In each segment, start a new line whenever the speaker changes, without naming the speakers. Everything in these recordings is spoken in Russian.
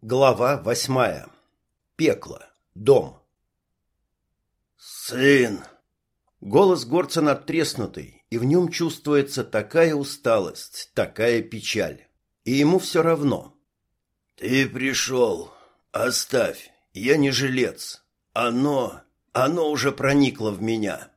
Глава восьмая. Пекло. Дом.
«Сын!»
Голос горца надтреснутый, и в нем чувствуется такая усталость, такая печаль. И ему все равно.
«Ты пришел. Оставь. Я не жилец. Оно... Оно уже проникло в меня».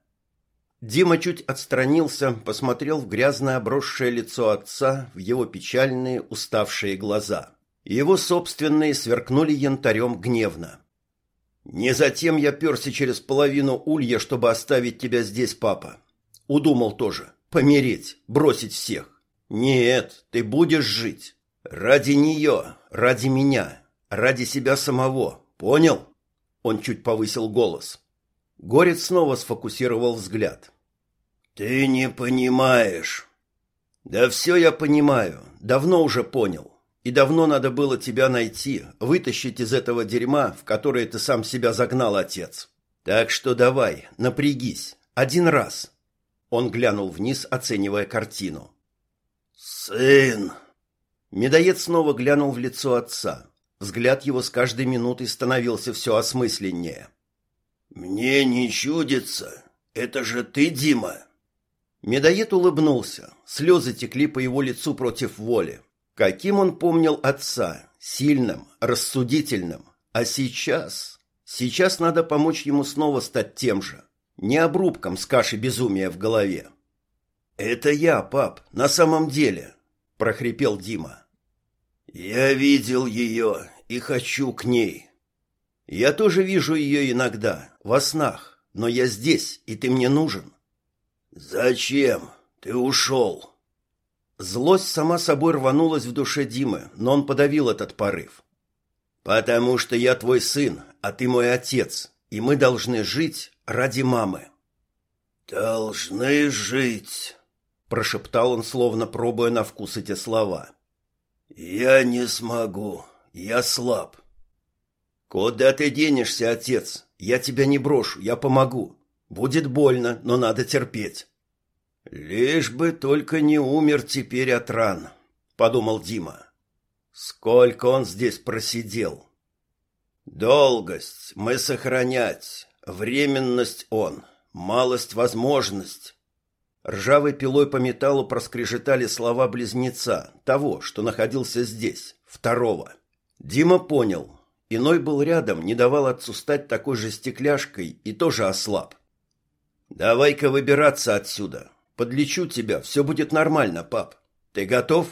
Дима чуть отстранился, посмотрел в грязное обросшее лицо отца, в его печальные, уставшие глаза. Его собственные сверкнули янтарем гневно. «Не затем я перся через половину улья, чтобы оставить тебя здесь, папа. Удумал тоже. Помереть, бросить всех. Нет, ты будешь жить. Ради нее, ради меня, ради себя самого. Понял?» Он чуть повысил голос. Горец снова сфокусировал взгляд.
«Ты не понимаешь».
«Да все я понимаю. Давно уже понял. И давно надо было тебя найти, вытащить из этого дерьма, в которое ты сам себя загнал, отец. Так что давай, напрягись. Один раз. Он глянул вниз, оценивая картину.
Сын.
Медоед снова глянул в лицо отца. Взгляд его с каждой минутой становился все осмысленнее.
Мне не чудится. Это же ты, Дима.
Медоед улыбнулся. Слезы текли по его лицу против воли. Каким он помнил отца, сильным, рассудительным. А сейчас... Сейчас надо помочь ему снова стать тем же. Не обрубком с кашей безумия в голове. «Это я, пап, на самом деле», — прохрипел Дима.
«Я видел ее и хочу к ней».
«Я тоже вижу ее иногда, во снах, но я здесь, и ты мне нужен».
«Зачем? Ты ушел».
Злость сама собой рванулась в душе Димы, но он подавил этот порыв. «Потому что я твой сын, а ты мой отец, и мы должны жить ради мамы».
«Должны жить», — прошептал он, словно пробуя на вкус эти слова. «Я не смогу, я слаб».
«Куда ты денешься, отец? Я тебя не брошу, я помогу. Будет больно, но надо терпеть». Лишь бы только не умер теперь от ран, подумал Дима. Сколько он здесь просидел. Долгость мы сохранять, временность он, малость возможность. Ржавой пилой по металлу проскрежетали слова близнеца, того, что находился здесь, второго. Дима понял. Иной был рядом, не давал отцу стать такой же стекляшкой и тоже ослаб. «Давай-ка выбираться отсюда. Подлечу тебя, все будет нормально, пап. Ты готов?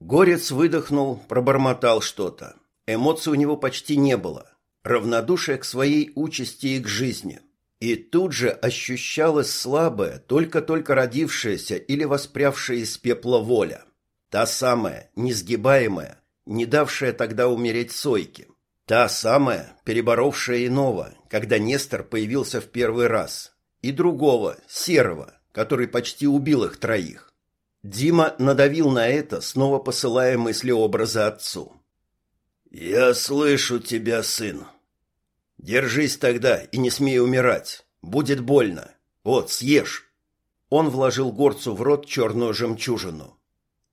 Горец выдохнул, пробормотал что-то. Эмоций у него почти не было. Равнодушие к своей участи и к жизни. И тут же ощущалась слабая, только-только родившаяся или воспрявшая из пепла воля. Та самая, несгибаемая, не давшая тогда умереть Сойке. Та самая, переборовшая иного, когда Нестор появился в первый раз. И другого, серого, который почти убил их троих. Дима надавил на это, снова посылая мысли образа отцу.
«Я слышу тебя, сын».
«Держись тогда и не смей умирать. Будет больно. Вот, съешь». Он вложил горцу в рот черную жемчужину.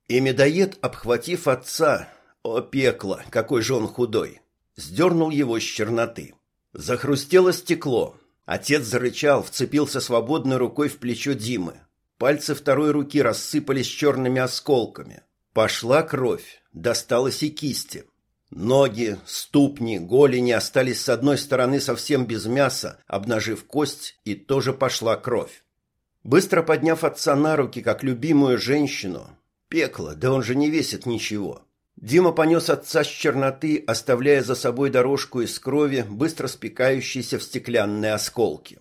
И медоед, обхватив отца, о пекло, какой же он худой, сдернул его с черноты. Захрустело стекло, Отец зарычал, вцепился свободной рукой в плечо Димы. Пальцы второй руки рассыпались черными осколками. Пошла кровь, досталось и кисти. Ноги, ступни, голени остались с одной стороны совсем без мяса, обнажив кость, и тоже пошла кровь. Быстро подняв отца на руки, как любимую женщину, пекло, да он же не весит ничего, Дима понес отца с черноты, оставляя за собой дорожку из крови, быстро спекающейся в стеклянные осколки.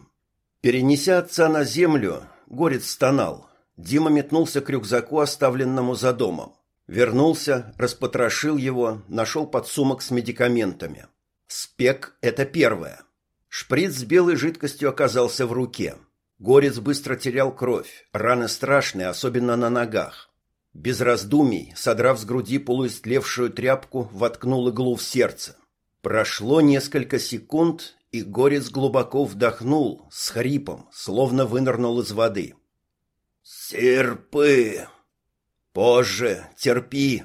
Перенеся отца на землю, горец стонал. Дима метнулся к рюкзаку, оставленному за домом. Вернулся, распотрошил его, нашел подсумок с медикаментами. Спек – это первое. Шприц с белой жидкостью оказался в руке. Горец быстро терял кровь, раны страшные, особенно на ногах. Без раздумий, содрав с груди полуистлевшую тряпку, воткнул иглу в сердце. Прошло несколько секунд, и горец глубоко вдохнул, с хрипом, словно вынырнул из воды.
«Серпы!»
«Позже, терпи!»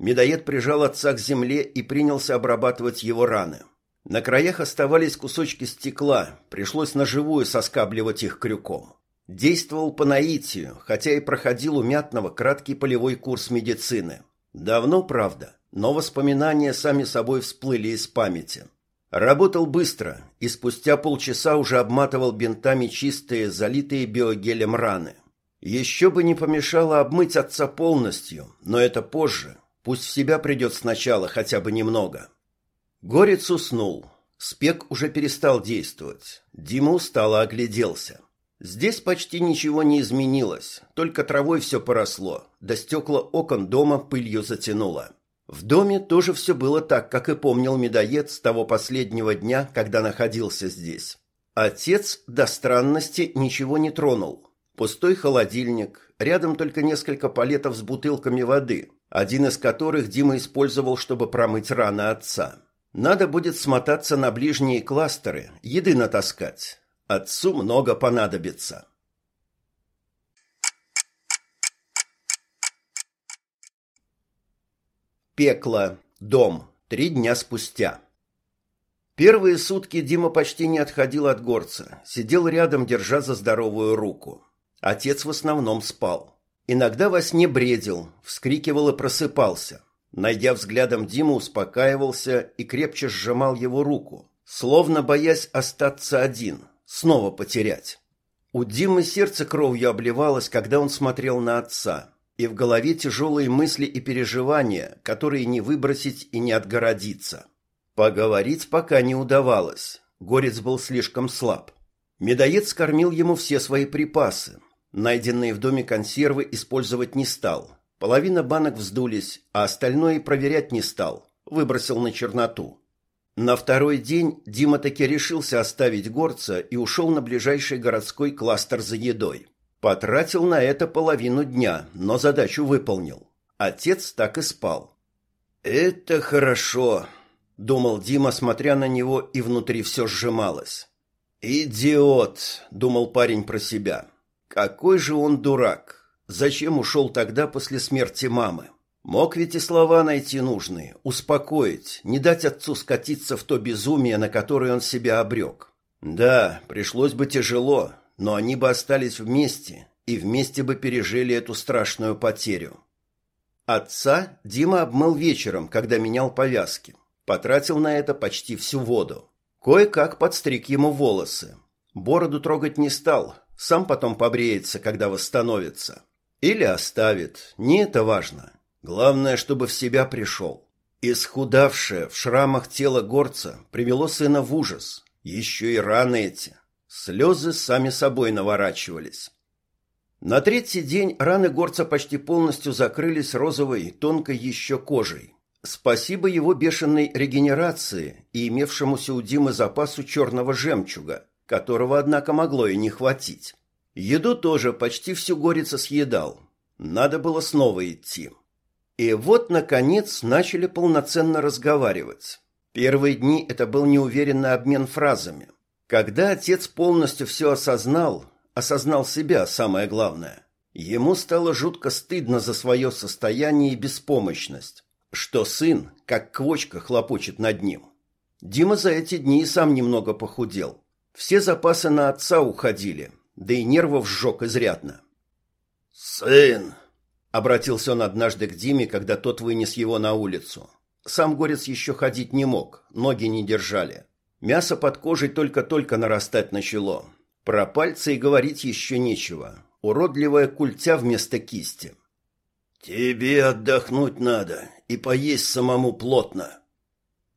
Медоед прижал отца к земле и принялся обрабатывать его раны. На краях оставались кусочки стекла, пришлось наживую соскабливать их крюком. Действовал по наитию, хотя и проходил у Мятного краткий полевой курс медицины. Давно, правда, но воспоминания сами собой всплыли из памяти. Работал быстро и спустя полчаса уже обматывал бинтами чистые, залитые биогелем раны. Еще бы не помешало обмыть отца полностью, но это позже. Пусть в себя придет сначала хотя бы немного. Горец уснул. Спек уже перестал действовать. Дима устало огляделся. Здесь почти ничего не изменилось, только травой все поросло, да стекла окон дома пылью затянуло. В доме тоже все было так, как и помнил медоед с того последнего дня, когда находился здесь. Отец до странности ничего не тронул. Пустой холодильник, рядом только несколько палетов с бутылками воды, один из которых Дима использовал, чтобы промыть раны отца. Надо будет смотаться на ближние кластеры, еды натаскать. Отцу много понадобится. Пекло. Дом. Три дня спустя. Первые сутки Дима почти не отходил от горца, сидел рядом, держа за здоровую руку. Отец в основном спал. Иногда во сне бредил, вскрикивал и просыпался. Найдя взглядом Диму, успокаивался и крепче сжимал его руку, словно боясь остаться один, снова потерять. У Димы сердце кровью обливалось, когда он смотрел на отца и в голове тяжелые мысли и переживания, которые не выбросить и не отгородиться. Поговорить пока не удавалось. Горец был слишком слаб. Медоед скормил ему все свои припасы. Найденные в доме консервы использовать не стал. Половина банок вздулись, а остальное проверять не стал. Выбросил на черноту. На второй день Дима таки решился оставить горца и ушел на ближайший городской кластер за едой. Потратил на это половину дня, но задачу выполнил. Отец так и спал. «Это хорошо», — думал Дима, смотря на него, и внутри все сжималось. «Идиот», — думал парень про себя. «Какой же он дурак! Зачем ушел тогда после смерти мамы? Мог ведь и слова найти нужные, успокоить, не дать отцу скатиться в то безумие, на которое он себя обрек. Да, пришлось бы тяжело, но они бы остались вместе и вместе бы пережили эту страшную потерю. Отца Дима обмыл вечером, когда менял повязки. Потратил на это почти всю воду. Кое-как подстриг ему волосы. Бороду трогать не стал, сам потом побреется, когда восстановится. Или оставит, не это важно. Главное, чтобы в себя пришел. Исхудавшее в шрамах тело горца привело сына в ужас. Еще и раны эти. Слезы сами собой наворачивались. На третий день раны горца почти полностью закрылись розовой, тонкой еще кожей. Спасибо его бешеной регенерации и имевшемуся у Димы запасу черного жемчуга, которого, однако, могло и не хватить. Еду тоже почти всю горица съедал. Надо было снова идти. И вот, наконец, начали полноценно разговаривать. Первые дни это был неуверенный обмен фразами – когда отец полностью все осознал, осознал себя, самое главное, ему стало жутко стыдно за свое состояние и беспомощность, что сын, как квочка, хлопочет над ним. Дима за эти дни и сам немного похудел. Все запасы на отца уходили, да и нервов сжег изрядно.
«Сын!»
— обратился он однажды к Диме, когда тот вынес его на улицу. Сам горец еще ходить не мог, ноги не держали. Мясо под кожей только-только нарастать начало. Про пальцы и говорить еще нечего. Уродливая культя вместо кисти.
«Тебе отдохнуть надо и поесть самому плотно».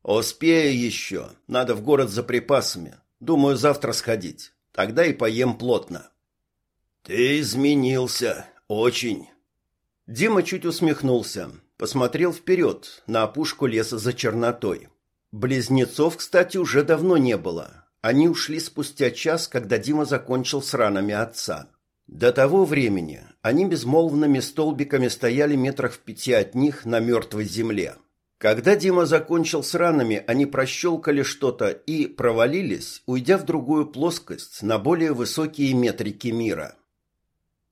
«Успею еще. Надо в город за припасами. Думаю, завтра сходить. Тогда и поем плотно».
«Ты изменился. Очень».
Дима чуть усмехнулся. Посмотрел вперед, на опушку леса за чернотой. Близнецов, кстати, уже давно не было. Они ушли спустя час, когда Дима закончил с ранами отца. До того времени они безмолвными столбиками стояли метрах в пяти от них на мертвой земле. Когда Дима закончил с ранами, они прощелкали что-то и провалились, уйдя в другую плоскость, на более высокие метрики мира.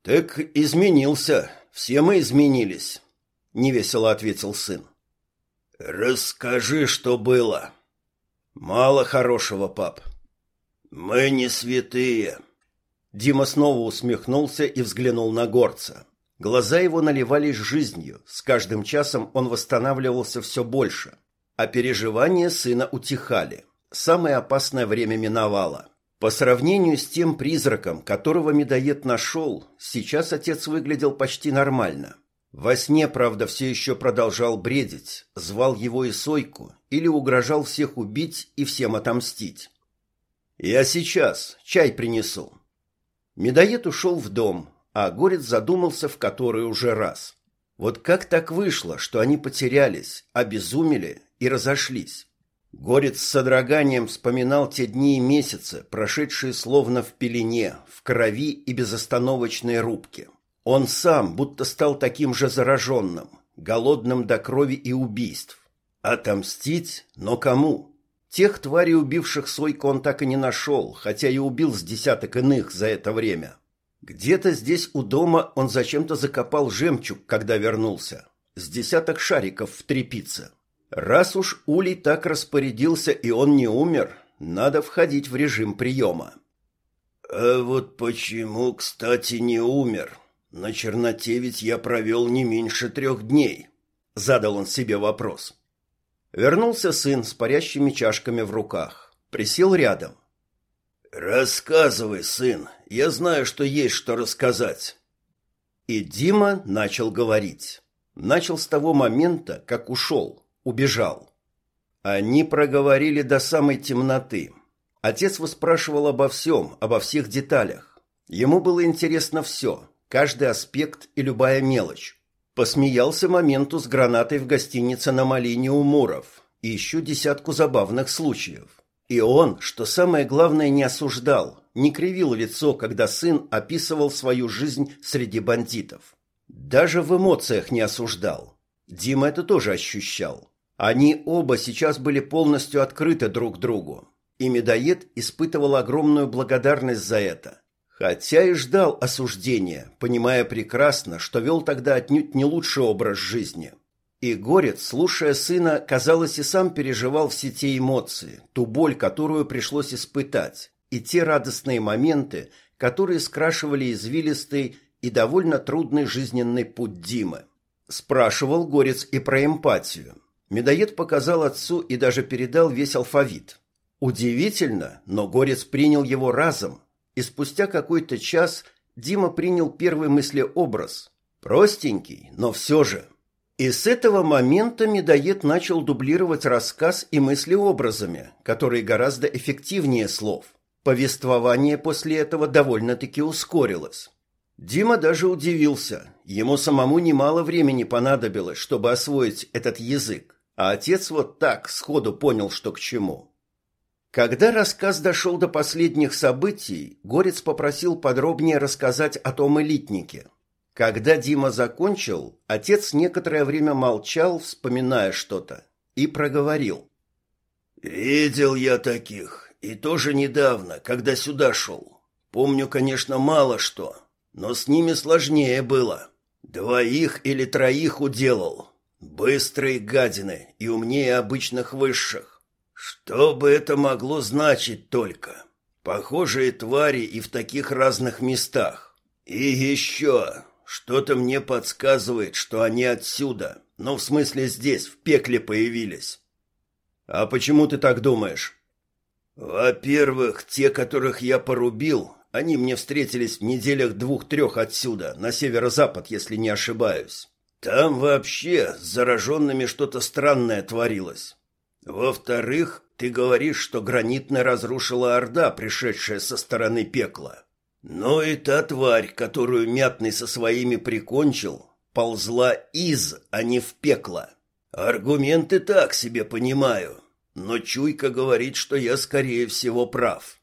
«Так изменился. Все мы изменились», невесело ответил сын.
Расскажи, что было.
Мало хорошего, пап.
Мы не святые.
Дима снова усмехнулся и взглянул на горца. Глаза его наливались жизнью, с каждым часом он восстанавливался все больше, а переживания сына утихали. Самое опасное время миновало. По сравнению с тем призраком, которого медоед нашел, сейчас отец выглядел почти нормально. Во сне, правда, все еще продолжал бредить, звал его и Сойку или угрожал всех убить и всем отомстить. «Я сейчас чай принесу». Медоед ушел в дом, а Горец задумался в который уже раз. Вот как так вышло, что они потерялись, обезумели и разошлись? Горец с содроганием вспоминал те дни и месяцы, прошедшие словно в пелене, в крови и безостановочной рубке. Он сам будто стал таким же зараженным, голодным до крови и убийств. Отомстить? Но кому? Тех тварей, убивших Сойку, он так и не нашел, хотя и убил с десяток иных за это время. Где-то здесь у дома он зачем-то закопал жемчуг, когда вернулся. С десяток шариков в трепице. Раз уж Улей так распорядился и он не умер, надо входить в режим приема.
А вот почему, кстати, не умер? На черноте ведь я провел не меньше трех дней.
Задал он себе вопрос. Вернулся сын с парящими чашками в руках. Присел рядом.
«Рассказывай, сын, я знаю, что есть что рассказать».
И Дима начал говорить. Начал с того момента, как ушел, убежал. Они проговорили до самой темноты. Отец выспрашивал обо всем, обо всех деталях. Ему было интересно все, каждый аспект и любая мелочь. Посмеялся моменту с гранатой в гостинице на Малине у Муров и еще десятку забавных случаев. И он, что самое главное, не осуждал, не кривил лицо, когда сын описывал свою жизнь среди бандитов. Даже в эмоциях не осуждал. Дима это тоже ощущал. Они оба сейчас были полностью открыты друг другу. И медоед испытывал огромную благодарность за это. Хотя и ждал осуждения, понимая прекрасно, что вел тогда отнюдь не лучший образ жизни. И Горец, слушая сына, казалось, и сам переживал все те эмоции, ту боль, которую пришлось испытать, и те радостные моменты, которые скрашивали извилистый и довольно трудный жизненный путь Димы. Спрашивал Горец и про эмпатию. Медоед показал отцу и даже передал весь алфавит. Удивительно, но Горец принял его разом, и спустя какой-то час Дима принял первый мыслеобраз. Простенький, но все же. И с этого момента медоед начал дублировать рассказ и мыслеобразами, которые гораздо эффективнее слов. Повествование после этого довольно-таки ускорилось. Дима даже удивился. Ему самому немало времени понадобилось, чтобы освоить этот язык. А отец вот так сходу понял, что к чему. Когда рассказ дошел до последних событий, Горец попросил подробнее рассказать о том элитнике. Когда Дима закончил, отец некоторое время молчал, вспоминая что-то, и проговорил.
«Видел я таких, и тоже недавно, когда сюда шел. Помню, конечно, мало что, но с ними сложнее было. Двоих или троих уделал. Быстрые гадины и умнее обычных высших. Что бы это могло значить только? Похожие твари и в таких разных местах. И еще, что-то мне подсказывает, что они отсюда, ну, в смысле здесь, в пекле появились.
А почему ты так думаешь?
Во-первых, те, которых я порубил, они мне встретились в неделях двух-трех отсюда, на северо-запад, если не ошибаюсь. Там вообще с зараженными что-то странное творилось. Во-вторых, ты говоришь, что гранитно разрушила орда, пришедшая со стороны пекла. Но и та тварь, которую Мятный со своими прикончил, ползла из, а не в пекло. Аргументы так себе понимаю, но чуйка говорит, что я, скорее всего, прав.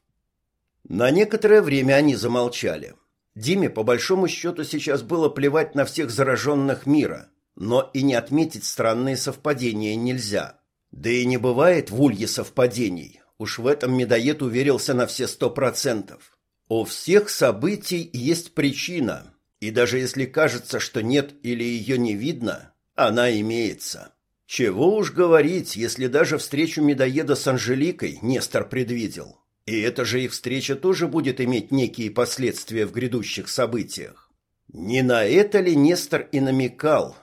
На некоторое время они замолчали. Диме, по большому счету, сейчас было плевать на всех зараженных мира, но и не отметить странные совпадения нельзя. Да и не бывает в улье совпадений. Уж в этом медоед уверился на все сто процентов. У всех событий есть причина, и даже если кажется, что нет или ее не видно, Она имеется. Чего уж говорить, если даже встречу медоеда с Анжеликой Нестор предвидел. И эта же их встреча тоже будет иметь некие последствия в грядущих событиях. Не на это ли Нестор и намекал?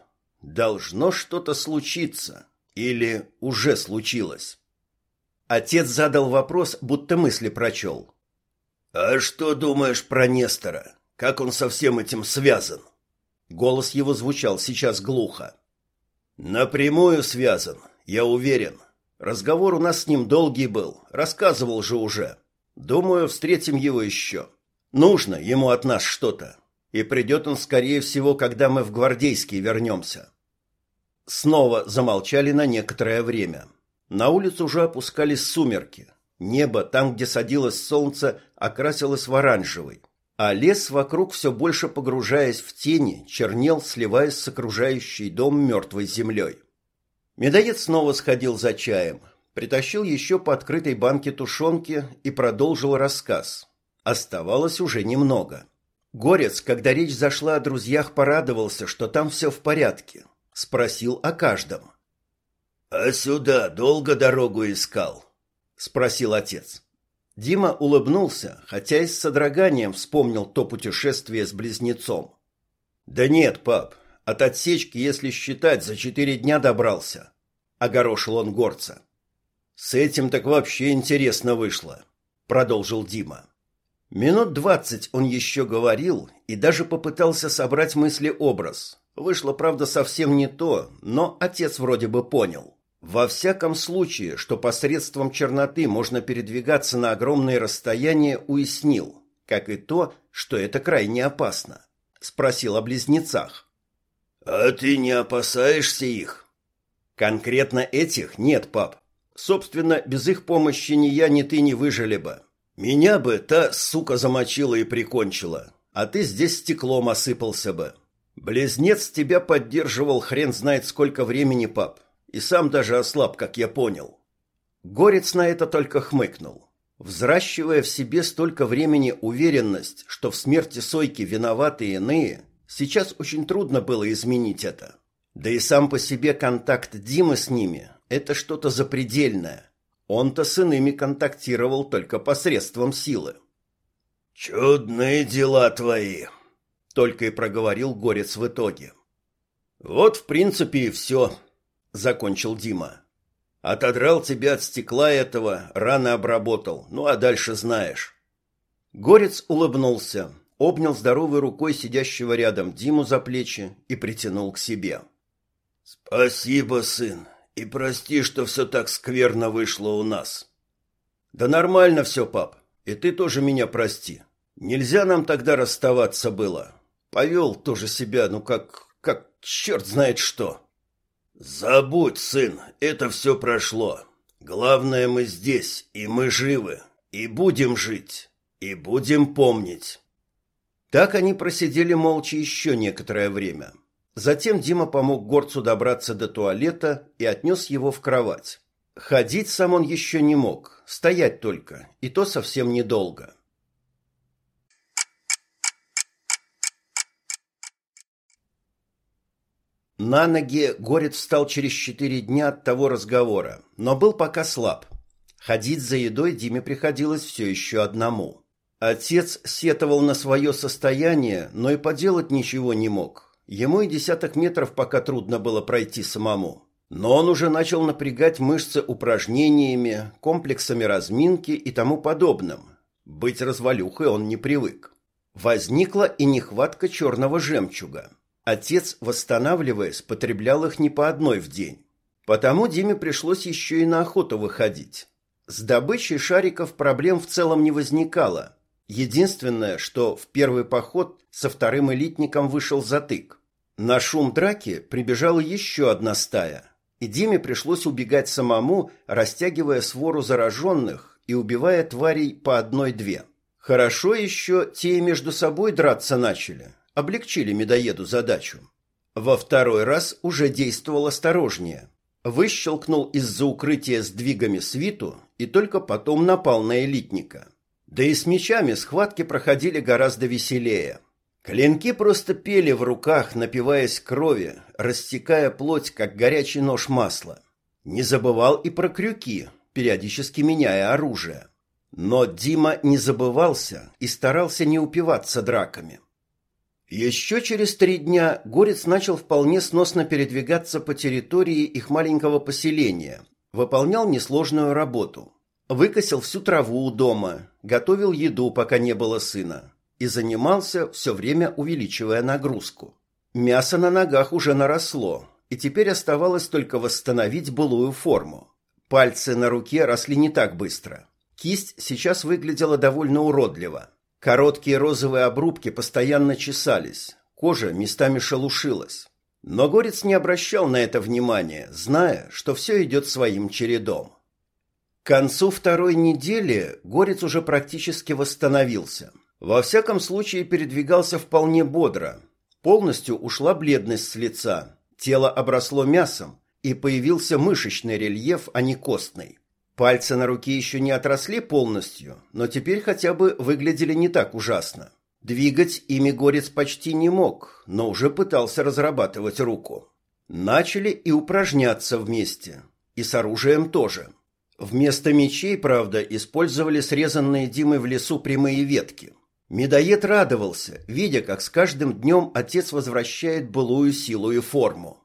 Должно что-то случиться. Или уже случилось? Отец задал вопрос, будто мысли прочел. «А что думаешь про Нестора? Как он со всем этим связан?» Голос его звучал сейчас глухо. «Напрямую связан, я уверен. Разговор у нас с ним долгий был, рассказывал же уже. Думаю, встретим его еще. Нужно ему от нас что-то. И придет он, скорее всего, когда мы в Гвардейский вернемся». Снова замолчали на некоторое время. На улицу уже опускались сумерки. Небо, там, где садилось солнце, окрасилось в оранжевый, а лес вокруг все больше погружаясь в тени, чернел, сливаясь с окружающей дом мертвой землей. Медоед снова сходил за чаем, притащил еще по открытой банке тушенки и продолжил рассказ. Оставалось уже немного. Горец, когда речь зашла о друзьях, порадовался, что там все в порядке. Спросил о каждом. «А сюда долго дорогу искал?» — спросил отец. Дима улыбнулся, хотя и с содроганием вспомнил то путешествие с близнецом. «Да нет, пап, от отсечки, если считать, за четыре дня добрался», — огорошил он горца. «С этим так вообще интересно вышло», — продолжил Дима. Минут двадцать он еще говорил и даже попытался собрать мысли-образ. Вышло, правда, совсем не то, но отец вроде бы понял. Во всяком случае, что посредством черноты можно передвигаться на огромные расстояния, уяснил, как и то, что это крайне опасно. Спросил о близнецах. «А ты не опасаешься их?» «Конкретно этих нет, пап. Собственно, без их помощи ни я, ни ты не выжили бы. Меня бы та сука замочила и прикончила, а ты здесь стеклом осыпался бы. Близнец тебя поддерживал хрен знает сколько времени, пап и сам даже ослаб, как я понял. Горец на это только хмыкнул, взращивая в себе столько времени уверенность, что в смерти Сойки виноваты иные, сейчас очень трудно было изменить это. Да и сам по себе контакт Димы с ними – это что-то запредельное. Он-то с иными контактировал только посредством силы. «Чудные дела твои», — только и проговорил Горец в итоге. «Вот, в принципе, и все», закончил Дима. Отодрал тебя от стекла этого, рано обработал. Ну а дальше знаешь. Горец улыбнулся, обнял здоровой рукой сидящего рядом Диму за плечи и притянул к себе. Спасибо, сын, и прости, что все так скверно вышло у нас. Да нормально все, пап. И ты тоже меня прости. Нельзя нам тогда расставаться было. Повел тоже себя, ну как как черт знает что. «Забудь, сын, это все прошло. Главное, мы здесь, и мы живы, и будем жить, и будем помнить». Так они просидели молча еще некоторое время. Затем Дима помог горцу добраться до туалета и отнес его в кровать. Ходить сам он еще не мог, стоять только, и то совсем недолго. На ноги Горец встал через четыре дня от того разговора, но был пока слаб. Ходить за едой Диме приходилось все еще одному. Отец сетовал на свое состояние, но и поделать ничего не мог. Ему и десяток метров пока трудно было пройти самому. Но он уже начал напрягать мышцы упражнениями, комплексами разминки и тому подобным. Быть развалюхой он не привык. Возникла и нехватка черного жемчуга. Отец, восстанавливаясь, потреблял их не по одной в день. Потому Диме пришлось еще и на охоту выходить. С добычей шариков проблем в целом не возникало. Единственное, что в первый поход со вторым элитником вышел затык. На шум драки прибежала еще одна стая, и Диме пришлось убегать самому, растягивая свору зараженных и убивая тварей по одной-две. Хорошо еще те между собой драться начали, облегчили медоеду задачу. Во второй раз уже действовал осторожнее. Выщелкнул из-за укрытия сдвигами свиту и только потом напал на элитника. Да и с мечами схватки проходили гораздо веселее. Клинки просто пели в руках, напиваясь крови, растекая плоть, как горячий нож масла. Не забывал и про крюки, периодически меняя оружие. Но Дима не забывался и старался не упиваться драками. Еще через три дня Горец начал вполне сносно передвигаться по территории их маленького поселения, выполнял несложную работу. Выкосил всю траву у дома, готовил еду, пока не было сына, и занимался, все время увеличивая нагрузку. Мясо на ногах уже наросло, и теперь оставалось только восстановить былую форму. Пальцы на руке росли не так быстро. Кисть сейчас выглядела довольно уродливо. Короткие розовые обрубки постоянно чесались, кожа местами шелушилась. Но Горец не обращал на это внимания, зная, что все идет своим чередом. К концу второй недели Горец уже практически восстановился. Во всяком случае передвигался вполне бодро. Полностью ушла бледность с лица, тело обросло мясом, и появился мышечный рельеф, а не костный. Пальцы на руке еще не отросли полностью, но теперь хотя бы выглядели не так ужасно. Двигать ими горец почти не мог, но уже пытался разрабатывать руку. Начали и упражняться вместе, и с оружием тоже. Вместо мечей, правда, использовали срезанные Димой в лесу прямые ветки. Медоед радовался, видя, как с каждым днем отец возвращает былую силу и форму.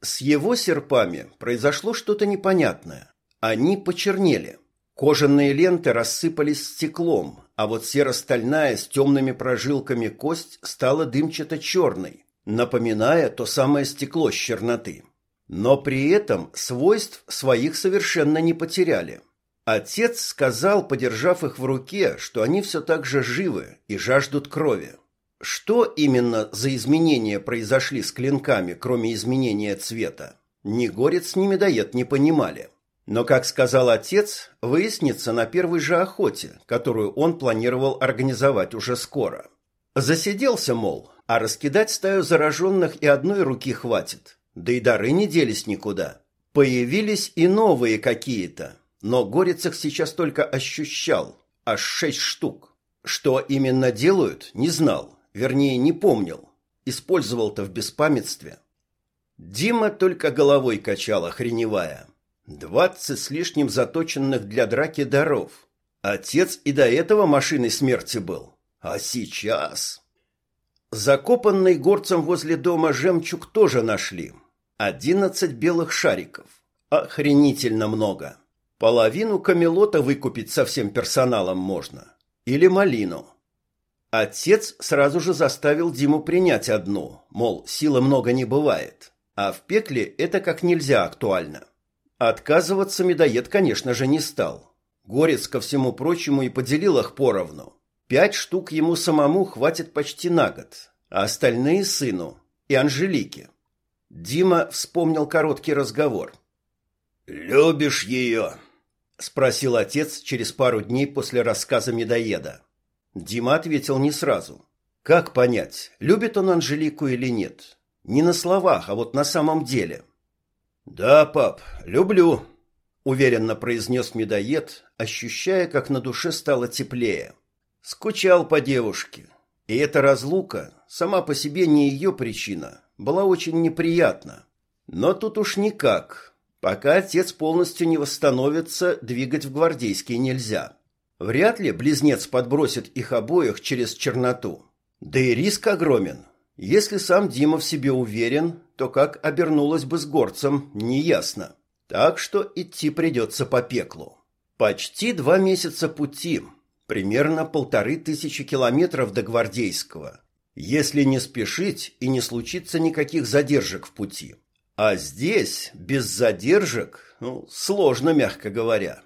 С его серпами произошло что-то непонятное. Они почернели. Кожаные ленты рассыпались стеклом, а вот серо-стальная с темными прожилками кость стала дымчато-черной, напоминая то самое стекло с черноты. Но при этом свойств своих совершенно не потеряли. Отец сказал, подержав их в руке, что они все так же живы и жаждут крови. Что именно за изменения произошли с клинками, кроме изменения цвета? Ни горец, ни медоед не понимали. Но, как сказал отец, выяснится на первой же охоте, которую он планировал организовать уже скоро. Засиделся, мол, а раскидать стаю зараженных и одной руки хватит. Да и дары не делись никуда. Появились и новые какие-то, но Горец их сейчас только ощущал, аж шесть штук. Что именно делают, не знал, Вернее, не помнил. Использовал-то в беспамятстве. Дима только головой качал, охреневая. Двадцать с лишним заточенных для драки даров. Отец и до этого машиной смерти был. А сейчас... Закопанный горцем возле дома жемчуг тоже нашли. Одиннадцать белых шариков. Охренительно много. Половину камелота выкупить со всем персоналом можно. Или малину. Отец сразу же заставил Диму принять одну, мол, силы много не бывает, а в пекле это как нельзя актуально. Отказываться медоед, конечно же, не стал. Горец, ко всему прочему, и поделил их поровну. Пять штук ему самому хватит почти на год, а остальные сыну и Анжелике. Дима вспомнил короткий разговор.
«Любишь ее?»
– спросил отец через пару дней после рассказа медоеда. Дима ответил не сразу. Как понять, любит он Анжелику или нет? Не на словах, а вот на самом деле.
Да, пап, люблю,
уверенно произнес медоед, ощущая, как на душе стало теплее. Скучал по девушке. И эта разлука, сама по себе не ее причина, была очень неприятна. Но тут уж никак. Пока отец полностью не восстановится, двигать в гвардейский нельзя. Вряд ли близнец подбросит их обоих через черноту. Да и риск огромен. Если сам Дима в себе уверен, то как обернулось бы с горцем, неясно. Так что идти придется по пеклу. Почти два месяца пути, примерно полторы тысячи километров до Гвардейского. Если не спешить и не случится никаких задержек в пути. А здесь, без задержек, ну, сложно, мягко говоря.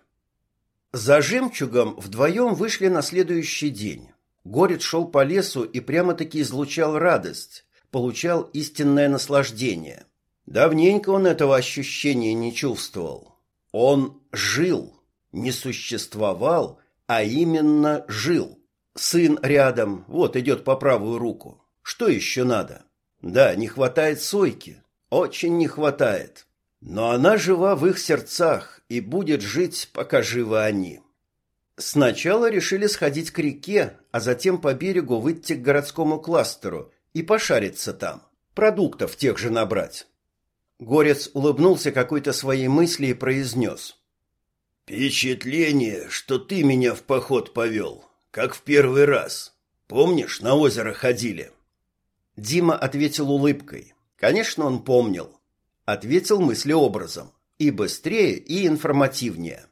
За жемчугом вдвоем вышли на следующий день. Горец шел по лесу и прямо-таки излучал радость, получал истинное наслаждение. Давненько он этого ощущения не чувствовал. Он жил, не существовал, а именно жил. Сын рядом, вот идет по правую руку. Что еще надо? Да, не хватает Сойки, очень не хватает. Но она жива в их сердцах и будет жить, пока живы они. Сначала решили сходить к реке, а затем по берегу выйти к городскому кластеру и пошариться там, продуктов тех же набрать. Горец улыбнулся какой-то своей мысли и произнес.
«Впечатление, что ты меня в поход повел, как в первый раз. Помнишь, на озеро ходили?»
Дима ответил улыбкой. Конечно, он помнил. Ответил мыслеобразом. И быстрее, и информативнее.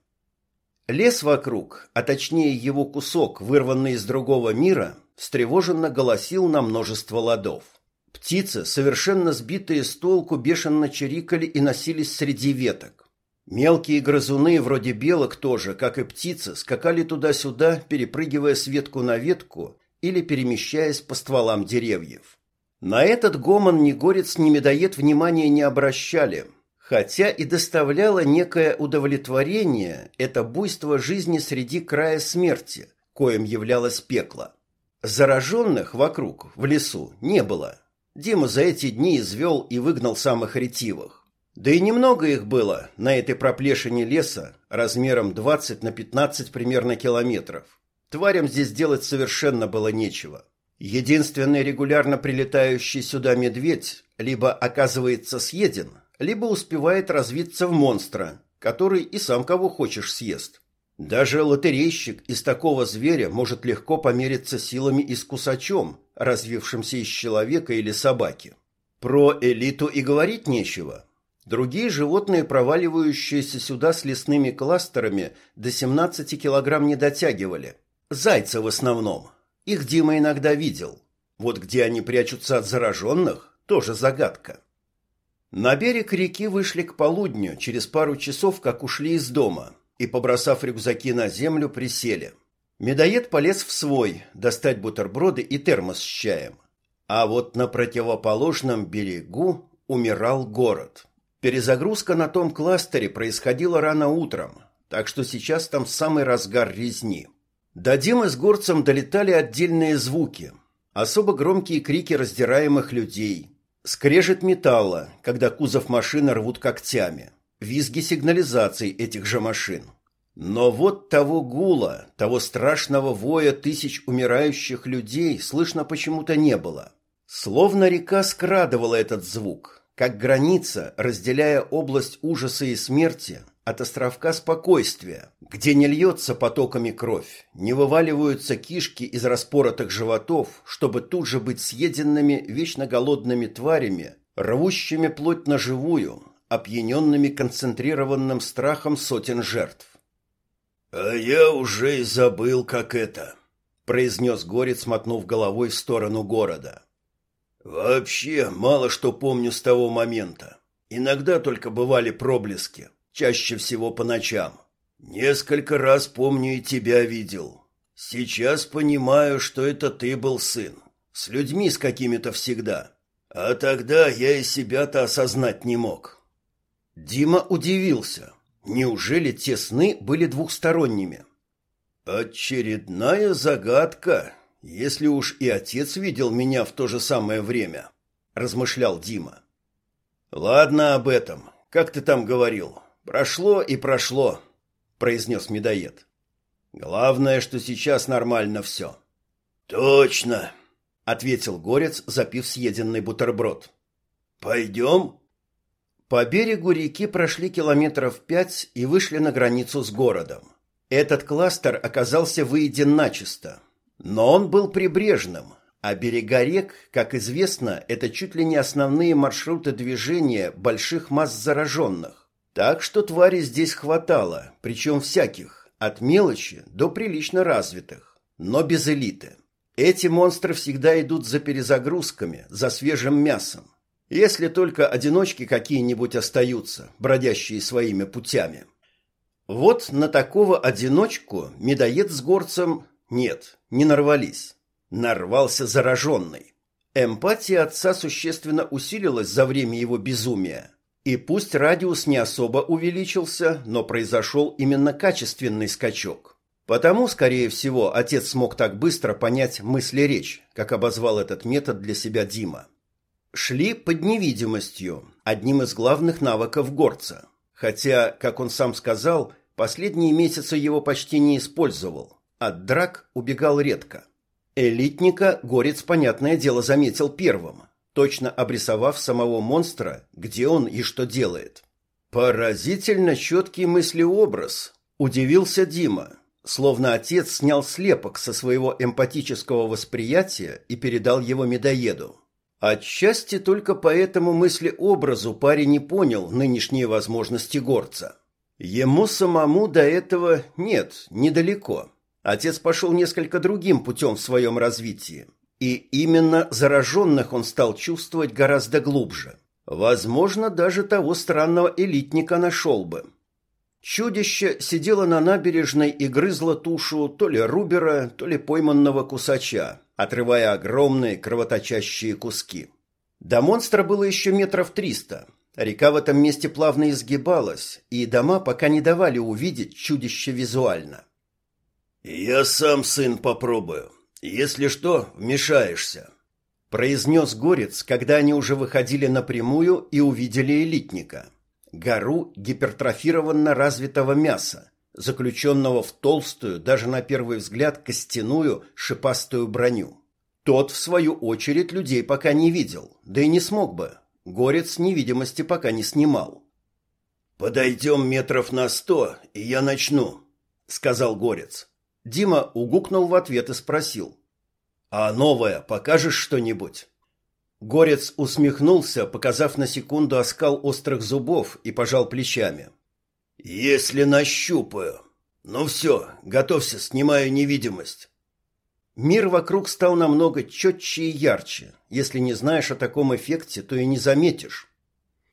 Лес вокруг, а точнее его кусок, вырванный из другого мира, встревоженно голосил на множество ладов. Птицы, совершенно сбитые с толку, бешено чирикали и носились среди веток. Мелкие грызуны, вроде белок тоже, как и птицы, скакали туда-сюда, перепрыгивая с ветку на ветку или перемещаясь по стволам деревьев. На этот гомон ни горец, ни медоед внимания не обращали, хотя и доставляло некое удовлетворение это буйство жизни среди края смерти, коим являлось пекло. Зараженных вокруг, в лесу, не было. Дима за эти дни извел и выгнал самых ретивых. Да и немного их было на этой проплешине леса размером 20 на 15 примерно километров. Тварям здесь делать совершенно было нечего. Единственный регулярно прилетающий сюда медведь либо оказывается съеден, либо успевает развиться в монстра, который и сам кого хочешь съест. Даже лотерейщик из такого зверя может легко помериться силами и с кусачом, развившимся из человека или собаки. Про элиту и говорить нечего. Другие животные, проваливающиеся сюда с лесными кластерами, до 17 килограмм не дотягивали. Зайцы в основном. Их Дима иногда видел. Вот где они прячутся от зараженных, тоже загадка. На берег реки вышли к полудню, через пару часов, как ушли из дома, и, побросав рюкзаки на землю, присели. Медоед полез в свой, достать бутерброды и термос с чаем. А вот на противоположном берегу умирал город. Перезагрузка на том кластере происходила рано утром, так что сейчас там самый разгар резни. До Димы с горцем долетали отдельные звуки. Особо громкие крики раздираемых людей. Скрежет металла, когда кузов машины рвут когтями. Визги сигнализаций этих же машин. Но вот того гула, того страшного воя тысяч умирающих людей слышно почему-то не было. Словно река скрадывала этот звук, как граница, разделяя область ужаса и смерти от островка спокойствия, где не льется потоками кровь, не вываливаются кишки из распоротых животов, чтобы тут же быть съеденными вечно голодными тварями, рвущими плоть на живую, опьяненными концентрированным страхом сотен жертв.
«А я уже и забыл, как это», — произнес Горец, мотнув головой в сторону города. «Вообще мало что помню с того момента. Иногда только бывали проблески чаще всего по ночам. Несколько раз помню и тебя видел. Сейчас понимаю, что это ты был сын. С людьми с какими-то всегда. А тогда я и себя-то осознать не мог.
Дима удивился. Неужели те сны были двухсторонними?
Очередная загадка, если уж и отец видел меня в то же самое время, размышлял Дима. Ладно об этом. Как ты там говорил? Прошло и прошло, произнес медоед. Главное, что сейчас нормально все. Точно, ответил горец, запив съеденный бутерброд. Пойдем?»
По берегу реки прошли километров пять и вышли на границу с городом. Этот кластер оказался выеден начисто, но он был прибрежным, а берега рек, как известно, это чуть ли не основные маршруты движения больших масс зараженных. Так что тварей здесь хватало, причем всяких, от мелочи до прилично развитых, но без элиты. Эти монстры всегда идут за перезагрузками, за свежим мясом. Если только одиночки какие-нибудь остаются, бродящие своими путями. Вот на такого одиночку медоед с горцем нет, не нарвались. Нарвался зараженный. Эмпатия отца существенно усилилась за время его безумия. И пусть радиус не особо увеличился, но произошел именно качественный скачок. Потому, скорее всего, отец смог так быстро понять мысли-речь, как обозвал этот метод для себя Дима. Шли под невидимостью, одним из главных навыков горца. Хотя, как он сам сказал, Последние месяцы его почти не использовал. От драк убегал редко. Элитника Горец, понятное дело, заметил первым, точно обрисовав самого монстра, где он и что делает. Поразительно четкий мыслеобраз, удивился Дима, словно отец снял слепок со своего эмпатического восприятия и передал его медоеду. Отчасти только по этому мыслеобразу парень не понял нынешние возможности горца. Ему самому до этого нет, недалеко. Отец пошел несколько другим путем в своем развитии. И именно зараженных он стал чувствовать гораздо глубже. Возможно, даже того странного элитника нашел бы. Чудище сидело на набережной и грызло тушу то ли рубера, то ли пойманного кусача, отрывая огромные кровоточащие куски. До монстра было еще метров триста. Река в этом месте плавно изгибалась, и дома пока не давали увидеть чудище визуально.
«Я сам, сын, попробую. Если что, вмешаешься», — произнес Горец, когда они уже выходили напрямую и увидели элитника. Гору гипертрофированно развитого мяса, заключенного в толстую, даже на первый взгляд, костяную шипастую броню. Тот, в свою очередь, людей пока не видел, да и не смог бы. Горец невидимости пока не снимал.
«Подойдем метров на сто, и я начну», — сказал Горец. Дима угукнул в ответ и спросил. «А новое покажешь что-нибудь?» Горец усмехнулся, показав на секунду оскал острых зубов и пожал плечами.
«Если нащупаю. Ну все, готовься, снимаю невидимость».
Мир вокруг стал намного четче и ярче. Если не знаешь о таком эффекте, то и не заметишь.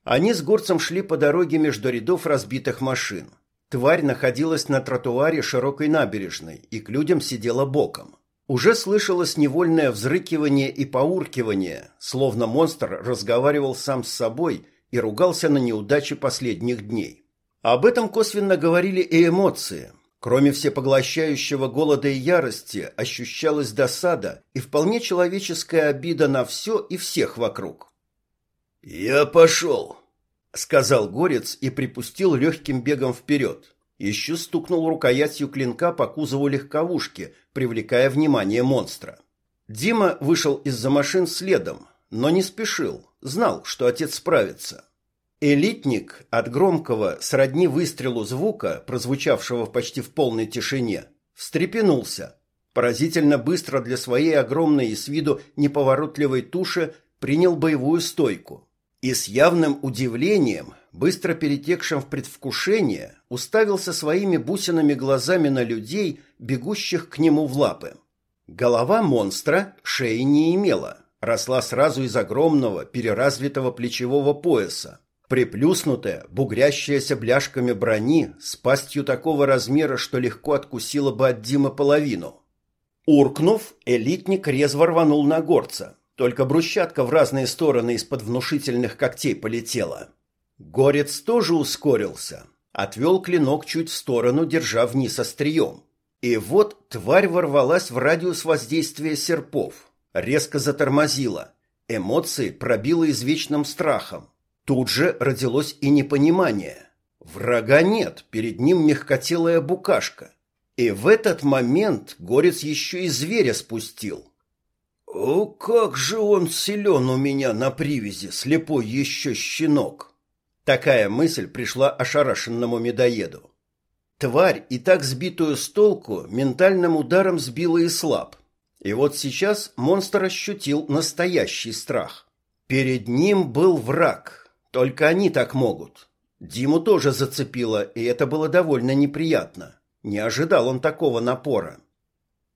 Они с горцем шли по дороге между рядов разбитых машин. Тварь находилась на тротуаре широкой набережной и к людям сидела боком. Уже слышалось невольное взрыкивание и поуркивание, словно монстр разговаривал сам с собой и ругался на неудачи последних дней. Об этом косвенно говорили и эмоции. Кроме всепоглощающего голода и ярости, ощущалась досада и вполне человеческая обида на все и всех вокруг.
«Я пошел», —
сказал Горец и припустил легким бегом вперед. Еще стукнул рукоятью клинка по кузову легковушки, привлекая внимание монстра. Дима вышел из-за машин следом, но не спешил, знал, что отец справится. Элитник от громкого, сродни выстрелу звука, прозвучавшего почти в полной тишине, встрепенулся. Поразительно быстро для своей огромной и с виду неповоротливой туши принял боевую стойку и с явным удивлением, быстро перетекшим в предвкушение, уставился своими бусинами глазами на людей, бегущих к нему в лапы. Голова монстра шеи не имела, росла сразу из огромного переразвитого плечевого пояса, приплюснутая, бугрящаяся бляшками брони, с пастью такого размера, что легко откусила бы от Димы половину. Уркнув, элитник резво рванул на горца – только брусчатка в разные стороны из-под внушительных когтей полетела. Горец тоже ускорился. Отвел клинок чуть в сторону, держа вниз острием. И вот тварь ворвалась в радиус воздействия серпов. Резко затормозила. Эмоции пробило извечным страхом. Тут же родилось и непонимание. Врага нет, перед ним мягкотелая букашка. И в этот момент горец еще и зверя спустил.
«О, как же он силен у меня на привязи, слепой еще щенок!»
Такая мысль пришла ошарашенному медоеду. Тварь, и так сбитую с толку, ментальным ударом сбила и слаб. И вот сейчас монстр ощутил настоящий страх. Перед ним был враг. Только они так могут. Диму тоже зацепило, и это было довольно неприятно. Не ожидал он такого напора.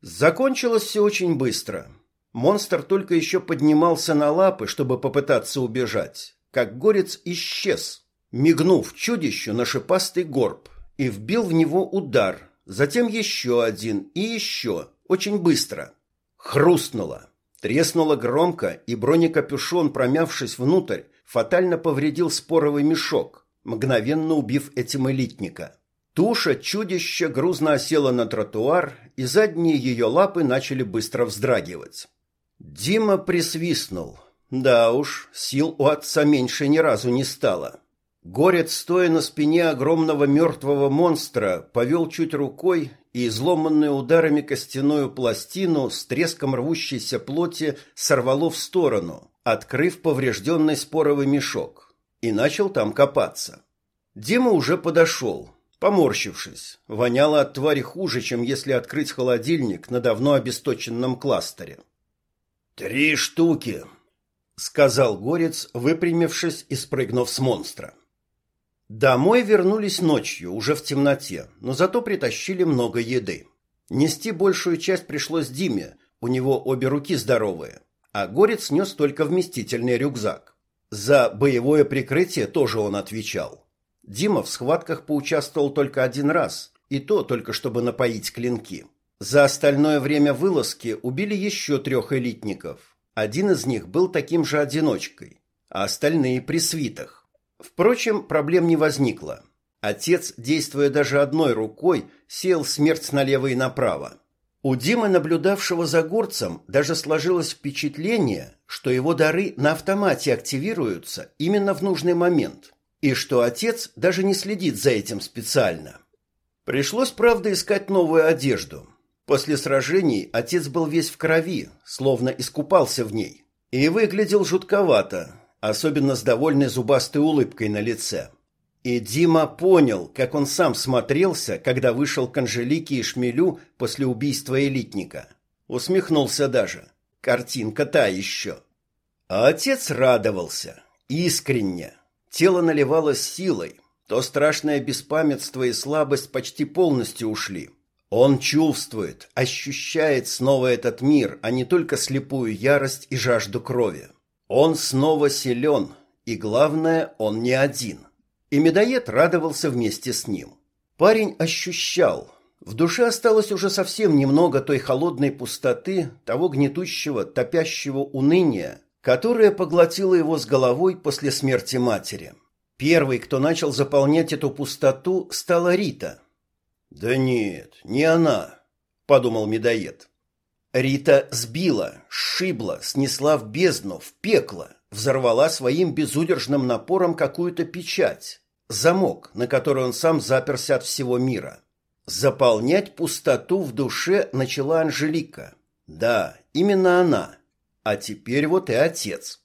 Закончилось все очень быстро. Монстр только еще поднимался на лапы, чтобы попытаться убежать, как горец исчез, мигнув чудищу на шипастый горб, и вбил в него удар, затем еще один и еще, очень быстро. Хрустнуло. Треснуло громко, и бронекапюшон, промявшись внутрь, фатально повредил споровый мешок, мгновенно убив этим элитника. Туша чудища грузно осела на тротуар, и задние ее лапы начали быстро вздрагивать. Дима присвистнул. Да уж, сил у отца меньше ни разу не стало. Горец, стоя на спине огромного мертвого монстра, повел чуть рукой, и изломанную ударами костяную пластину с треском рвущейся плоти сорвало в сторону, открыв поврежденный споровый мешок, и начал там копаться. Дима уже подошел, поморщившись. Воняло от твари хуже, чем если открыть холодильник на давно обесточенном кластере.
«Три штуки», — сказал Горец, выпрямившись и спрыгнув с монстра.
Домой вернулись ночью, уже в темноте, но зато притащили много еды. Нести большую часть пришлось Диме, у него обе руки здоровые, а Горец нес только вместительный рюкзак. За боевое прикрытие тоже он отвечал. Дима в схватках поучаствовал только один раз, и то только чтобы напоить клинки. За остальное время вылазки убили еще трех элитников. Один из них был таким же одиночкой, а остальные при свитах. Впрочем, проблем не возникло. Отец, действуя даже одной рукой, сеял смерть налево и направо. У Димы, наблюдавшего за горцем, даже сложилось впечатление, что его дары на автомате активируются именно в нужный момент, и что отец даже не следит за этим специально. Пришлось, правда, искать новую одежду. После сражений отец был весь в крови, словно искупался в ней, и выглядел жутковато, особенно с довольной зубастой улыбкой на лице. И Дима понял, как он сам смотрелся, когда вышел к Анжелике и Шмелю после убийства элитника. Усмехнулся даже. Картинка та еще. А отец радовался. Искренне. Тело наливалось силой. То страшное беспамятство и слабость почти полностью ушли. Он чувствует, ощущает снова этот мир, а не только слепую ярость и жажду крови. Он снова силен, и главное, он не один. И медоед радовался вместе с ним. Парень ощущал, в душе осталось уже совсем немного той холодной пустоты, того гнетущего, топящего уныния, которое поглотило его с головой после смерти матери. Первый, кто начал заполнять эту пустоту, стала Рита. «Да нет, не она», — подумал медоед. Рита сбила, сшибла, снесла в бездну, в пекло, взорвала своим безудержным напором какую-то печать, замок, на который он сам заперся от всего мира. Заполнять пустоту в душе начала Анжелика. Да, именно она. А теперь вот и отец.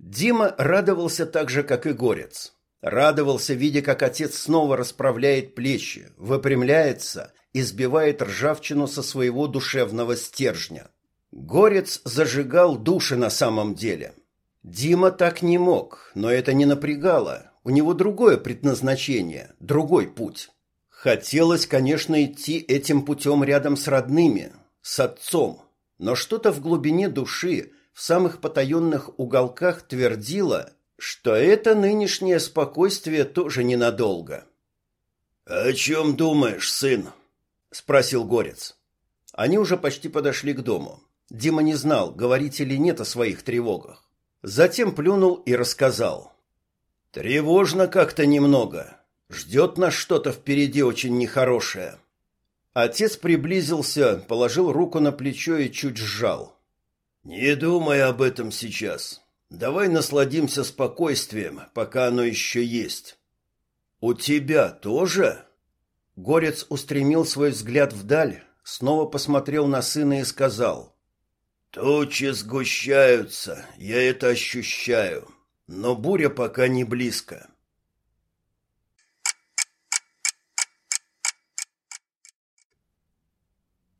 Дима радовался так же, как и Горец. Радовался, видя, как отец снова расправляет плечи, выпрямляется избивает ржавчину со своего душевного стержня. Горец зажигал души на самом деле. Дима так не мог, но это не напрягало. У него другое предназначение, другой путь. Хотелось, конечно, идти этим путем рядом с родными, с отцом, но что-то в глубине души, в самых потаенных уголках твердило, что это нынешнее спокойствие тоже ненадолго.
«О чем думаешь, сын?» спросил Горец.
Они уже почти подошли к дому. Дима не знал, говорить или нет о своих тревогах. Затем плюнул и рассказал. Тревожно как-то немного. Ждет нас что-то впереди очень нехорошее. Отец приблизился, положил руку на плечо и чуть сжал.
Не думай об этом сейчас. Давай насладимся спокойствием, пока оно еще есть. У тебя тоже?
Горец устремил свой взгляд вдаль, снова посмотрел на сына и сказал.
«Тучи сгущаются, я это ощущаю, но буря пока не близко».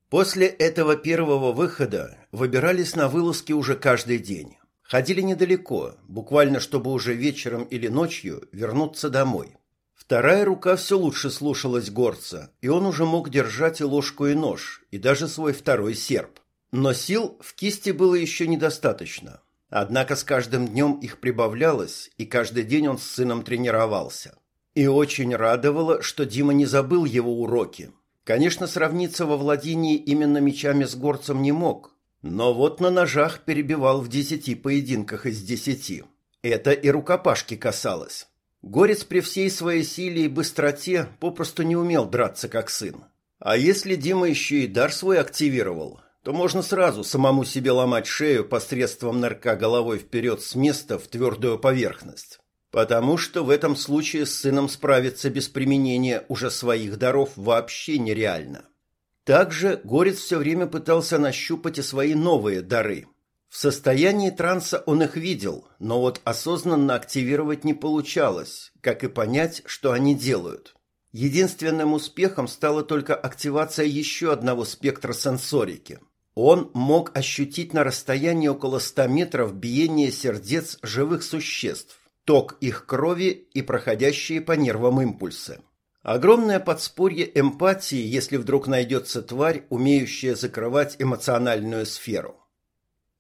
После этого первого выхода выбирались на вылазки уже каждый день. Ходили недалеко, буквально чтобы уже вечером или ночью вернуться домой. Вторая рука все лучше слушалась горца, и он уже мог держать и ложку, и нож, и даже свой второй серп. Но сил в кисти было еще недостаточно. Однако с каждым днем их прибавлялось, и каждый день он с сыном тренировался. И очень радовало, что Дима не забыл его уроки. Конечно, сравниться во владении именно мечами с горцем не мог, но вот на ножах перебивал в десяти поединках из десяти. Это и рукопашки касалось. Горец при всей своей силе и быстроте попросту не умел драться как сын. А если Дима еще и дар свой активировал, то можно сразу самому себе ломать шею посредством нырка головой вперед с места в твердую поверхность. Потому что в этом случае с сыном справиться без применения уже своих даров вообще нереально. Также Горец все время пытался нащупать и свои новые дары. В состоянии транса он их видел, но вот осознанно активировать не получалось, как и понять, что они делают. Единственным успехом стала только активация еще одного спектра сенсорики. Он мог ощутить на расстоянии около 100 метров биение сердец живых существ, ток их крови и проходящие по нервам импульсы. Огромное подспорье эмпатии, если вдруг найдется тварь, умеющая закрывать эмоциональную сферу.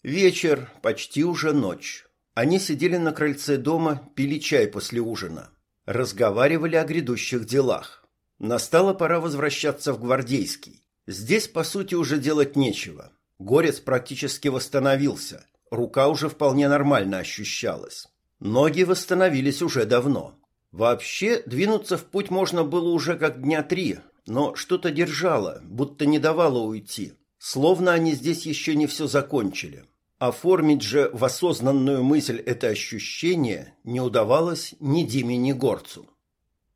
Вечер, почти уже ночь. Они сидели на крыльце дома, пили чай после ужина. Разговаривали о грядущих делах. Настала пора возвращаться в Гвардейский. Здесь, по сути, уже делать нечего. Горец практически восстановился. Рука уже вполне нормально ощущалась. Ноги восстановились уже давно. Вообще, двинуться в путь можно было уже как дня три, но что-то держало, будто не давало уйти. Словно они здесь еще не все закончили. Оформить же в осознанную мысль это ощущение не удавалось ни Диме, ни Горцу.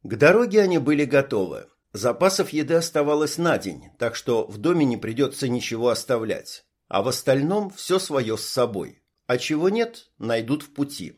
К дороге они были готовы. Запасов еды оставалось на день, так что в доме не придется ничего оставлять. А в остальном все свое с собой. А чего нет, найдут в пути.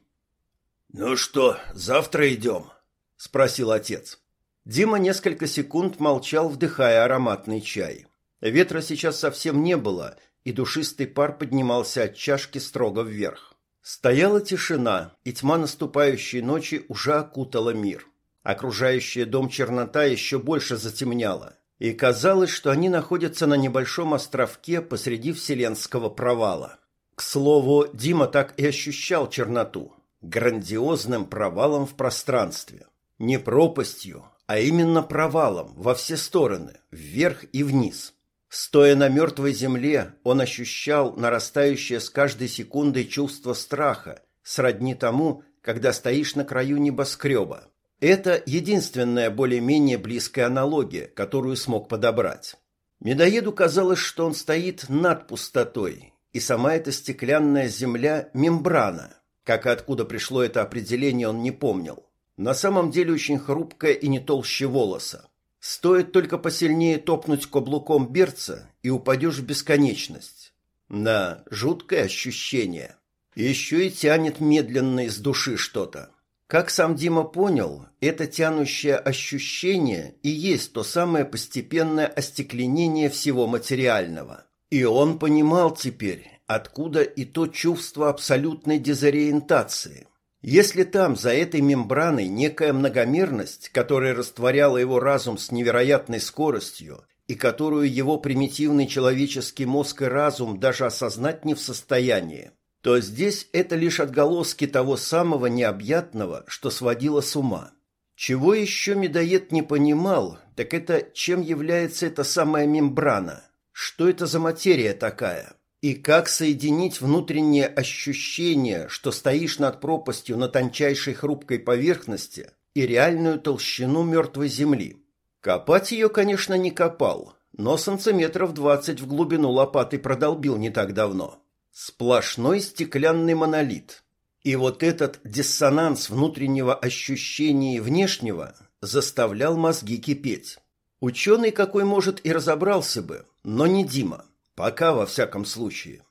«Ну что, завтра идем?» – спросил отец.
Дима несколько секунд молчал, вдыхая ароматный чай. Ветра сейчас совсем не было – и душистый пар поднимался от чашки строго вверх. Стояла тишина, и тьма наступающей ночи уже окутала мир. Окружающая дом чернота еще больше затемняла, и казалось, что они находятся на небольшом островке посреди вселенского провала. К слову, Дима так и ощущал черноту, грандиозным провалом в пространстве. Не пропастью, а именно провалом во все стороны, вверх и вниз – Стоя на мертвой земле, он ощущал нарастающее с каждой секундой чувство страха, сродни тому, когда стоишь на краю небоскреба. Это единственная более-менее близкая аналогия, которую смог подобрать. Медоеду казалось, что он стоит над пустотой, и сама эта стеклянная земля – мембрана. Как и откуда пришло это определение, он не помнил. На самом деле очень хрупкая и не толще волоса. Стоит только посильнее топнуть каблуком берца, и упадешь в бесконечность. Да, жуткое ощущение. Еще и тянет медленно из души что-то. Как сам Дима понял, это тянущее ощущение и есть то самое постепенное остекленение всего материального. И он понимал теперь, откуда и то чувство абсолютной дезориентации – если там, за этой мембраной, некая многомерность, которая растворяла его разум с невероятной скоростью, и которую его примитивный человеческий мозг и разум даже осознать не в состоянии, то здесь это лишь отголоски того самого необъятного, что сводило с ума. Чего еще медоед не понимал, так это чем является эта самая мембрана, что это за материя такая – и как соединить внутреннее ощущение, что стоишь над пропастью на тончайшей хрупкой поверхности, и реальную толщину мертвой земли? Копать ее, конечно, не копал, но сантиметров двадцать в глубину лопаты продолбил не так давно. Сплошной стеклянный монолит. И вот этот диссонанс внутреннего ощущения и внешнего заставлял мозги кипеть. Ученый какой, может, и разобрался бы, но не Дима. Пока, во всяком случае.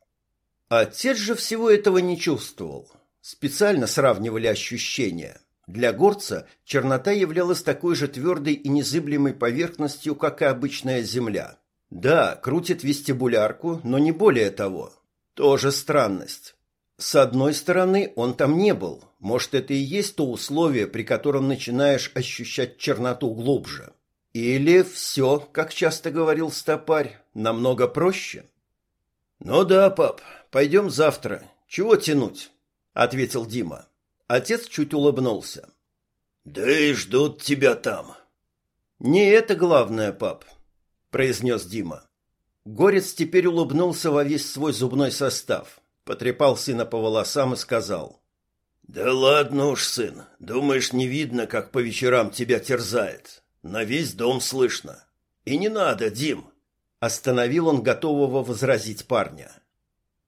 Отец же всего этого не чувствовал. Специально сравнивали ощущения. Для горца чернота являлась такой же твердой и незыблемой поверхностью, как и обычная земля. Да, крутит вестибулярку, но не более того. Тоже странность. С одной стороны, он там не был. Может, это и есть то условие, при котором начинаешь ощущать черноту глубже. Или все, как часто говорил стопарь, намного проще? Ну да, пап, пойдем завтра. Чего тянуть? ответил Дима. Отец чуть улыбнулся.
Да и ждут тебя там.
Не это главное, пап, произнес Дима. Горец теперь улыбнулся во весь свой зубной состав, потрепал сына по волосам и сказал:
"Да ладно уж, сын. Думаешь, не видно, как по вечерам тебя терзает? На весь дом слышно. И не надо, Дим. Остановил он готового возразить парня.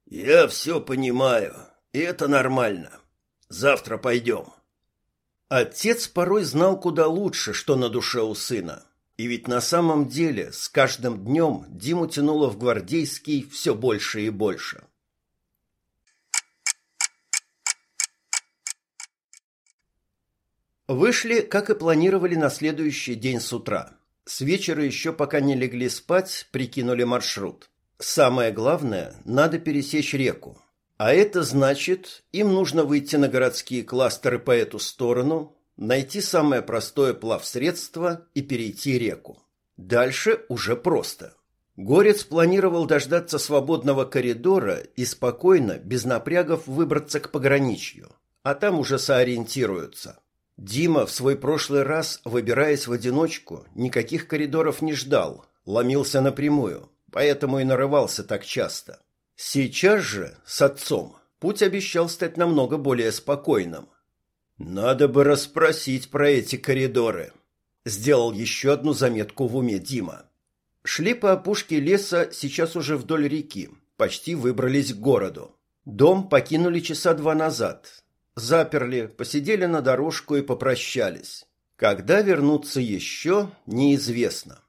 Я все понимаю, и это нормально. Завтра пойдем.
Отец порой знал куда лучше, что на душе у сына. И ведь на самом деле с каждым днем Диму тянуло в гвардейский все больше и больше. Вышли, как и планировали, на следующий день с утра. С вечера еще пока не легли спать, прикинули маршрут. Самое главное, надо пересечь реку. А это значит, им нужно выйти на городские кластеры по эту сторону, найти самое простое плавсредство и перейти реку. Дальше уже просто. Горец планировал дождаться свободного коридора и спокойно, без напрягов, выбраться к пограничью, а там уже соориентируются. Дима в свой прошлый раз, выбираясь в одиночку, никаких коридоров не ждал, ломился напрямую, поэтому и нарывался так часто. Сейчас же, с отцом, путь обещал стать намного более спокойным. «Надо бы расспросить про эти коридоры», — сделал еще одну заметку в уме Дима. Шли по опушке леса сейчас уже вдоль реки, почти выбрались к городу. Дом покинули часа два назад, Заперли, посидели на дорожку и попрощались. Когда вернуться еще, неизвестно.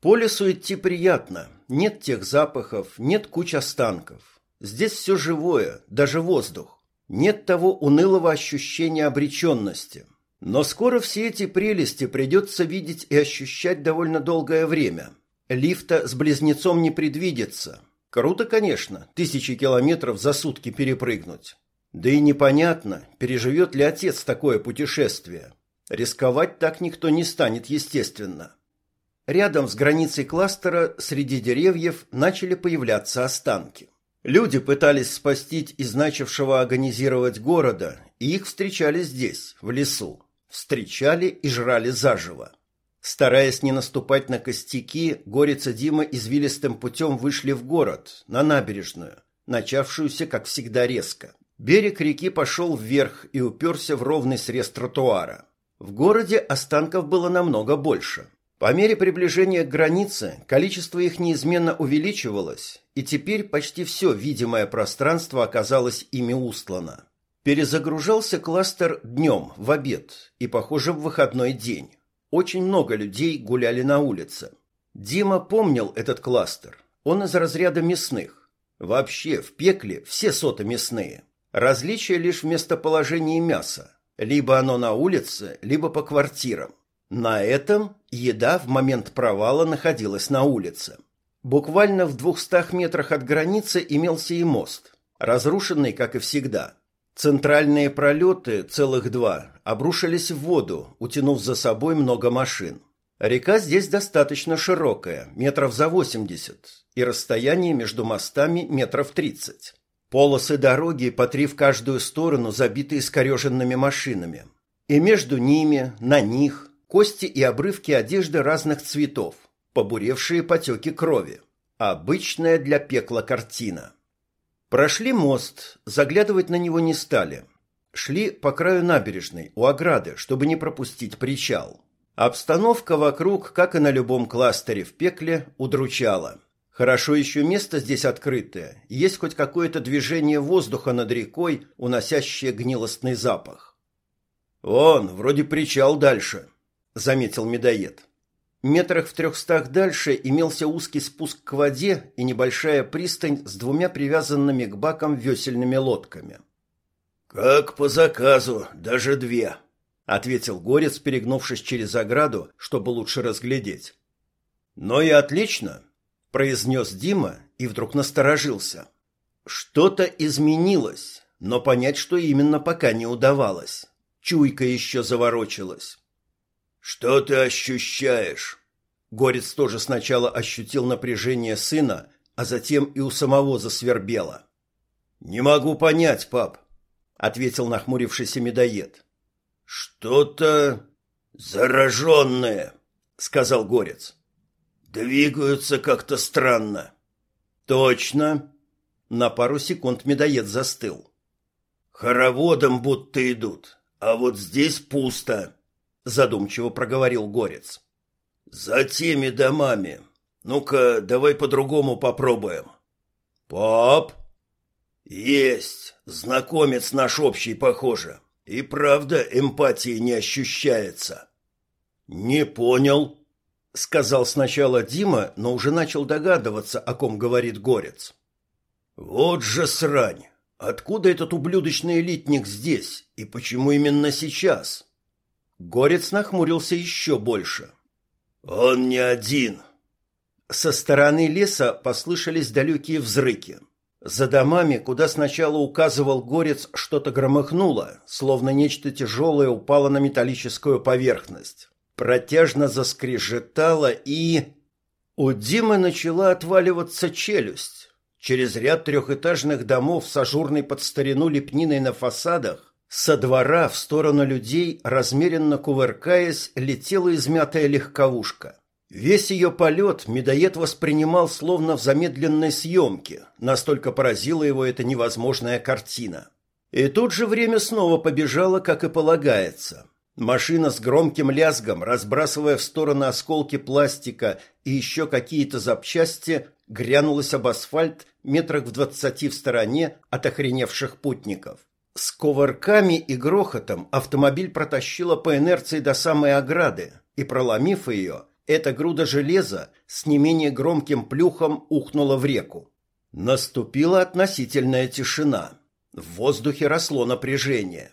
По лесу идти приятно. Нет тех запахов, нет куч останков. Здесь все живое, даже воздух. Нет того унылого ощущения обреченности. Но скоро все эти прелести придется видеть и ощущать довольно долгое время. Лифта с близнецом не предвидится. Круто, конечно, тысячи километров за сутки перепрыгнуть. Да и непонятно, переживет ли отец такое путешествие. Рисковать так никто не станет, естественно. Рядом с границей кластера среди деревьев начали появляться останки. Люди пытались спасти из начавшего агонизировать города, и их встречали здесь, в лесу. Встречали и жрали заживо. Стараясь не наступать на костяки, Горица Дима извилистым путем вышли в город, на набережную, начавшуюся, как всегда, резко. Берег реки пошел вверх и уперся в ровный срез тротуара. В городе останков было намного больше. По мере приближения к границе количество их неизменно увеличивалось, и теперь почти все видимое пространство оказалось ими устлано. Перезагружался кластер днем, в обед, и, похоже, в выходной день. Очень много людей гуляли на улице. Дима помнил этот кластер. Он из разряда мясных. Вообще, в пекле все соты мясные. Различие лишь в местоположении мяса. Либо оно на улице, либо по квартирам. На этом еда в момент провала находилась на улице. Буквально в двухстах метрах от границы имелся и мост, разрушенный, как и всегда. Центральные пролеты, целых два, обрушились в воду, утянув за собой много машин. Река здесь достаточно широкая, метров за 80, и расстояние между мостами метров 30. Полосы дороги по три в каждую сторону забиты искореженными машинами. И между ними, на них, кости и обрывки одежды разных цветов, побуревшие потеки крови. Обычная для пекла картина. Прошли мост, заглядывать на него не стали. Шли по краю набережной, у ограды, чтобы не пропустить причал. Обстановка вокруг, как и на любом кластере в пекле, удручала. Хорошо еще место здесь открытое, есть хоть какое-то движение воздуха над рекой, уносящее гнилостный запах. «Он, вроде причал дальше», — заметил медоед. Метрах в трехстах дальше имелся узкий спуск к воде и небольшая пристань с двумя привязанными к бакам весельными лодками.
«Как по заказу, даже две», — ответил Горец, перегнувшись через ограду, чтобы лучше разглядеть. «Ну и отлично произнес Дима и вдруг насторожился. Что-то изменилось, но понять, что именно, пока не удавалось. Чуйка еще заворочилась. Что ты ощущаешь? Горец тоже сначала ощутил напряжение сына, а затем и у самого засвербело. Не могу понять, пап, ответил нахмурившийся медоед. Что-то зараженное, сказал Горец. Двигаются как-то странно. Точно. На пару секунд медоед застыл. Хороводом будто идут, а вот здесь пусто, задумчиво проговорил Горец. За теми домами. Ну-ка, давай по-другому попробуем. Пап? Есть, знакомец наш общий, похоже. И правда эмпатии не ощущается.
Не понял, сказал сначала Дима, но уже начал догадываться, о ком говорит Горец.
Вот же срань. Откуда этот ублюдочный элитник здесь и почему именно сейчас?
Горец нахмурился еще больше.
Он не один.
Со стороны леса послышались далекие взрыки. За домами, куда сначала указывал горец, что-то громыхнуло, словно нечто тяжелое упало на металлическую поверхность. Протяжно заскрежетало и... У Димы начала отваливаться челюсть. Через ряд трехэтажных домов с ажурной под старину лепниной на фасадах со двора в сторону людей, размеренно кувыркаясь, летела измятая легковушка. Весь ее полет медоед воспринимал словно в замедленной съемке, настолько поразила его эта невозможная картина. И тут же время снова побежало, как и полагается. Машина с громким лязгом, разбрасывая в стороны осколки пластика и еще какие-то запчасти, грянулась об асфальт метрах в двадцати в стороне от охреневших путников. С ковырками и грохотом автомобиль протащила по инерции до самой ограды и, проломив ее, эта груда железа с не менее громким плюхом ухнула в реку. Наступила относительная тишина. В воздухе росло напряжение.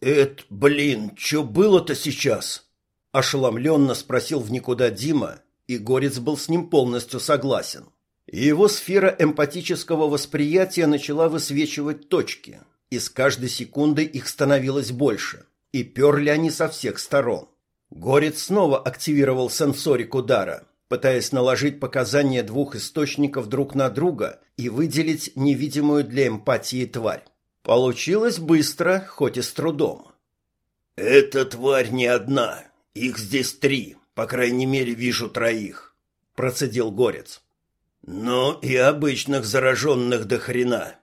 «Это, блин, что было-то сейчас?»
Ошеломленно спросил в никуда Дима, и Горец был с ним полностью согласен. Его сфера эмпатического восприятия начала высвечивать точки, и с каждой секундой их становилось больше, и перли они со всех сторон. Горец снова активировал сенсорик удара, пытаясь наложить показания двух источников друг на друга и выделить невидимую для эмпатии тварь. Получилось быстро, хоть и с трудом.
«Эта тварь не одна. Их здесь три. По крайней мере, вижу троих», — процедил Горец. «Но и обычных зараженных до хрена».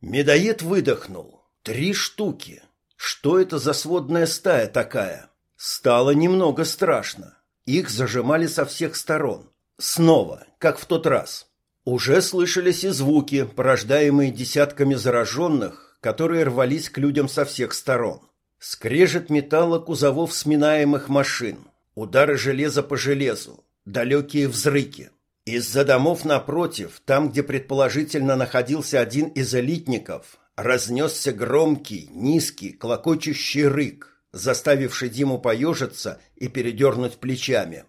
Медоед выдохнул. «Три штуки. Что это за сводная стая такая?» Стало немного страшно. Их зажимали со всех сторон. Снова, как в тот раз. Уже слышались и звуки, порождаемые десятками зараженных, которые рвались к людям со всех сторон. Скрежет металла кузовов сминаемых машин, удары железа по железу, далекие взрыки. Из-за домов напротив, там, где предположительно находился один из элитников, разнесся громкий, низкий, клокочущий рык заставивший Диму поежиться и передернуть плечами.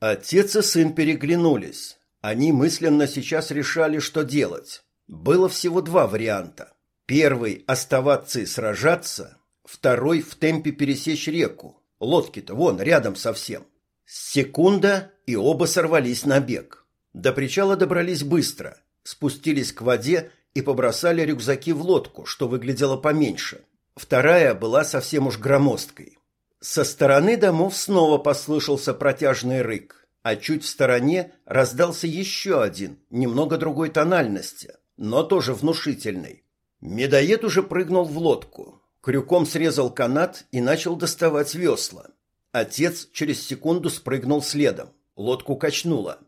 Отец и сын переглянулись. Они мысленно сейчас решали, что делать. Было всего два варианта. Первый – оставаться и сражаться. Второй – в темпе пересечь реку. Лодки-то вон, рядом совсем. Секунда, и оба сорвались на бег. До причала добрались быстро. Спустились к воде и побросали рюкзаки в лодку, что выглядело поменьше. Вторая была совсем уж громоздкой. Со стороны домов снова послышался протяжный рык, а чуть в стороне раздался еще один, немного другой тональности, но тоже внушительный. Медоед уже прыгнул в лодку, крюком срезал канат и начал доставать весла. Отец через секунду спрыгнул следом, лодку качнуло.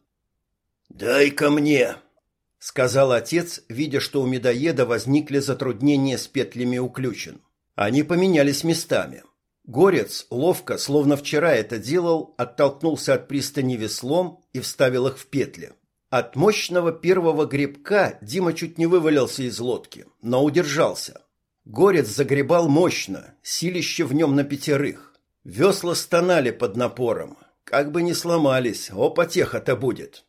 «Дай-ка мне!»
— сказал отец, видя, что у медоеда возникли затруднения с петлями уключен. Они поменялись местами. Горец, ловко, словно вчера это делал, оттолкнулся от пристани веслом и вставил их в петли. От мощного первого грибка Дима чуть не вывалился из лодки, но удержался. Горец загребал мощно, силище в нем на пятерых. Весла стонали под напором. Как бы не сломались, о, потеха-то будет.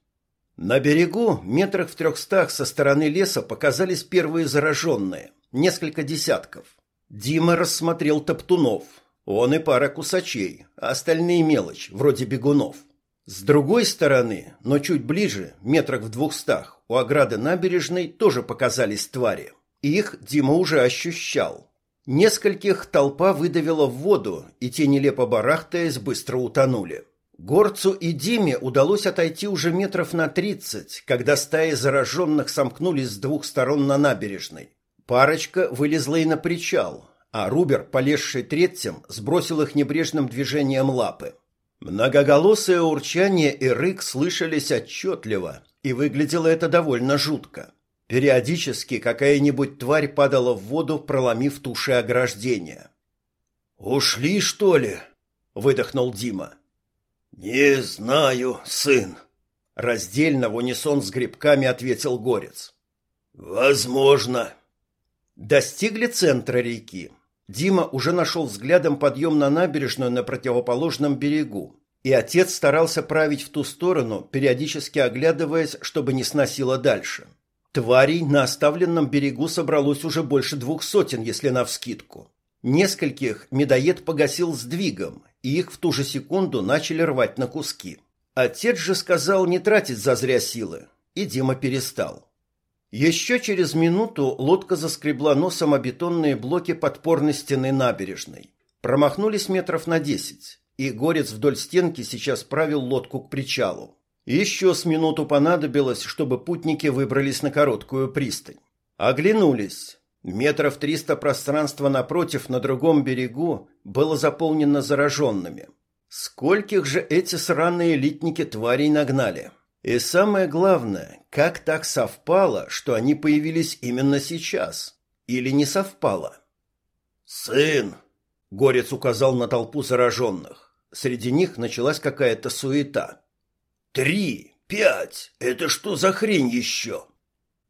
На берегу, метрах в трехстах со стороны леса, показались первые зараженные, несколько десятков. Дима рассмотрел топтунов. Он и пара кусачей, а остальные мелочь, вроде бегунов. С другой стороны, но чуть ближе, метрах в двухстах, у ограды набережной тоже показались твари. Их Дима уже ощущал. Нескольких толпа выдавила в воду, и те, нелепо барахтаясь, быстро утонули. Горцу и Диме удалось отойти уже метров на тридцать, когда стаи зараженных сомкнулись с двух сторон на набережной. Парочка вылезла и на причал, а Рубер, полезший третьим, сбросил их небрежным движением лапы. Многоголосое урчание и рык слышались отчетливо, и выглядело это довольно жутко. Периодически какая-нибудь тварь падала в воду, проломив туши ограждения.
«Ушли, что ли?» — выдохнул Дима. «Не знаю, сын», — раздельно в унисон с грибками ответил Горец. «Возможно».
Достигли центра реки. Дима уже нашел взглядом подъем на набережную на противоположном берегу, и отец старался править в ту сторону, периодически оглядываясь, чтобы не сносило дальше. Тварей на оставленном берегу собралось уже больше двух сотен, если навскидку. Нескольких медоед погасил сдвигом, и их в ту же секунду начали рвать на куски. Отец же сказал не тратить зазря силы, и Дима перестал. Еще через минуту лодка заскребла носом о бетонные блоки подпорной стены набережной. Промахнулись метров на десять, и горец вдоль стенки сейчас правил лодку к причалу. Еще с минуту понадобилось, чтобы путники выбрались на короткую пристань. Оглянулись. Метров триста пространства напротив, на другом берегу, было заполнено зараженными. Скольких же эти сраные элитники тварей нагнали? И самое главное, как так совпало, что они появились именно сейчас? Или не совпало?
«Сын!» — Горец указал на толпу зараженных. Среди них началась какая-то суета. «Три! Пять! Это что за хрень еще?»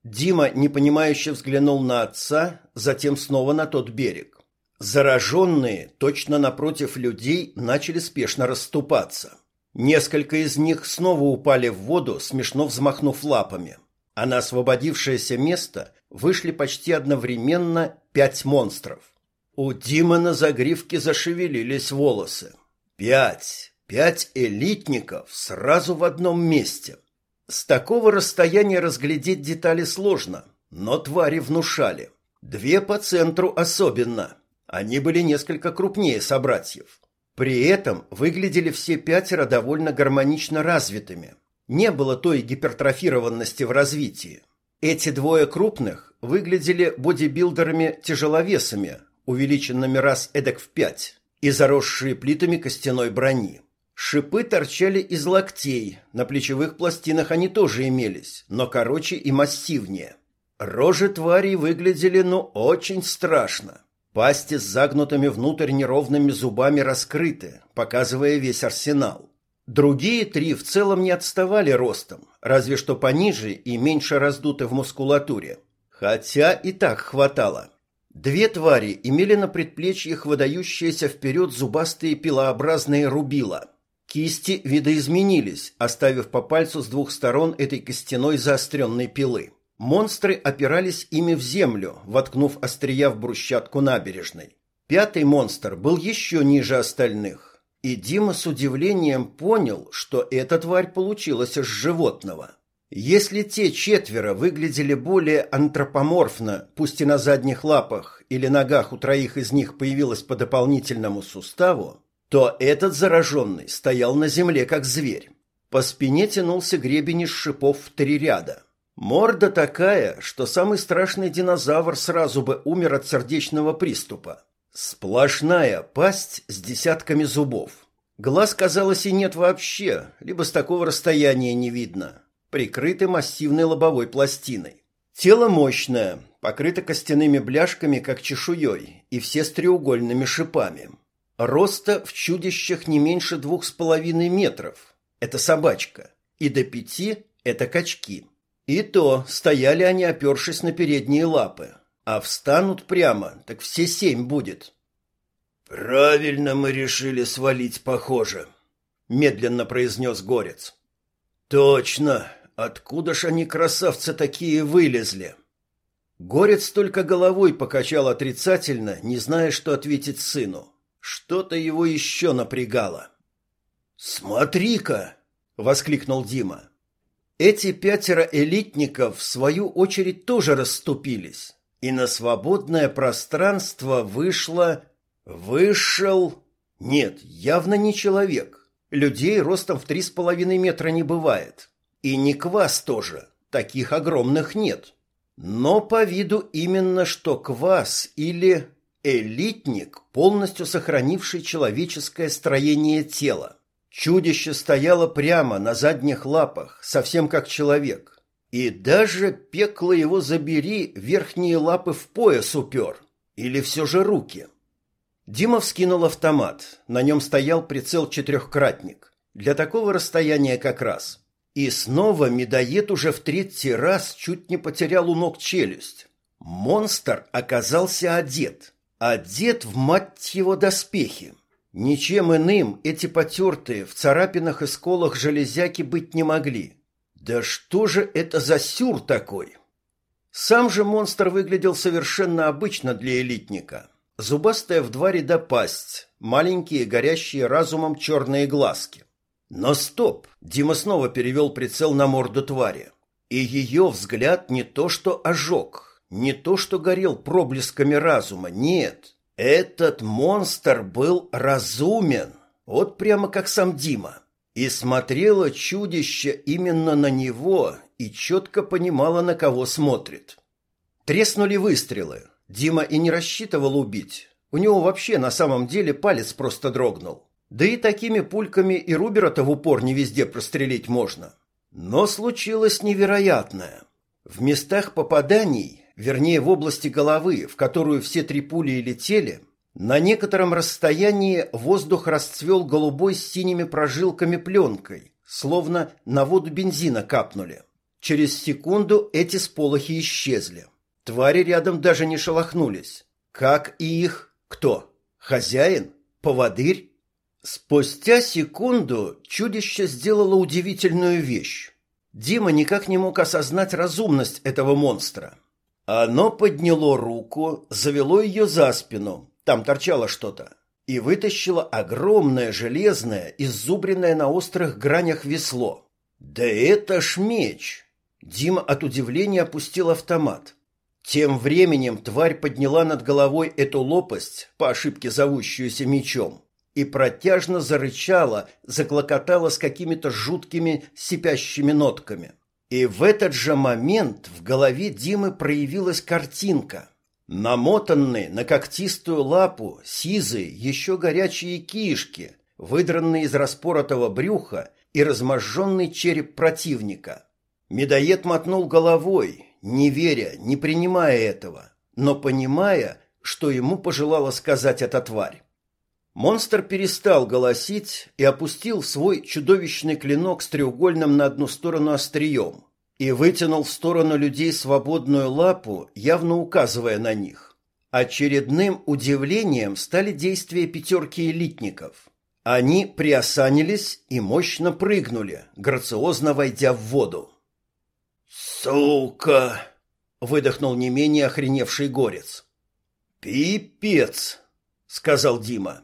Дима непонимающе взглянул на отца, затем снова на тот берег. Зараженные, точно напротив людей, начали спешно расступаться. Несколько из них снова упали в воду, смешно взмахнув лапами. А на освободившееся место вышли почти одновременно пять монстров. У Димы на загривке зашевелились волосы. Пять! Пять элитников сразу в одном месте. С такого расстояния разглядеть детали сложно, но твари внушали. Две по центру особенно. Они были несколько крупнее собратьев. При этом выглядели все пятеро довольно гармонично развитыми. Не было той гипертрофированности в развитии. Эти двое крупных выглядели бодибилдерами-тяжеловесами, увеличенными раз эдак в пять, и заросшие плитами костяной брони. Шипы торчали из локтей, на плечевых пластинах они тоже имелись, но короче и массивнее. Рожи тварей выглядели ну очень страшно. Пасти с загнутыми внутрь неровными зубами раскрыты, показывая весь арсенал. Другие три в целом не отставали ростом, разве что пониже и меньше раздуты в мускулатуре. Хотя и так хватало. Две твари имели на предплечьях выдающиеся вперед зубастые пилообразные рубила. Кисти видоизменились, оставив по пальцу с двух сторон этой костяной заостренной пилы. Монстры опирались ими в землю, воткнув острия в брусчатку набережной. Пятый монстр был еще ниже остальных, и Дима с удивлением понял, что эта тварь получилась из животного. Если те четверо выглядели более антропоморфно, пусть и на задних лапах или ногах у троих из них появилось по дополнительному суставу, то этот зараженный стоял на земле как зверь. По спине тянулся гребень из шипов в три ряда. Морда такая, что самый страшный динозавр сразу бы умер от сердечного приступа. Сплошная пасть с десятками зубов. Глаз, казалось, и нет вообще, либо с такого расстояния не видно. Прикрыты массивной лобовой пластиной. Тело мощное, покрыто костяными бляшками, как чешуей, и все с треугольными шипами. Роста в чудищах не меньше двух с половиной метров. Это собачка. И до пяти – это качки. И то стояли они, опершись на передние лапы. А встанут прямо, так все семь будет.
«Правильно мы решили свалить, похоже», — медленно произнес Горец. «Точно. Откуда ж они, красавцы, такие вылезли?»
Горец только головой покачал отрицательно, не зная, что ответить сыну. Что-то его еще напрягало.
«Смотри-ка!» — воскликнул Дима.
Эти пятеро элитников, в свою очередь, тоже расступились, и на свободное пространство вышло... Вышел... Нет, явно не человек. Людей ростом в три с половиной метра не бывает. И не квас тоже. Таких огромных нет. Но по виду именно что квас или элитник, полностью сохранивший человеческое строение тела. Чудище стояло прямо на задних лапах, совсем как человек. И даже, пекло его забери, верхние лапы в пояс упер. Или все же руки. Дима вскинул автомат. На нем стоял прицел четырехкратник. Для такого расстояния как раз. И снова медоед уже в третий раз чуть не потерял у ног челюсть. Монстр оказался одет. Одет в мать его доспехи. Ничем иным эти потертые в царапинах и сколах железяки быть не могли. Да что же это за сюр такой? Сам же монстр выглядел совершенно обычно для элитника. Зубастая в два ряда пасть, маленькие горящие разумом черные глазки. Но стоп! Дима снова перевел прицел на морду твари. И ее взгляд не то что ожег, не то что горел проблесками разума, нет. Этот монстр был разумен, вот прямо как сам Дима. И смотрело чудище именно на него и четко понимало, на кого смотрит. Треснули выстрелы. Дима и не рассчитывал убить. У него вообще на самом деле палец просто дрогнул. Да и такими пульками и Рубера-то в упор не везде прострелить можно. Но случилось невероятное. В местах попаданий, вернее в области головы, в которую все три пули летели, на некотором расстоянии воздух расцвел голубой с синими прожилками пленкой, словно на воду бензина капнули. Через секунду эти сполохи исчезли. Твари рядом даже не шелохнулись. Как и их кто? Хозяин? Поводырь? Спустя секунду чудище сделало удивительную вещь. Дима никак не мог осознать разумность этого монстра. Оно подняло руку, завело ее за спину, там торчало что-то. И вытащило огромное железное, иззубренное на острых гранях весло. Да это ж меч! Дима от удивления опустил автомат. Тем временем тварь подняла над головой эту лопасть, по ошибке зовущуюся мечом, и протяжно зарычала, заклокотала с какими-то жуткими сипящими нотками. И в этот же момент в голове Димы проявилась картинка. Намотанные на когтистую лапу сизые, еще горячие кишки, выдранные из распоротого брюха и разможженный череп противника. Медоед мотнул головой, не веря, не принимая этого, но понимая, что ему пожелала сказать эта тварь. Монстр перестал голосить и опустил свой чудовищный клинок с треугольным на одну сторону острием, и вытянул в сторону людей свободную лапу, явно указывая на них. Очередным удивлением стали действия пятерки элитников. Они приосанились и мощно прыгнули, грациозно войдя в воду.
«Сука!» — выдохнул не менее охреневший горец.
«Пипец!» — сказал Дима.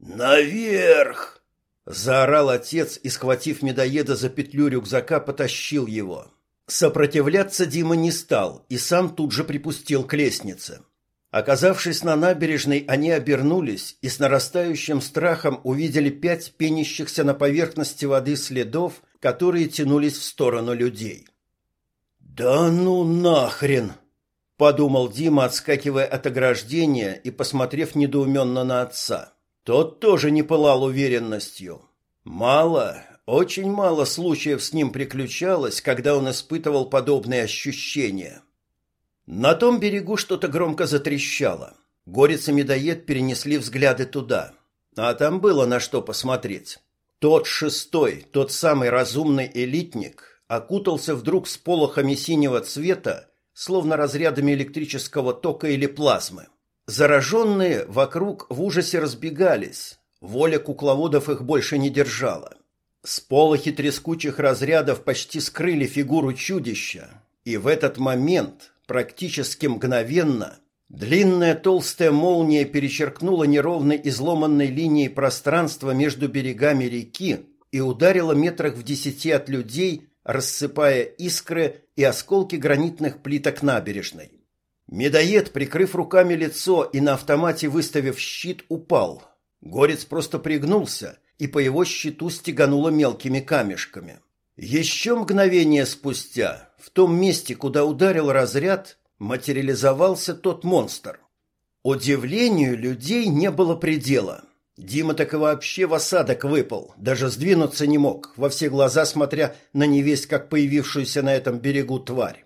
«Наверх!»
Заорал отец и, схватив медоеда за петлю рюкзака, потащил его. Сопротивляться Дима не стал и сам тут же припустил к лестнице. Оказавшись на набережной, они обернулись и с нарастающим страхом увидели пять пенящихся на поверхности воды следов, которые тянулись в сторону людей. «Да ну нахрен!» — подумал Дима, отскакивая от ограждения и посмотрев недоуменно на отца. Тот тоже не пылал уверенностью. Мало, очень мало случаев с ним приключалось, когда он испытывал подобные ощущения. На том берегу что-то громко затрещало. Горец и медоед перенесли взгляды туда. А там было на что посмотреть. Тот шестой, тот самый разумный элитник, окутался вдруг с полохами синего цвета, словно разрядами электрического тока или плазмы. Зараженные вокруг в ужасе разбегались. Воля кукловодов их больше не держала. Сполохи трескучих разрядов почти скрыли фигуру чудища, и в этот момент, практически мгновенно, длинная толстая молния перечеркнула неровной изломанной линией пространства между берегами реки и ударила метрах в десяти от людей, рассыпая искры и осколки гранитных плиток набережной. Медоед, прикрыв руками лицо и на автомате выставив щит, упал. Горец просто пригнулся, и по его щиту стегануло мелкими камешками. Еще мгновение спустя, в том месте, куда ударил разряд, материализовался тот монстр. Удивлению людей не было предела. Дима так и вообще в осадок выпал, даже сдвинуться не мог, во все глаза смотря на невесть, как появившуюся на этом берегу тварь.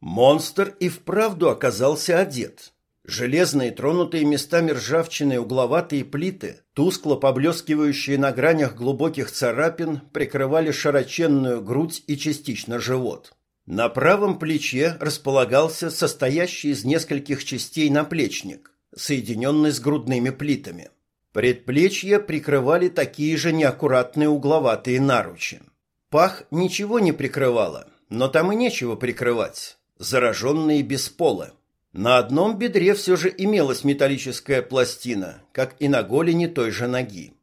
Монстр и вправду оказался одет. Железные, тронутые местами ржавчины угловатые плиты, тускло поблескивающие на гранях глубоких царапин, прикрывали широченную грудь и частично живот. На правом плече располагался состоящий из нескольких частей наплечник, соединенный с грудными плитами. Предплечья прикрывали такие же неаккуратные угловатые наручи. Пах ничего не прикрывало, но там и нечего прикрывать. Зараженные без пола. На одном бедре все же имелась металлическая пластина, как и на голени той же ноги.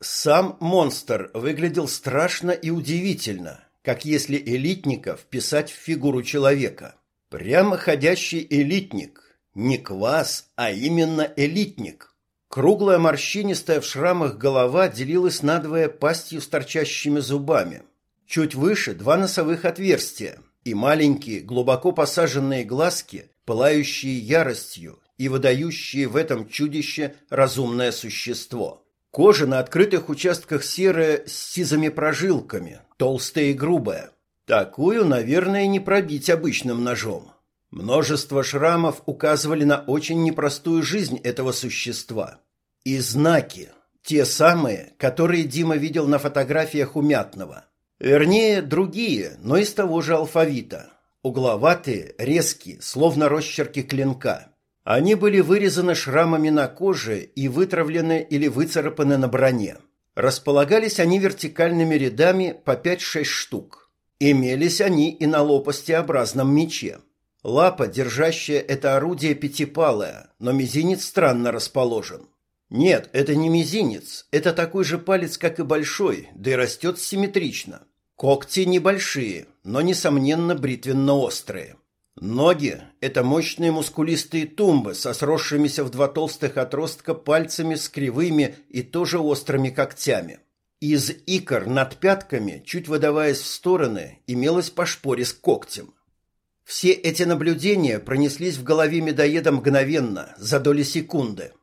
Сам монстр выглядел страшно и удивительно, как если элитника вписать в фигуру человека. Прямо ходящий элитник. Не квас, а именно элитник. Круглая морщинистая в шрамах голова делилась надвое пастью с торчащими зубами. Чуть выше два носовых отверстия и маленькие, глубоко посаженные глазки, пылающие яростью и выдающие в этом чудище разумное существо. Кожа на открытых участках серая с сизыми прожилками, толстая и грубая. Такую, наверное, не пробить обычным ножом. Множество шрамов указывали на очень непростую жизнь этого существа. И знаки, те самые, которые Дима видел на фотографиях у Мятного. Вернее, другие, но из того же алфавита. Угловатые, резкие, словно росчерки клинка. Они были вырезаны шрамами на коже и вытравлены или выцарапаны на броне. Располагались они вертикальными рядами по 5-6 штук. Имелись они и на лопастеобразном мече. Лапа, держащая это орудие, пятипалая, но мизинец странно расположен. Нет, это не мизинец, это такой же палец, как и большой, да и растет симметрично. Когти небольшие, но, несомненно, бритвенно-острые. Ноги – это мощные мускулистые тумбы со сросшимися в два толстых отростка пальцами с кривыми и тоже острыми когтями. Из икр над пятками, чуть выдаваясь в стороны, имелось по шпоре с когтем. Все эти наблюдения пронеслись в голове медоеда мгновенно, за доли секунды.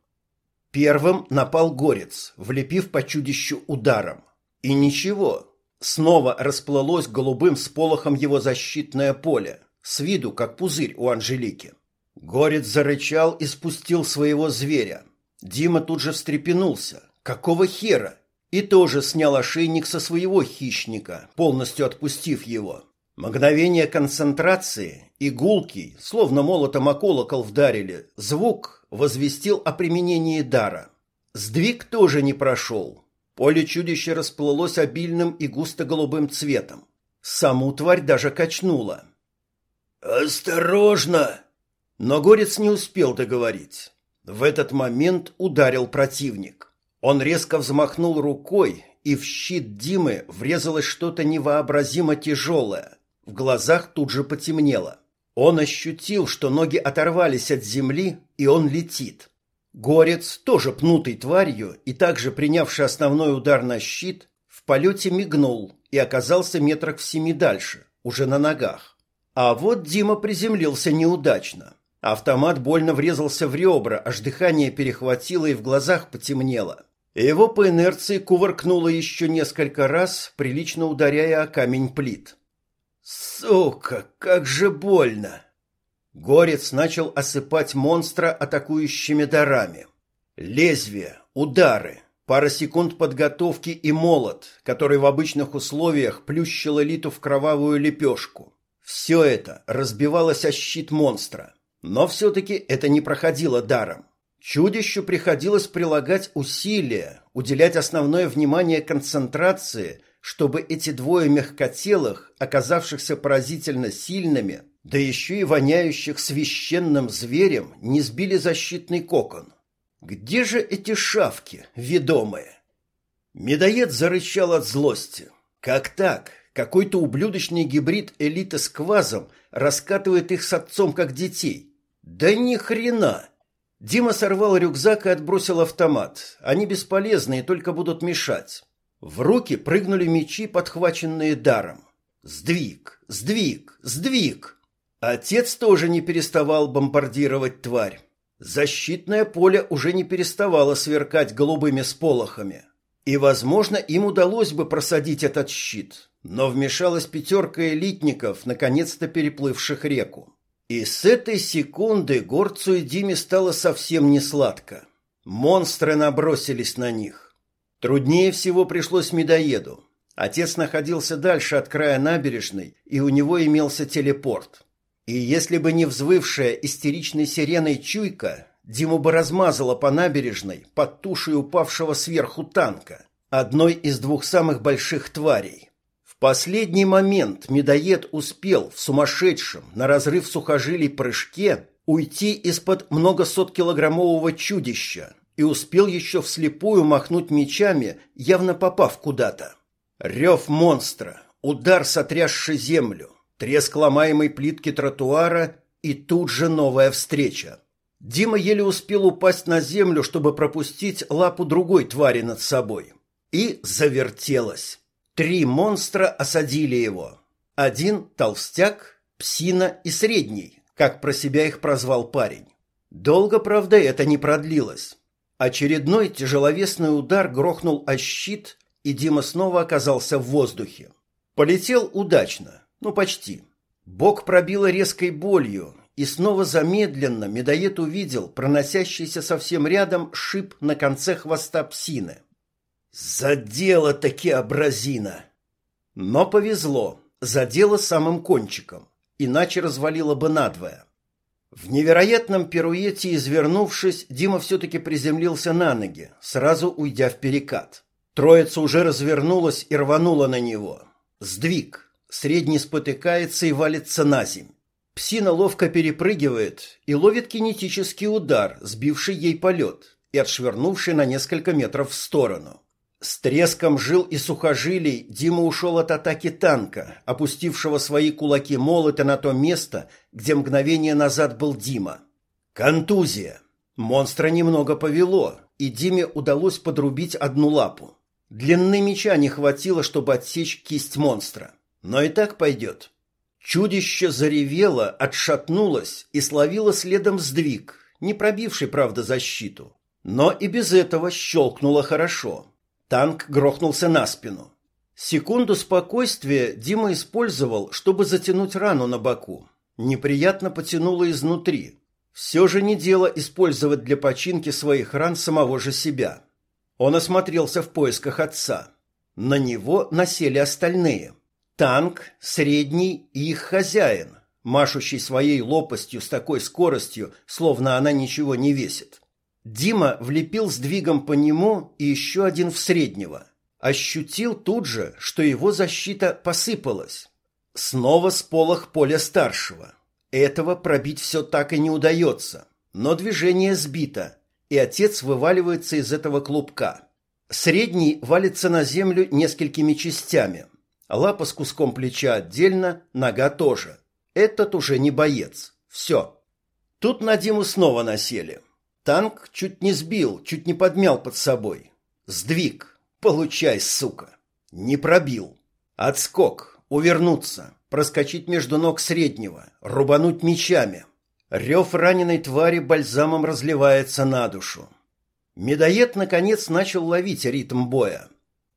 Первым напал горец, влепив по чудищу ударом. И ничего, снова расплылось голубым сполохом его защитное поле – с виду как пузырь у Анжелики. Горец зарычал и спустил своего зверя. Дима тут же встрепенулся. Какого хера? И тоже снял ошейник со своего хищника, полностью отпустив его. Мгновение концентрации, игулки, словно молотом о колокол вдарили, звук возвестил о применении дара. Сдвиг тоже не прошел. Поле чудища расплылось обильным и густо-голубым цветом. Саму тварь даже качнула.
«Осторожно!»
Но Горец не успел договорить. В этот момент ударил противник. Он резко взмахнул рукой, и в щит Димы врезалось что-то невообразимо тяжелое. В глазах тут же потемнело. Он ощутил, что ноги оторвались от земли, и он летит. Горец, тоже пнутый тварью и также принявший основной удар на щит, в полете мигнул и оказался метрах в семи дальше, уже на ногах. А вот Дима приземлился неудачно. Автомат больно врезался в ребра, аж дыхание перехватило и в глазах потемнело. Его по инерции кувыркнуло еще несколько раз, прилично ударяя о камень плит. «Сука, как же больно!» Горец начал осыпать монстра атакующими дарами. Лезвие, удары, пара секунд подготовки и молот, который в обычных условиях плющил элиту в кровавую лепешку. Все это разбивалось о щит монстра, но все-таки это не проходило даром. Чудищу приходилось прилагать усилия, уделять основное внимание концентрации, чтобы эти двое мягкотелых, оказавшихся поразительно сильными, да еще и воняющих священным зверем, не сбили защитный кокон. Где же эти шавки, ведомые? Медоед зарычал от злости. Как так? Какой-то ублюдочный гибрид элиты с квазом раскатывает их с отцом как детей. Да ни хрена! Дима сорвал рюкзак и отбросил автомат. Они бесполезны и только будут мешать. В руки прыгнули мечи, подхваченные даром. Сдвиг, сдвиг, сдвиг. Отец тоже не переставал бомбардировать тварь. Защитное поле уже не переставало сверкать голубыми сполохами. И, возможно, им удалось бы просадить этот щит, но вмешалась пятерка элитников, наконец-то переплывших реку. И с этой секунды горцу и Диме стало совсем не сладко. Монстры набросились на них. Труднее всего пришлось медоеду. Отец находился дальше от края набережной, и у него имелся телепорт. И если бы не взвывшая истеричной сиреной чуйка, Диму бы размазала по набережной под тушей упавшего сверху танка, одной из двух самых больших тварей. В последний момент медоед успел в сумасшедшем на разрыв сухожилий прыжке уйти из-под многосоткилограммового чудища и успел еще вслепую махнуть мечами, явно попав куда-то. Рев монстра, удар, сотрясший землю, треск ломаемой плитки тротуара и тут же новая встреча. Дима еле успел упасть на землю, чтобы пропустить лапу другой твари над собой. И завертелось. Три монстра осадили его. Один – толстяк, псина и средний, как про себя их прозвал парень. Долго, правда, это не продлилось. Очередной тяжеловесный удар грохнул о щит, и Дима снова оказался в воздухе. Полетел удачно, ну почти. Бок пробило резкой болью, и снова замедленно медоед увидел проносящийся совсем рядом шип на конце хвоста псины. Задело таки абразина. Но повезло, задело самым кончиком, иначе развалило бы надвое. В невероятном пируете извернувшись, Дима все-таки приземлился на ноги, сразу уйдя в перекат. Троица уже развернулась и рванула на него. Сдвиг. Средний спотыкается и валится на земь. Псина ловко перепрыгивает и ловит кинетический удар, сбивший ей полет и отшвырнувший на несколько метров в сторону. С треском жил и сухожилий Дима ушел от атаки танка, опустившего свои кулаки молота на то место, где мгновение назад был Дима. Контузия. Монстра немного повело, и Диме удалось подрубить одну лапу. Длины меча не хватило, чтобы отсечь кисть монстра. Но и так пойдет. Чудище заревело, отшатнулось и словило следом сдвиг, не пробивший, правда, защиту. Но и без этого щелкнуло хорошо. Танк грохнулся на спину. Секунду спокойствия Дима использовал, чтобы затянуть рану на боку. Неприятно потянуло изнутри. Все же не дело использовать для починки своих ран самого же себя. Он осмотрелся в поисках отца. На него насели остальные. Танк, средний и их хозяин, машущий своей лопастью с такой скоростью, словно она ничего не весит. Дима влепил сдвигом по нему и еще один в среднего. Ощутил тут же, что его защита посыпалась. Снова сполох поля старшего. Этого пробить все так и не удается. Но движение сбито, и отец вываливается из этого клубка. Средний валится на землю несколькими частями. Лапа с куском плеча отдельно, нога тоже. Этот уже не боец. Все. Тут на Диму снова насели. Танк чуть не сбил, чуть не подмял под собой. Сдвиг. Получай, сука. Не пробил. Отскок. Увернуться. Проскочить между ног среднего. Рубануть мечами. Рев раненой твари бальзамом разливается на душу. Медоед, наконец, начал ловить ритм боя.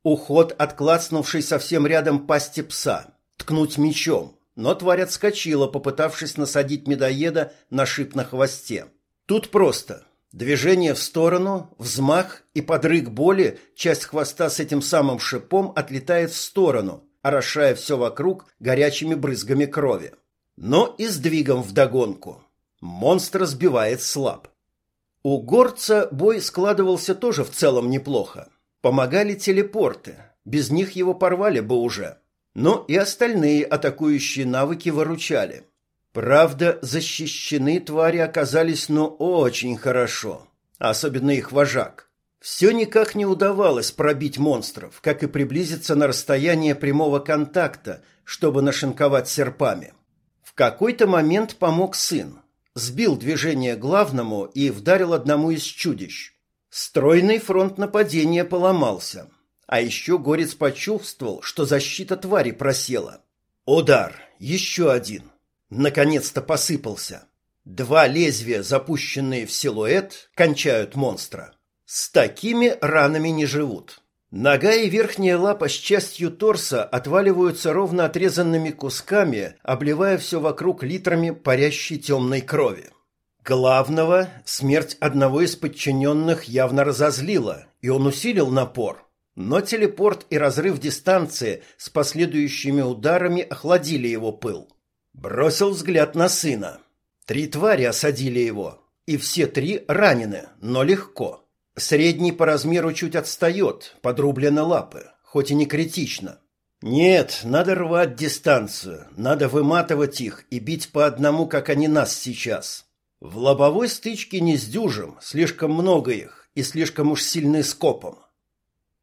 Уход от клацнувшей совсем рядом пасти пса. Ткнуть мечом. Но тварь отскочила, попытавшись насадить медоеда на шип на хвосте. Тут просто. Движение в сторону, взмах и подрык боли, часть хвоста с этим самым шипом отлетает в сторону, орошая все вокруг горячими брызгами крови. Но и сдвигом вдогонку. Монстр сбивает слаб. У горца бой складывался тоже в целом неплохо. Помогали телепорты. Без них его порвали бы уже. Но и остальные атакующие навыки выручали. Правда, защищены твари оказались, но очень хорошо. Особенно их вожак. Все никак не удавалось пробить монстров, как и приблизиться на расстояние прямого контакта, чтобы нашинковать серпами. В какой-то момент помог сын. Сбил движение главному и вдарил одному из чудищ. Стройный фронт нападения поломался. А еще Горец почувствовал, что защита твари просела. Удар. Еще один. Наконец-то посыпался. Два лезвия, запущенные в силуэт, кончают монстра. С такими ранами не живут. Нога и верхняя лапа с частью торса отваливаются ровно отрезанными кусками, обливая все вокруг литрами парящей темной крови. Главного смерть одного из подчиненных явно разозлила, и он усилил напор. Но телепорт и разрыв дистанции с последующими ударами охладили его пыл. Бросил взгляд на сына. Три твари осадили его, и все три ранены, но легко. Средний по размеру чуть отстает, подрублены лапы, хоть и не критично. Нет, надо рвать дистанцию, надо выматывать их и бить по одному, как они нас сейчас. В лобовой стычке не сдюжим, слишком много их и слишком уж сильны скопом.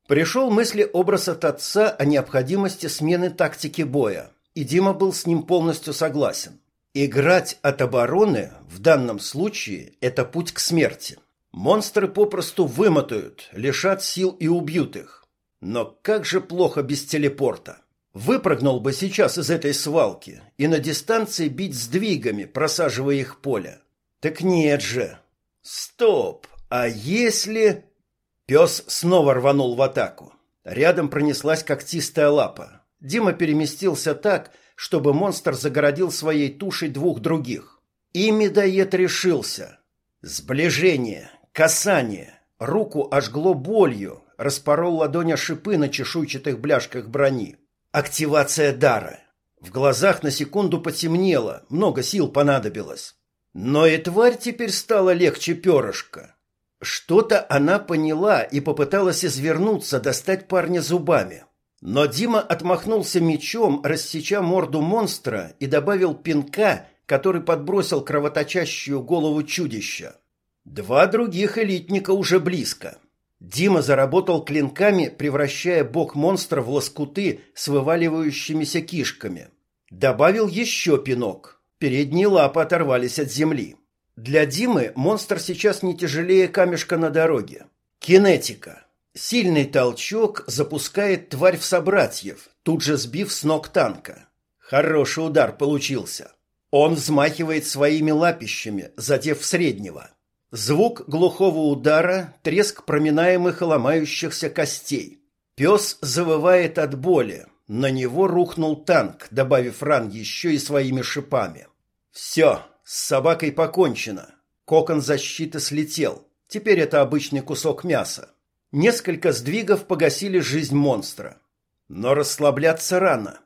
Пришел мысли образ от отца о необходимости смены тактики боя, и Дима был с ним полностью согласен. Играть от обороны в данном случае – это путь к смерти. Монстры попросту вымотают, лишат сил и убьют их. Но как же плохо без телепорта. Выпрыгнул бы сейчас из этой свалки и на дистанции бить сдвигами, просаживая их поле. Так нет же. Стоп. А если... Пес снова рванул в атаку. Рядом пронеслась когтистая лапа. Дима переместился так, чтобы монстр загородил своей тушей двух других. И медоед решился. Сближение, Касание. Руку ожгло болью, распорол ладонь о шипы на чешуйчатых бляшках брони. Активация дара. В глазах на секунду потемнело, много сил понадобилось. Но и тварь теперь стала легче перышка. Что-то она поняла и попыталась извернуться, достать парня зубами. Но Дима отмахнулся мечом, рассеча морду монстра и добавил пинка, который подбросил кровоточащую голову чудища. Два других элитника уже близко. Дима заработал клинками, превращая бок монстра в лоскуты с вываливающимися кишками. Добавил еще пинок. Передние лапы оторвались от земли. Для Димы монстр сейчас не тяжелее камешка на дороге. Кинетика. Сильный толчок запускает тварь в собратьев, тут же сбив с ног танка. Хороший удар получился. Он взмахивает своими лапищами, задев среднего. Звук глухого удара, треск проминаемых и ломающихся костей. Пес завывает от боли. На него рухнул танк, добавив ран еще и своими шипами. Все, с собакой покончено. Кокон защиты слетел. Теперь это обычный кусок мяса. Несколько сдвигов погасили жизнь монстра. Но расслабляться рано.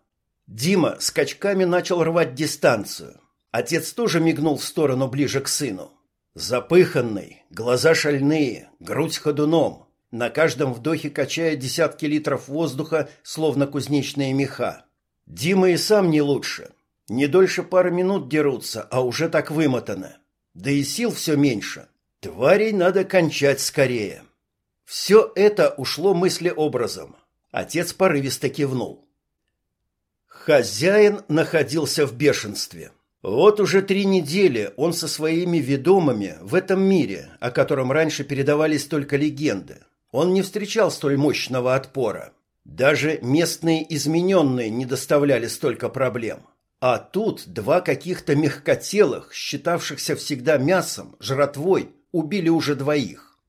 Дима скачками начал рвать дистанцию. Отец тоже мигнул в сторону ближе к сыну. Запыханный, глаза шальные, грудь ходуном, на каждом вдохе качая десятки литров воздуха, словно кузнечные меха. Дима и сам не лучше. Не дольше пары минут дерутся, а уже так вымотано. Да и сил все меньше. Тварей надо кончать скорее. Все это ушло мыслеобразом. Отец порывисто кивнул. Хозяин находился в бешенстве. Вот уже три недели он со своими ведомыми в этом мире, о котором раньше передавались только легенды. Он не встречал столь мощного отпора. Даже местные измененные не доставляли столько проблем. А тут два каких-то мягкотелых, считавшихся всегда мясом, жратвой, убили уже двоих.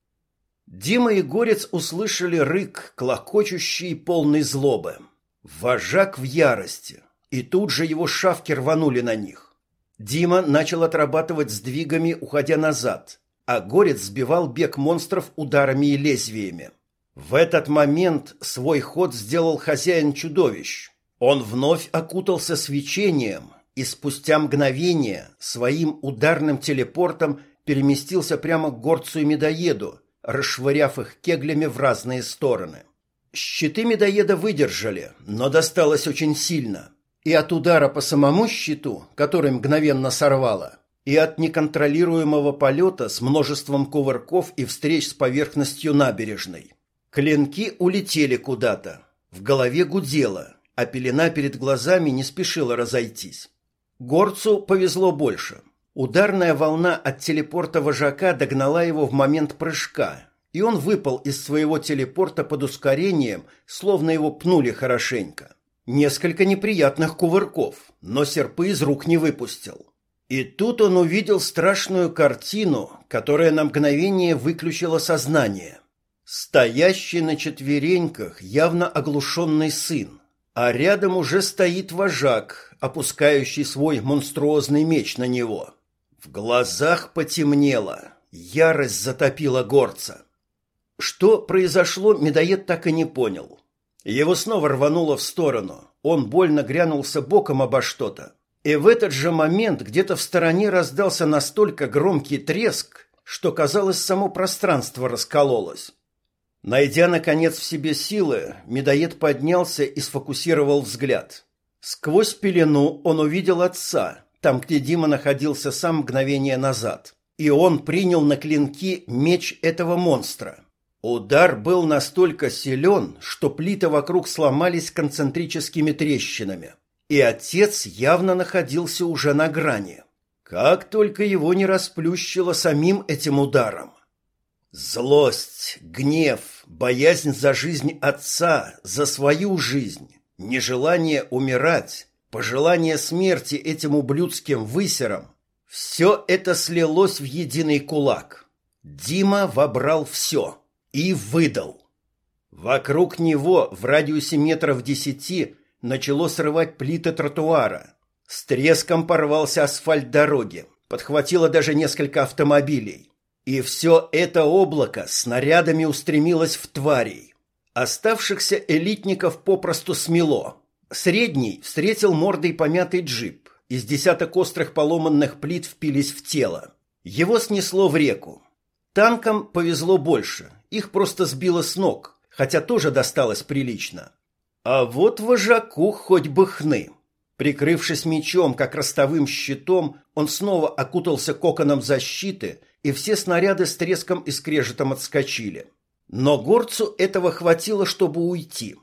Дима и Горец услышали рык, клокочущий полный злобы. Вожак в ярости, и тут же его шавки рванули на них. Дима начал отрабатывать сдвигами, уходя назад, а Горец сбивал бег монстров ударами и лезвиями. В этот момент свой ход сделал хозяин чудовищ. Он вновь окутался свечением и спустя мгновение своим ударным телепортом переместился прямо к горцу и медоеду, расшвыряв их кеглями в разные стороны. Щиты медоеда выдержали, но досталось очень сильно и от удара по самому щиту, который мгновенно сорвало, и от неконтролируемого полета с множеством кувырков и встреч с поверхностью набережной. Клинки улетели куда-то, в голове гудело, а пелена перед глазами не спешила разойтись. Горцу повезло больше. Ударная волна от телепорта вожака догнала его в момент прыжка, и он выпал из своего телепорта под ускорением, словно его пнули хорошенько. Несколько неприятных кувырков, но серпы из рук не выпустил. И тут он увидел страшную картину, которая на мгновение выключила сознание. Стоящий на четвереньках явно оглушенный сын, а рядом уже стоит вожак, опускающий свой монструозный меч на него. В глазах потемнело, ярость затопила горца. Что произошло, медоед так и не понял. Его снова рвануло в сторону, он больно грянулся боком обо что-то. И в этот же момент где-то в стороне раздался настолько громкий треск, что, казалось, само пространство раскололось. Найдя, наконец, в себе силы, медоед поднялся и сфокусировал взгляд. Сквозь пелену он увидел отца, там, где Дима находился сам мгновение назад. И он принял на клинки меч этого монстра. Удар был настолько силен, что плиты вокруг сломались концентрическими трещинами. И отец явно находился уже на грани. Как только его не расплющило самим этим ударом. Злость, гнев, боязнь за жизнь отца, за свою жизнь, нежелание умирать, пожелание смерти этим ублюдским высерам – все это слилось в единый кулак. Дима вобрал все и выдал. Вокруг него в радиусе метров десяти начало срывать плиты тротуара. С треском порвался асфальт дороги, подхватило даже несколько автомобилей. И все это облако снарядами устремилось в тварей. Оставшихся элитников попросту смело. Средний встретил мордой помятый джип. Из десяток острых поломанных плит впились в тело. Его снесло в реку. Танкам повезло больше. Их просто сбило с ног, хотя тоже досталось прилично. А вот вожаку хоть бы хны. Прикрывшись мечом, как ростовым щитом, он снова окутался коконом защиты – и все снаряды с треском и скрежетом отскочили. Но горцу этого хватило, чтобы уйти.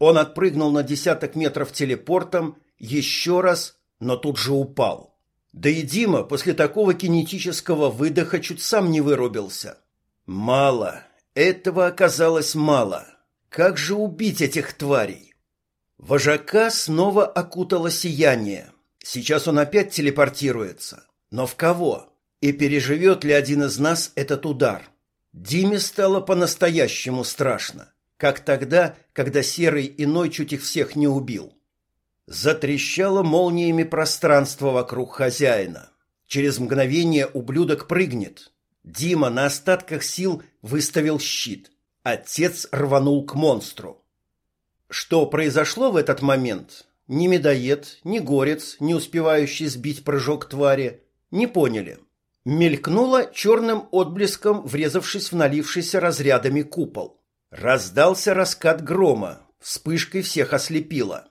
Он отпрыгнул на десяток метров телепортом, еще раз, но тут же упал. Да и Дима после такого кинетического выдоха чуть сам не вырубился. Мало. Этого оказалось мало. Как же убить этих тварей? Вожака снова окутало сияние. Сейчас он опять телепортируется. Но в кого? И переживет ли один из нас этот удар? Диме стало по-настоящему страшно, как тогда, когда Серый иной чуть их всех не убил. Затрещало молниями пространство вокруг хозяина. Через мгновение ублюдок прыгнет. Дима на остатках сил выставил щит. Отец рванул к монстру. Что произошло в этот момент, ни медоед, ни горец, не успевающий сбить прыжок твари, не поняли. Мелькнуло черным отблеском, врезавшись в налившийся разрядами купол. Раздался раскат грома, вспышкой всех ослепило.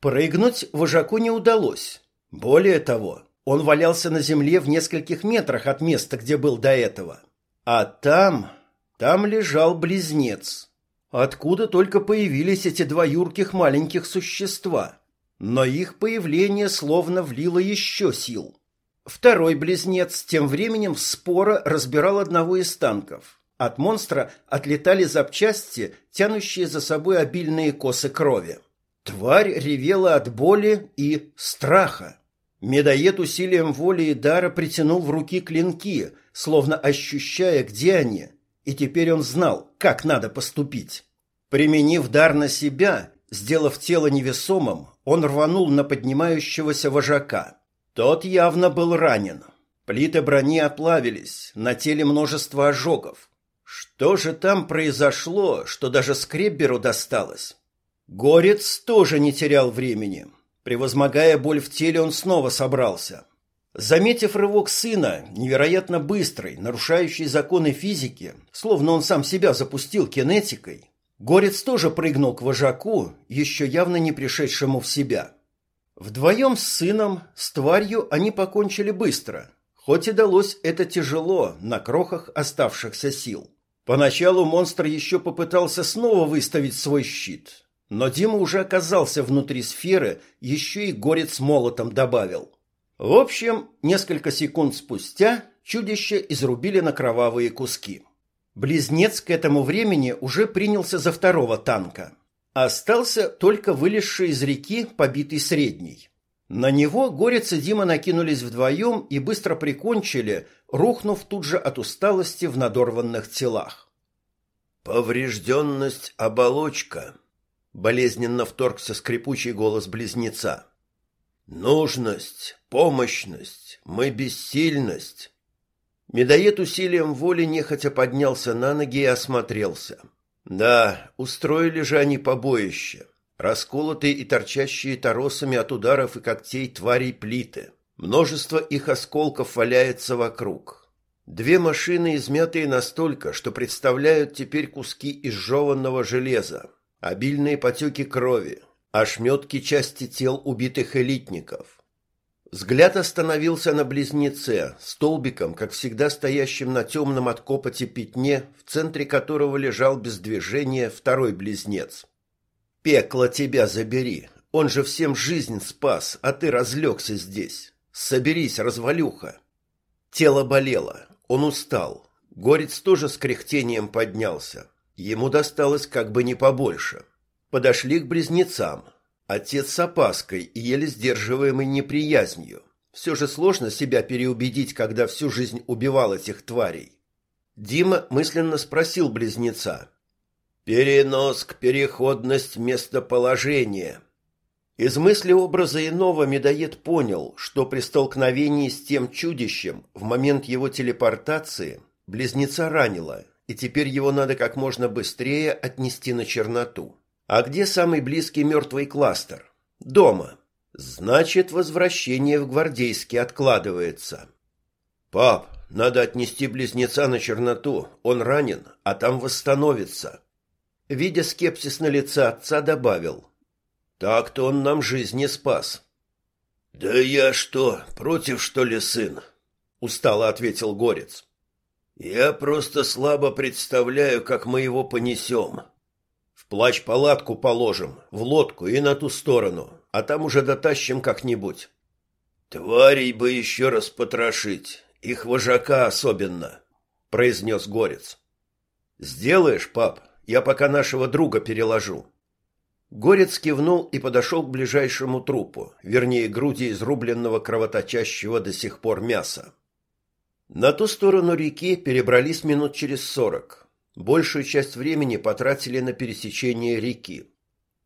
Прыгнуть вожаку не удалось. Более того, он валялся на земле в нескольких метрах от места, где был до этого. А там, там лежал близнец. Откуда только появились эти два юрких маленьких существа. Но их появление словно влило еще сил. Второй близнец тем временем споро разбирал одного из танков. От монстра отлетали запчасти, тянущие за собой обильные косы крови. Тварь ревела от боли и страха. Медоед усилием воли и дара притянул в руки клинки, словно ощущая, где они, и теперь он знал, как надо поступить. Применив дар на себя, сделав тело невесомым, он рванул на поднимающегося вожака. Тот явно был ранен. Плиты брони оплавились, на теле множество ожогов. Что же там произошло, что даже скребберу досталось? Горец тоже не терял времени. Превозмогая боль в теле, он снова собрался. Заметив рывок сына, невероятно быстрый, нарушающий законы физики, словно он сам себя запустил кинетикой, Горец тоже прыгнул к вожаку, еще явно не пришедшему в себя. Вдвоем с сыном, с тварью они покончили быстро, хоть и далось это тяжело на крохах оставшихся сил. Поначалу монстр еще попытался снова выставить свой щит, но Дима уже оказался внутри сферы, еще и горец молотом добавил. В общем, несколько секунд спустя чудище изрубили на кровавые куски. Близнец к этому времени уже принялся за второго танка – Остался только вылезший из реки побитый средний. На него Горец и Дима накинулись вдвоем и быстро прикончили, рухнув тут же от усталости в надорванных телах.
«Поврежденность оболочка», — болезненно вторгся скрипучий голос близнеца. «Нужность, помощность, мы бессильность».
Медоед усилием воли нехотя поднялся на ноги и осмотрелся. Да, устроили же они побоище. Расколотые и торчащие торосами от ударов и когтей тварей плиты. Множество их осколков валяется вокруг. Две машины, измятые настолько, что представляют теперь куски изжеванного железа, обильные потеки крови, ошметки части тел убитых элитников. Взгляд остановился на близнеце, столбиком, как всегда стоящим на темном от копоти пятне, в центре которого лежал без движения второй близнец. «Пекло тебя забери! Он же всем жизнь спас, а ты разлегся здесь! Соберись, развалюха!» Тело болело, он устал. Горец тоже с кряхтением поднялся. Ему досталось как бы не побольше. Подошли к близнецам. Отец с опаской и еле сдерживаемой неприязнью. Все же сложно себя переубедить, когда всю жизнь убивал этих тварей. Дима мысленно спросил близнеца. «Переноск, переходность местоположения». Из мысли образа иного медоед понял, что при столкновении с тем чудищем в момент его телепортации близнеца ранило, и теперь его надо как можно быстрее отнести на черноту. А где самый близкий мертвый кластер? Дома. Значит, возвращение в Гвардейский откладывается. Пап, надо отнести близнеца на черноту. Он ранен, а там восстановится. Видя скепсис на лице отца, добавил: так-то он нам жизни спас.
Да я что, против что ли, сын? устало ответил Горец. Я просто слабо представляю, как мы его понесем.
Плащ-палатку положим, в лодку и на ту сторону, а там уже дотащим как-нибудь.
Тварей бы еще раз потрошить, их вожака особенно, произнес Горец.
Сделаешь, пап, я пока нашего друга переложу. Горец кивнул и подошел к ближайшему трупу, вернее, груди изрубленного кровоточащего до сих пор мяса. На ту сторону реки перебрались минут через сорок. Большую часть времени потратили на пересечение реки.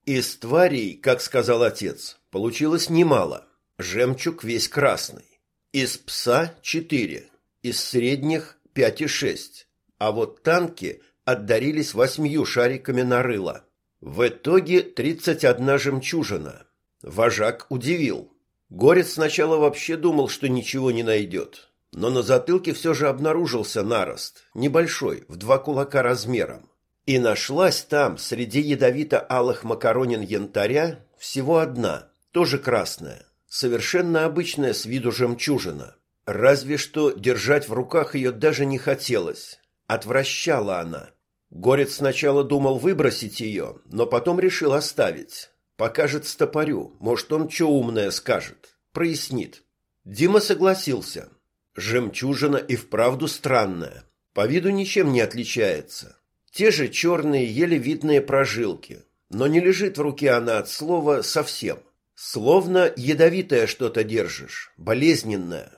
Из тварей, как сказал отец, получилось немало. Жемчуг весь красный. Из пса четыре, из средних пять и шесть. А вот танки отдарились восьмью шариками на рыло. В итоге 31 жемчужина. Вожак удивил. Горец сначала вообще думал, что ничего не найдет. Но на затылке все же обнаружился нарост, небольшой, в два кулака размером. И нашлась там, среди ядовито-алых макаронин янтаря, всего одна, тоже красная, совершенно обычная с виду жемчужина. Разве что держать в руках ее даже не хотелось. Отвращала она. Горец сначала думал выбросить ее, но потом решил оставить. Покажет стопорю, может, он что умное скажет, прояснит. Дима согласился. Жемчужина и вправду странная. По виду ничем не отличается. Те же черные, еле видные прожилки. Но не лежит в руке она от слова совсем. Словно ядовитое что-то держишь, болезненное.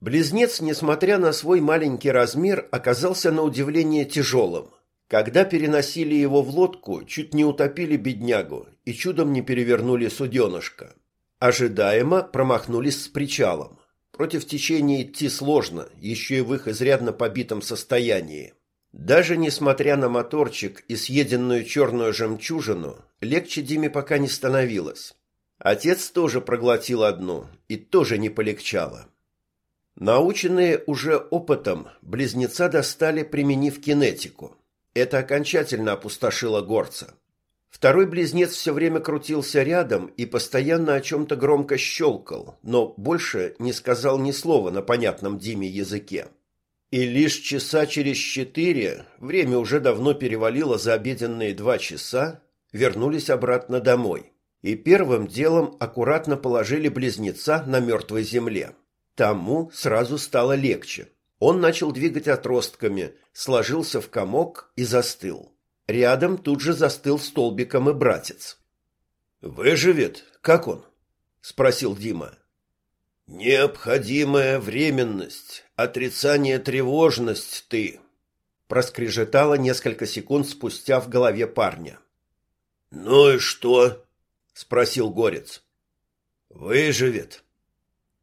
Близнец, несмотря на свой маленький размер, оказался на удивление тяжелым. Когда переносили его в лодку, чуть не утопили беднягу и чудом не перевернули суденышко. Ожидаемо промахнулись с причалом. Против течения идти сложно, еще и в их изрядно побитом состоянии. Даже несмотря на моторчик и съеденную черную жемчужину, легче Диме пока не становилось. Отец тоже проглотил одну и тоже не полегчало. Наученные уже опытом, близнеца достали, применив кинетику. Это окончательно опустошило горца. Второй близнец все время крутился рядом и постоянно о чем-то громко щелкал, но больше не сказал ни слова на понятном Диме языке. И лишь часа через четыре, время уже давно перевалило за обеденные два часа, вернулись обратно домой. И первым делом аккуратно положили близнеца на мертвой земле. Тому сразу стало легче. Он начал двигать отростками, сложился в комок и застыл. Рядом тут же застыл столбиком и братец. «Выживет? Как он?» спросил Дима. Необходимая временность, отрицание тревожность ты, проскрежетало несколько секунд спустя в голове парня. Ну и что? спросил Горец. Выживет.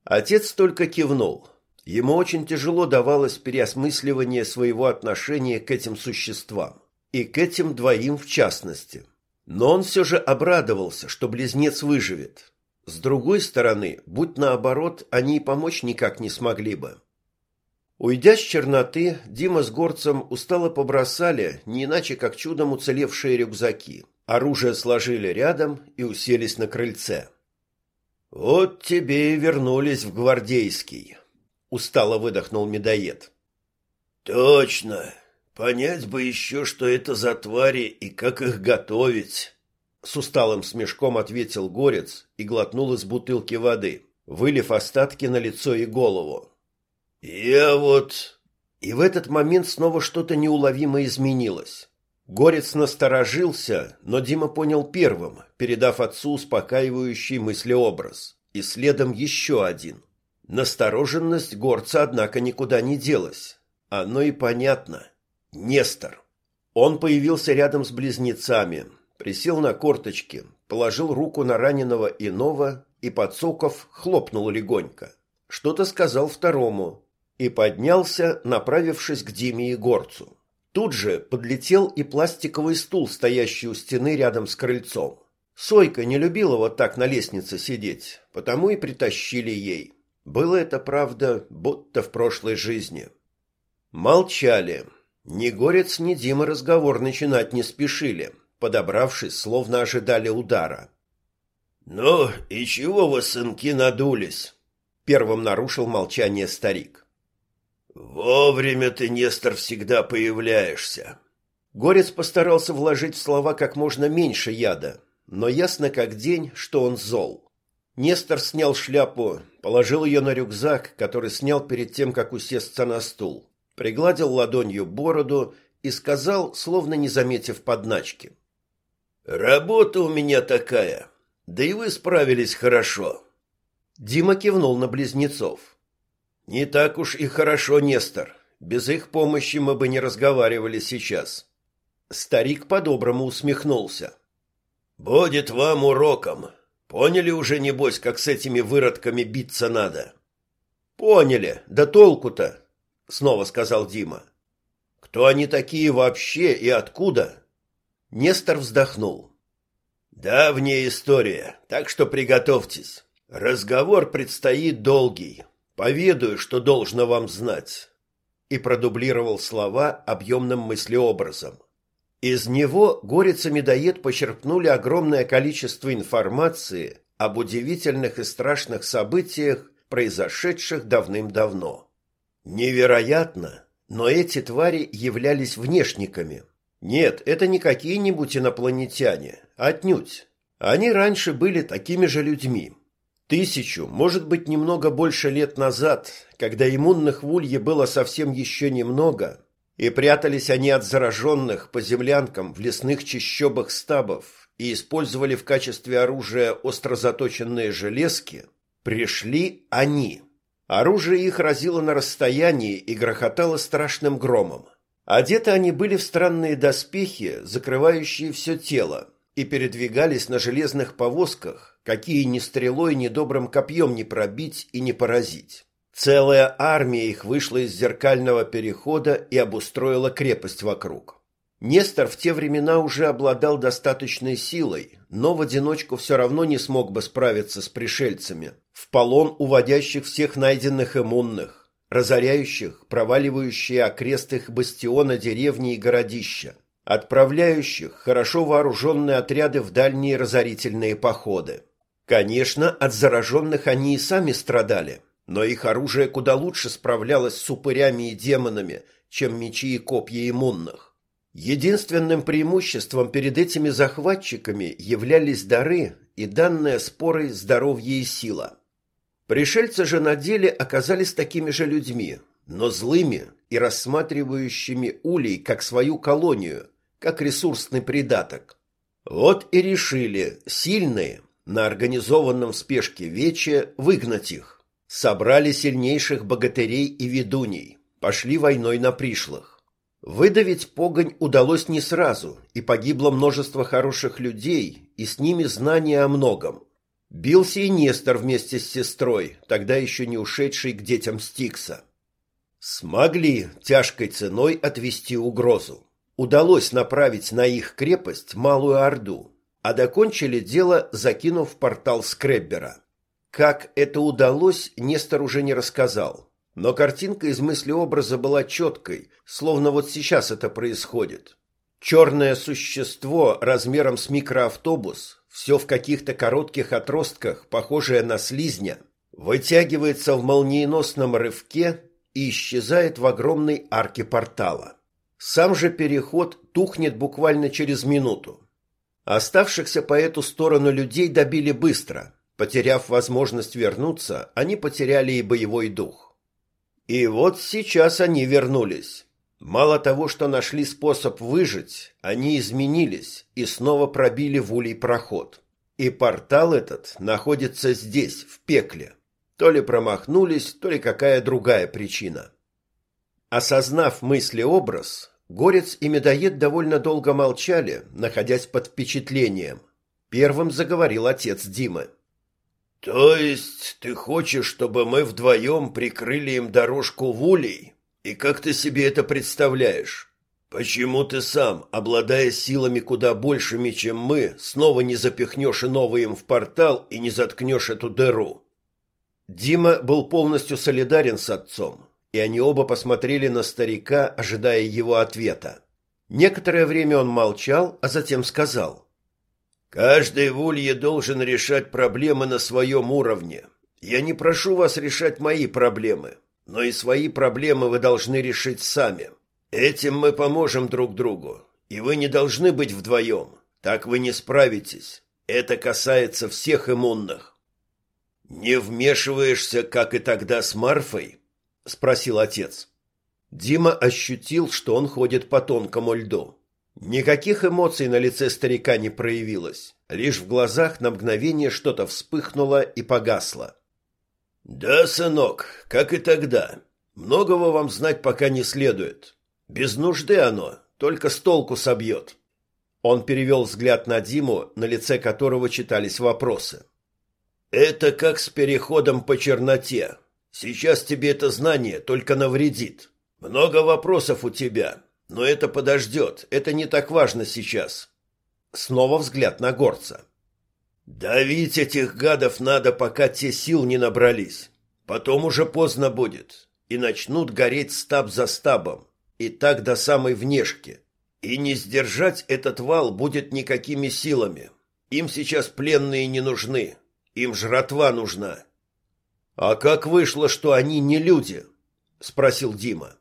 Отец только кивнул. Ему очень тяжело давалось переосмысливание своего отношения к этим существам, и к этим двоим в частности. Но он все же обрадовался, что близнец выживет. С другой стороны, будь наоборот, они и помочь никак не смогли бы. Уйдя с черноты, Дима с горцем устало побросали, не иначе как чудом уцелевшие рюкзаки. Оружие сложили рядом и уселись на крыльце. «Вот тебе и вернулись в гвардейский», — устало выдохнул медоед. «Точно. Понять бы еще, что это за твари и как их готовить». С усталым смешком ответил горец и глотнул из бутылки воды, вылив остатки на лицо и голову. «Я вот...» И в этот момент снова что-то неуловимо изменилось. Горец насторожился, но Дима понял первым, передав отцу успокаивающий мыслеобраз. И следом еще один. Настороженность горца, однако, никуда не делась. Оно и понятно. Нестор. Он появился рядом с близнецами, присел на корточки, положил руку на раненого иного и, подсоков, хлопнул легонько. Что-то сказал второму и поднялся, направившись к Диме и горцу. Тут же подлетел и пластиковый стул, стоящий у стены рядом с крыльцом. Сойка не любила вот так на лестнице сидеть, потому и притащили ей. Было это, правда, будто в прошлой жизни. Молчали. Ни Горец, ни Дима разговор начинать не спешили подобравшись, словно ожидали удара. «Ну, и чего вы, сынки, надулись?» Первым нарушил молчание старик. «Вовремя ты, Нестор, всегда появляешься». Горец постарался вложить в слова как можно меньше яда, но ясно как день, что он зол. Нестор снял шляпу, положил ее на рюкзак, который снял перед тем, как усесться на стул, пригладил ладонью бороду и сказал, словно не заметив подначки. Работа у меня такая. Да и вы справились хорошо. Дима кивнул на близнецов. Не так уж и хорошо, Нестор. Без их помощи мы бы не разговаривали сейчас. Старик по-доброму усмехнулся. Будет вам уроком. Поняли уже небось, как с этими выродками биться надо. Поняли. Да толку-то, снова сказал Дима. Кто они такие вообще и откуда? Нестор вздохнул. Давняя история, так что приготовьтесь. Разговор предстоит долгий. Поведаю, что должно вам знать. И продублировал слова объемным мыслеобразом. Из него горец и медоед почерпнули огромное количество информации об удивительных и страшных событиях, произошедших давным-давно. Невероятно, но эти твари являлись внешниками – нет, это не какие-нибудь инопланетяне, отнюдь. Они раньше были такими же людьми. Тысячу, может быть, немного больше лет назад, когда иммунных в Улье было совсем еще немного, и прятались они от зараженных по землянкам в лесных чащобах стабов и использовали в качестве оружия остро заточенные железки, пришли они. Оружие их разило на расстоянии и грохотало страшным громом. Одеты они были в странные доспехи, закрывающие все тело, и передвигались на железных повозках, какие ни стрелой, ни добрым копьем не пробить и не поразить. Целая армия их вышла из зеркального перехода и обустроила крепость вокруг. Нестор в те времена уже обладал достаточной силой, но в одиночку все равно не смог бы справиться с пришельцами, в полон уводящих всех найденных иммунных, разоряющих, проваливающие окрест их бастиона деревни и городища, отправляющих хорошо вооруженные отряды в дальние разорительные походы. Конечно, от зараженных они и сами страдали, но их оружие куда лучше справлялось с упырями и демонами, чем мечи и копья иммунных. Единственным преимуществом перед этими захватчиками являлись дары и данная спорой здоровье и сила – Пришельцы же на деле оказались такими же людьми, но злыми и рассматривающими улей как свою колонию, как ресурсный придаток. Вот и решили сильные, на организованном в спешке вече выгнать их. Собрали сильнейших богатырей и ведуней, пошли войной на пришлых. Выдавить погонь удалось не сразу, и погибло множество хороших людей, и с ними знания о многом. Бился и Нестор вместе с сестрой, тогда еще не ушедший к детям Стикса. Смогли тяжкой ценой отвести угрозу. Удалось направить на их крепость Малую Орду, а докончили дело, закинув портал Скреббера. Как это удалось, Нестор уже не рассказал. Но картинка из мысли-образа была четкой, словно вот сейчас это происходит. Черное существо размером с микроавтобус, все в каких-то коротких отростках, похожее на слизня, вытягивается в молниеносном рывке и исчезает в огромной арке портала. Сам же переход тухнет буквально через минуту. Оставшихся по эту сторону людей добили быстро. Потеряв возможность вернуться, они потеряли и боевой дух. И вот сейчас они вернулись. Мало того, что нашли способ выжить, они изменились и снова пробили в улей проход. И портал этот находится здесь, в пекле. То ли промахнулись, то ли какая другая причина. Осознав мысли-образ, Горец и Медоед довольно долго молчали, находясь под впечатлением. Первым заговорил отец Димы.
«То есть ты хочешь, чтобы мы вдвоем прикрыли им дорожку в улей? И как ты себе это представляешь? Почему ты сам, обладая силами куда большими, чем мы, снова не запихнешь иного им в портал и не заткнешь эту дыру?»
Дима был полностью солидарен с отцом, и они оба посмотрели на старика, ожидая его ответа. Некоторое время он молчал, а затем сказал –
Каждый в Улье должен решать проблемы на своем уровне. Я не прошу вас решать мои проблемы, но и свои проблемы вы должны решить сами. Этим мы поможем друг другу, и вы не должны быть вдвоем. Так вы не справитесь. Это касается всех иммунных. Не вмешиваешься, как и тогда с Марфой? спросил отец.
Дима ощутил, что он ходит по тонкому льду. Никаких эмоций на лице старика не проявилось. Лишь в глазах на мгновение что-то вспыхнуло и погасло.
«Да, сынок, как и тогда. Многого вам знать пока не следует. Без нужды оно, только с толку собьет».
Он перевел взгляд на Диму, на лице которого читались вопросы.
«Это как с переходом по черноте. Сейчас тебе это знание только навредит. Много вопросов у тебя, но это подождет, это не так важно сейчас.
Снова взгляд на горца.
Давить этих гадов надо, пока те сил не набрались. Потом уже поздно будет, и начнут гореть стаб за стабом, и так до самой внешки. И не сдержать этот вал будет никакими силами. Им сейчас пленные не нужны, им жратва нужна.
А как вышло, что они не люди? спросил Дима.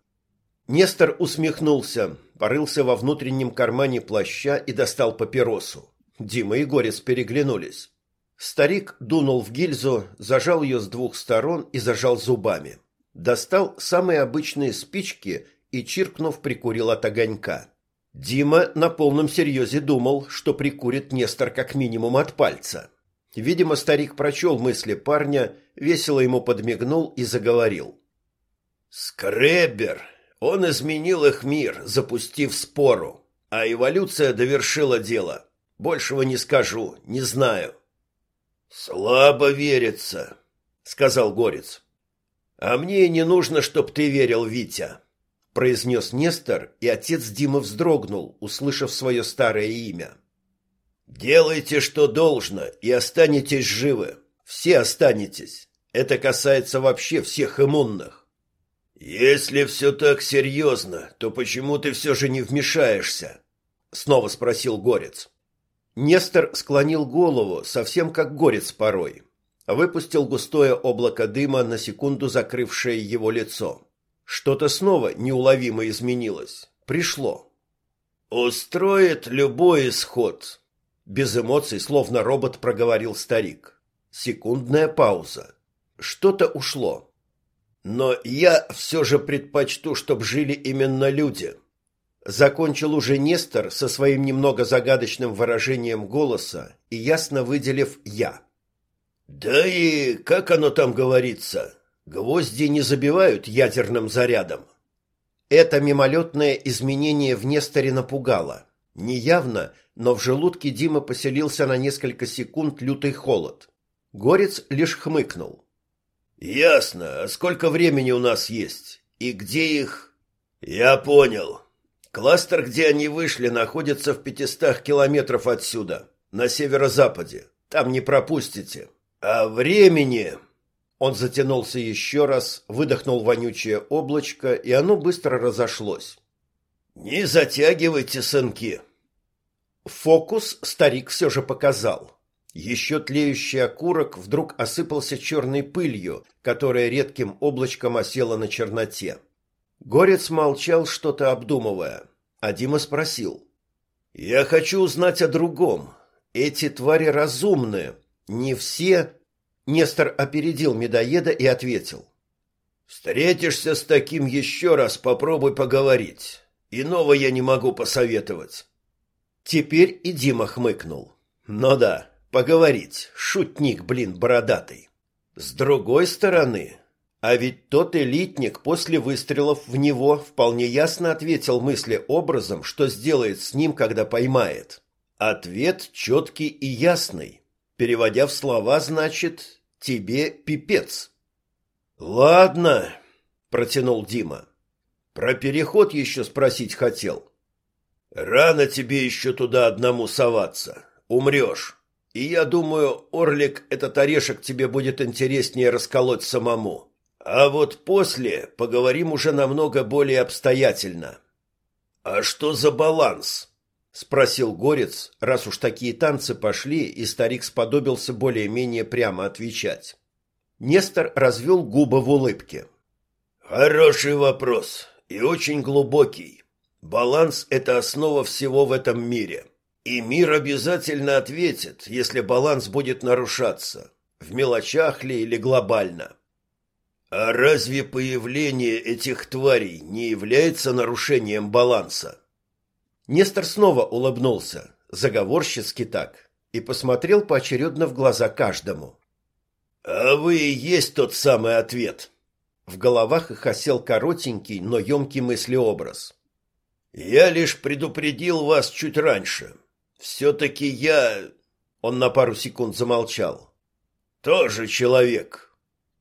Нестор усмехнулся, порылся во внутреннем кармане плаща и достал папиросу. Дима и Горец переглянулись. Старик дунул в гильзу, зажал ее с двух сторон и зажал зубами. Достал самые обычные спички и, чиркнув, прикурил от огонька. Дима на полном серьезе думал, что прикурит Нестор как минимум от пальца. Видимо, старик прочел мысли парня, весело ему подмигнул и заговорил.
«Скребер, он изменил их мир, запустив спору, а эволюция довершила дело. Большего не скажу, не знаю. Слабо верится, сказал Горец. А мне не нужно, чтоб ты верил, Витя, произнес Нестор, и отец Димы вздрогнул, услышав свое старое имя. Делайте, что должно, и останетесь живы. Все останетесь. Это касается вообще всех иммунных. «Если все так серьезно, то почему ты все же не вмешаешься?» — снова спросил Горец.
Нестор склонил голову, совсем как Горец порой. Выпустил густое облако дыма, на секунду закрывшее его лицо. Что-то снова неуловимо изменилось. Пришло.
«Устроит любой исход», —
без эмоций, словно робот проговорил старик. Секундная пауза. Что-то ушло.
Но я все же предпочту, чтобы жили именно люди.
Закончил уже Нестор со своим немного загадочным выражением голоса и ясно выделив «я».
«Да и как оно там говорится? Гвозди не забивают ядерным зарядом».
Это мимолетное изменение в Несторе напугало. Неявно, но в желудке Димы поселился на несколько секунд лютый холод. Горец лишь хмыкнул.
«Ясно. А сколько времени у нас есть? И где их...» «Я понял. Кластер, где они вышли, находится в пятистах километров отсюда, на северо-западе. Там не пропустите. А времени...»
Он затянулся еще раз, выдохнул вонючее облачко, и оно быстро разошлось.
«Не затягивайте, сынки!»
Фокус старик все же показал. Еще тлеющий окурок вдруг осыпался черной пылью, которая редким облачком осела на черноте. Горец молчал, что-то обдумывая, а Дима спросил. «Я хочу узнать о другом. Эти твари разумные. Не все...» Нестор опередил медоеда и ответил.
«Встретишься с таким еще раз, попробуй поговорить. Иного я не могу посоветовать».
Теперь и Дима хмыкнул. «Ну да, Поговорить, шутник, блин, бородатый. С другой стороны, а ведь тот элитник после выстрелов в него вполне ясно ответил мысли образом, что сделает с ним, когда поймает. Ответ четкий и ясный. Переводя в слова, значит «тебе пипец». «Ладно», — протянул Дима. «Про переход еще спросить хотел».
«Рано тебе еще туда одному соваться. Умрешь». И я думаю, Орлик, этот орешек тебе будет интереснее расколоть самому. А вот после поговорим уже намного более обстоятельно. А что за баланс? спросил Горец, раз уж такие танцы пошли, и старик сподобился более-менее прямо отвечать. Нестор развел губы в улыбке. Хороший вопрос и очень глубокий. Баланс это основа всего в этом мире. И мир обязательно ответит, если баланс будет нарушаться, в мелочах ли или глобально. А разве появление этих тварей не является нарушением баланса?
Нестор снова улыбнулся, заговорщицки так, и посмотрел поочередно в глаза каждому.
«А вы и есть тот самый ответ!»
В головах их осел коротенький, но емкий мыслеобраз.
«Я лишь предупредил вас чуть раньше. Все-таки я...» Он на пару секунд замолчал. «Тоже человек».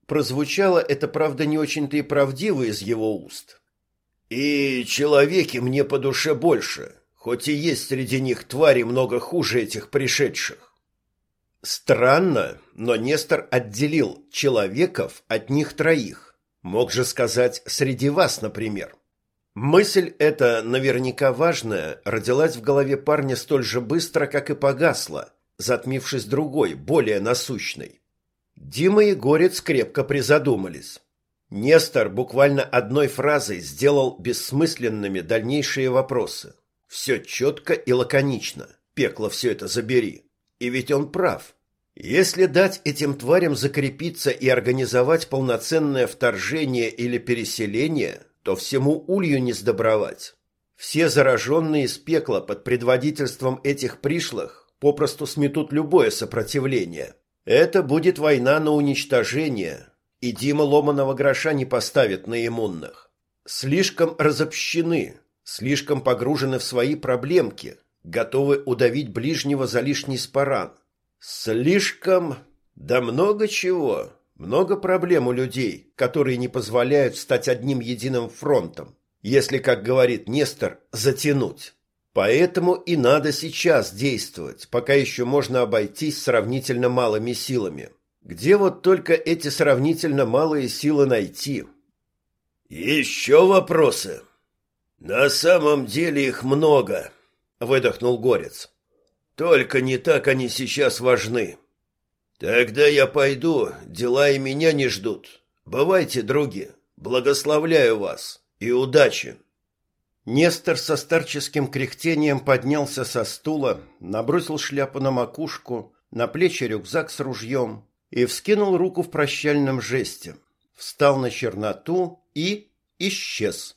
Прозвучало это, правда, не очень-то и правдиво из его уст.
«И человеки мне по душе больше, хоть и есть среди них твари много хуже этих пришедших».
Странно, но Нестор отделил человеков от них троих. Мог же сказать «среди вас», например. Мысль эта, наверняка важная, родилась в голове парня столь же быстро, как и погасла, затмившись другой, более насущной. Дима и Горец крепко призадумались. Нестор буквально одной фразой сделал бессмысленными дальнейшие вопросы. Все четко и лаконично. Пекло все это забери. И ведь он прав. Если дать этим тварям закрепиться и организовать полноценное вторжение или переселение, то всему улью не сдобровать. Все зараженные из пекла под предводительством этих пришлых попросту сметут любое сопротивление. Это будет война на уничтожение, и Дима ломаного гроша не поставит на иммунных. Слишком разобщены, слишком погружены в свои проблемки, готовы удавить ближнего за лишний спаран. Слишком... да много чего. Много проблем у людей, которые не позволяют стать одним единым фронтом, если, как говорит Нестор, затянуть. Поэтому и надо сейчас действовать, пока еще можно обойтись сравнительно малыми силами. Где вот только эти сравнительно малые силы найти?
Еще вопросы? На самом деле их много, выдохнул Горец. Только не так они сейчас важны. Тогда я пойду, дела и меня не ждут. Бывайте, други, благословляю вас и удачи.
Нестор со старческим кряхтением поднялся со стула, набросил шляпу на макушку, на плечи рюкзак с ружьем и вскинул руку в прощальном жесте. Встал на черноту и исчез.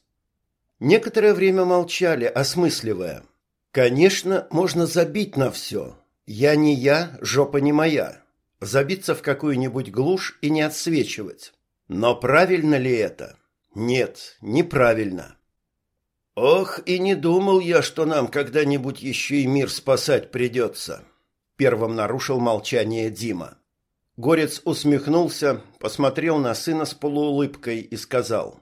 Некоторое время молчали, осмысливая. Конечно, можно забить на все. Я не я, жопа не моя. Забиться в какую-нибудь глушь и не отсвечивать. Но правильно ли это? Нет, неправильно. Ох, и не думал я, что нам когда-нибудь еще и мир спасать придется. Первым нарушил молчание Дима. Горец усмехнулся, посмотрел на сына с полуулыбкой и сказал.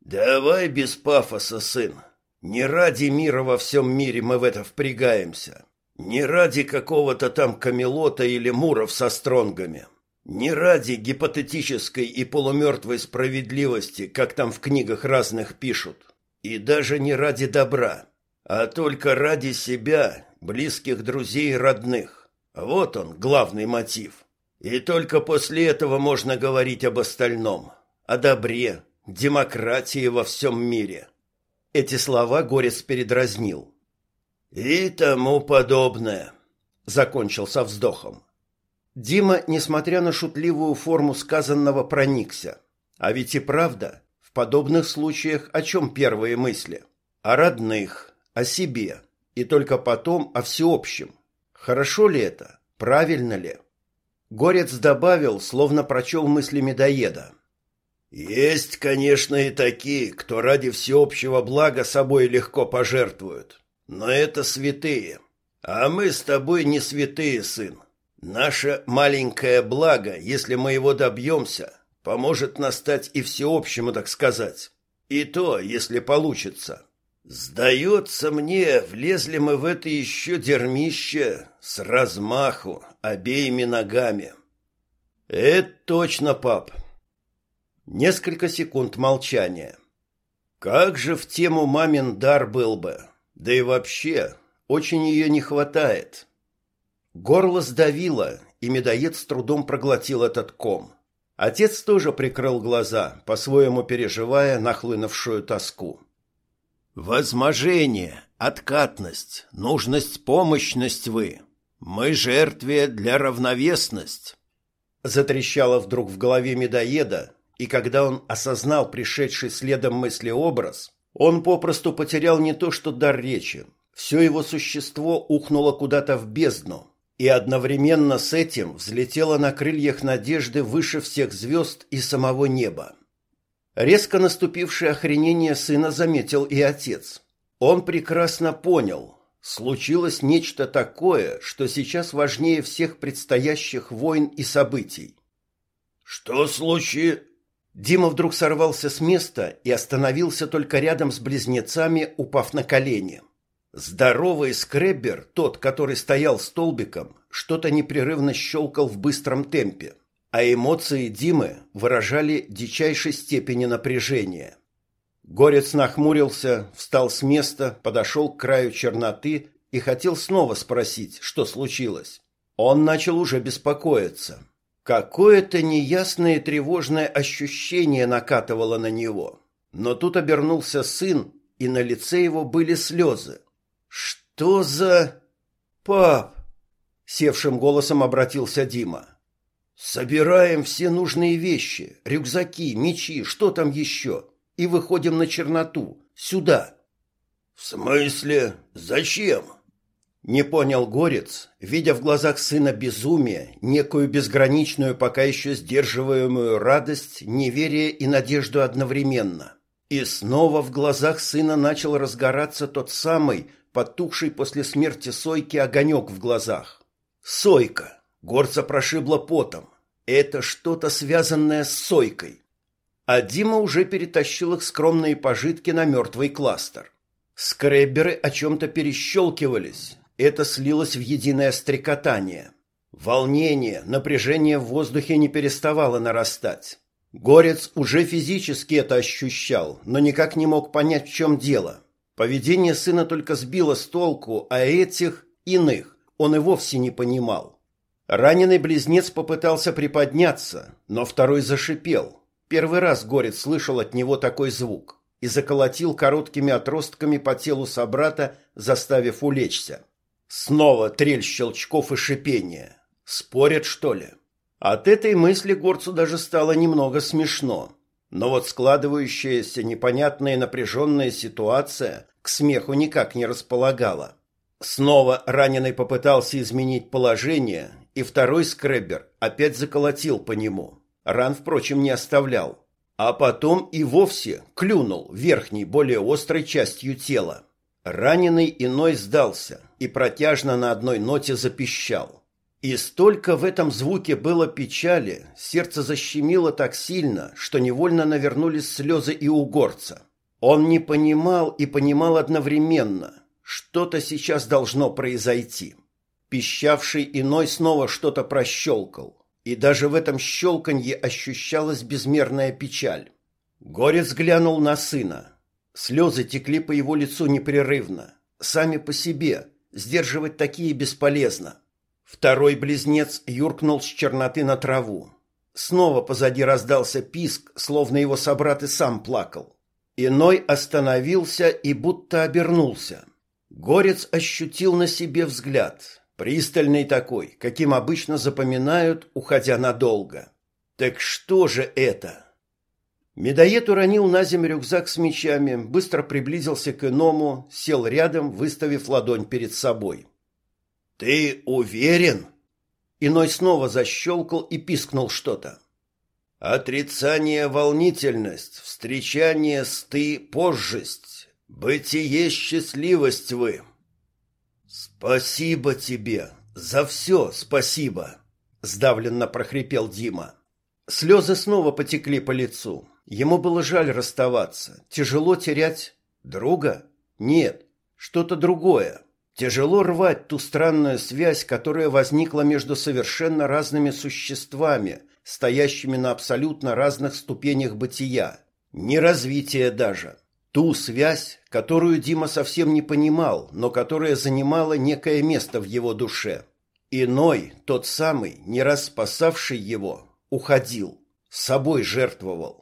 «Давай без пафоса, сын. Не ради мира во всем мире мы в это впрягаемся. Не ради какого-то там камелота или муров со стронгами. Не ради гипотетической и полумертвой справедливости, как там в книгах разных пишут. И даже не ради добра, а только ради себя, близких друзей и родных. Вот он, главный мотив. И только после этого можно говорить об остальном. О добре, демократии во всем мире. Эти слова Горец передразнил. И тому подобное, закончил со вздохом. Дима, несмотря на шутливую форму сказанного, проникся. А ведь и правда, в подобных случаях о чем первые мысли? О родных, о себе, и только потом о всеобщем. Хорошо ли это? Правильно ли? Горец добавил, словно прочел мысли медоеда. Есть, конечно, и такие, кто ради всеобщего блага собой легко пожертвуют. Но это святые. А мы с тобой не святые, сын. Наше маленькое благо, если мы его добьемся, поможет настать и всеобщему, так сказать. И то, если получится. Сдается мне, влезли мы в это еще дерьмище с размаху, обеими ногами. Это точно, пап, Несколько секунд молчания. Как же в тему мамин дар был бы. Да и вообще, очень ее не хватает. Горло сдавило, и медоед с трудом проглотил этот ком. Отец тоже прикрыл глаза, по-своему переживая нахлынувшую тоску. «Возможение, откатность, нужность, помощность вы. Мы жертве для равновесность». Затрещало вдруг в голове медоеда, и когда он осознал пришедший следом мыслеобраз, он попросту потерял не то что дар речи, все его существо ухнуло куда-то в бездну, и одновременно с этим взлетело на крыльях надежды выше всех звезд и самого неба. Резко наступившее охренение сына заметил и отец. Он прекрасно понял, случилось нечто такое, что сейчас важнее всех предстоящих войн и событий. «Что случилось?» Дима вдруг сорвался с места и остановился только рядом с близнецами, упав на колени. Здоровый скреббер, тот, который стоял столбиком, что-то непрерывно щелкал в быстром темпе, а эмоции Димы выражали дичайшей степени напряжения. Горец нахмурился, встал с места, подошел к краю черноты и хотел снова спросить, что случилось. Он начал уже беспокоиться. Какое-то неясное тревожное ощущение накатывало на него. Но тут обернулся сын, и на лице его были слезы. «Что за...» «Пап!» — севшим голосом обратился Дима. «Собираем все нужные вещи, рюкзаки, мечи, что там еще, и выходим на черноту, сюда». «В смысле? Зачем?» Не понял Горец, видя в глазах сына безумие, некую безграничную, пока еще сдерживаемую радость, неверие и надежду одновременно. И снова в глазах сына начал разгораться тот самый, потухший после смерти Сойки огонек в глазах. Сойка! Горца прошибла потом. Это что-то связанное с Сойкой. А Дима уже перетащил их скромные пожитки на мертвый кластер. Скребберы о чем-то перещелкивались, это слилось в единое стрекотание. Волнение, напряжение в воздухе не переставало нарастать. Горец уже физически это ощущал, но никак не мог понять, в чем дело. Поведение сына только сбило с толку, а этих, иных, он и вовсе не понимал. Раненый близнец попытался приподняться, но второй зашипел. Первый раз Горец слышал от него такой звук и заколотил короткими отростками по телу собрата, заставив улечься. Снова трель щелчков и шипения. Спорят, что ли? От этой мысли горцу даже стало немного смешно. Но вот складывающаяся непонятная напряженная ситуация к смеху никак не располагала. Снова раненый попытался изменить положение, и второй скреббер опять заколотил по нему. Ран, впрочем, не оставлял. А потом и вовсе клюнул верхней, более острой частью тела. Раненый иной сдался и протяжно на одной ноте запищал. И столько в этом звуке было печали, сердце защемило так сильно, что невольно навернулись слезы и у горца. Он не понимал и понимал одновременно. Что-то сейчас должно произойти. Пищавший иной снова что-то прощелкал. И даже в этом щелканье ощущалась безмерная печаль. Горец глянул на сына. Слезы текли по его лицу непрерывно. Сами по себе. Сдерживать такие бесполезно. Второй близнец юркнул с черноты на траву. Снова позади раздался писк, словно его собрат и сам плакал. Иной остановился и будто обернулся. Горец ощутил на себе взгляд, пристальный такой, каким обычно запоминают, уходя надолго. Так что же это? Медоед уронил на землю рюкзак с мечами, быстро приблизился к иному, сел рядом, выставив ладонь перед собой. «Ты уверен?» Иной снова защелкал и пискнул что-то. «Отрицание волнительность, встречание с ты позжесть, бытие счастливость вы». «Спасибо тебе, за все спасибо!» — сдавленно прохрипел Дима. Слезы снова потекли по лицу. Ему было жаль расставаться. Тяжело терять друга? Нет, что-то другое. Тяжело рвать ту странную связь, которая возникла между совершенно разными существами, стоящими на абсолютно разных ступенях бытия. Не развития даже. Ту связь, которую Дима совсем не понимал, но которая занимала некое место в его душе. Иной, тот самый, не раз спасавший его, уходил, собой жертвовал.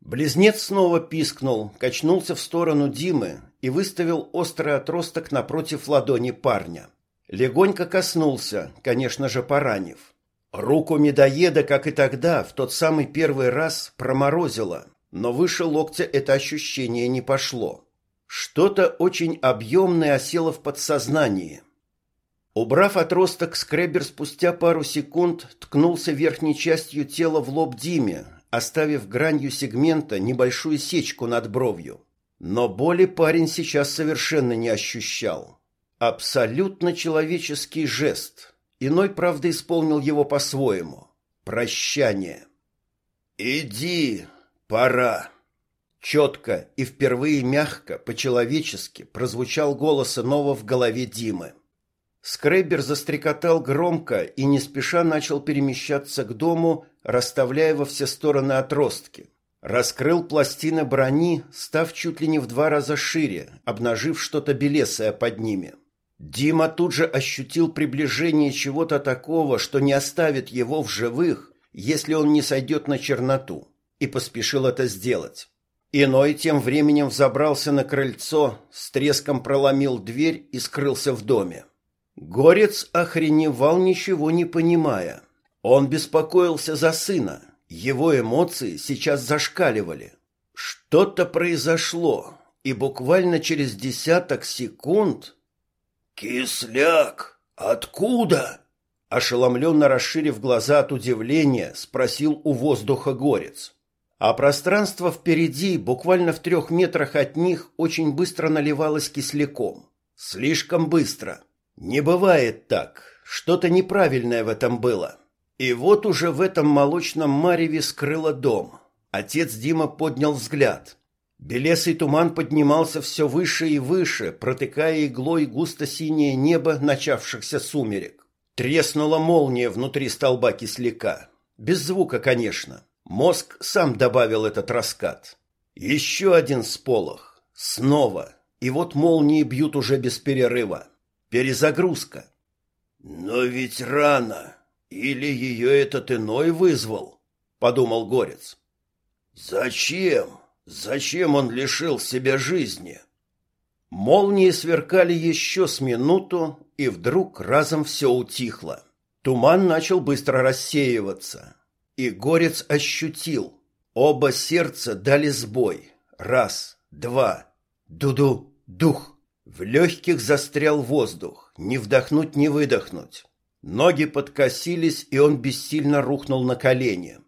Близнец снова пискнул, качнулся в сторону Димы и выставил острый отросток напротив ладони парня. Легонько коснулся, конечно же, поранив. Руку медоеда, как и тогда, в тот самый первый раз проморозило, но выше локтя это ощущение не пошло. Что-то очень объемное осело в подсознании. Убрав отросток, скребер спустя пару секунд ткнулся верхней частью тела в лоб Диме, оставив гранью сегмента небольшую сечку над бровью. Но боли парень сейчас совершенно не ощущал. Абсолютно человеческий жест. Иной, правда, исполнил его по-своему. Прощание. «Иди!» «Пора!» Четко и впервые мягко, по-человечески прозвучал голос иного в голове Димы. Скребер застрекотал громко и не спеша начал перемещаться к дому, расставляя во все стороны отростки. Раскрыл пластины брони, став чуть ли не в два раза шире, обнажив что-то белесое под ними. Дима тут же ощутил приближение чего-то такого, что не оставит его в живых, если он не сойдет на черноту и поспешил это сделать. Иной тем временем взобрался на крыльцо, с треском проломил дверь и скрылся в доме. Горец охреневал, ничего не понимая. Он беспокоился за сына. Его эмоции сейчас зашкаливали. Что-то произошло, и буквально через десяток секунд... «Кисляк! Откуда?» Ошеломленно расширив глаза от удивления, спросил у воздуха горец а пространство впереди, буквально в трех метрах от них, очень быстро наливалось кисляком. Слишком быстро. Не бывает так. Что-то неправильное в этом было. И вот уже в этом молочном мареве скрыло дом. Отец Дима поднял взгляд. Белесый туман поднимался все выше и выше, протыкая иглой густо-синее небо начавшихся сумерек. Треснула молния внутри столба кисляка. Без звука, конечно. Мозг сам добавил этот раскат. Еще один сполох. Снова. И вот молнии бьют уже без перерыва. Перезагрузка. Но ведь рано. Или ее этот иной вызвал, подумал Горец. Зачем? Зачем он лишил себя жизни? Молнии сверкали еще с минуту, и вдруг разом все утихло. Туман начал быстро рассеиваться. И горец ощутил. Оба сердца дали сбой. Раз, два. Дуду, дух. В легких застрял воздух. Не вдохнуть, не выдохнуть. Ноги подкосились, и он бессильно рухнул на колени.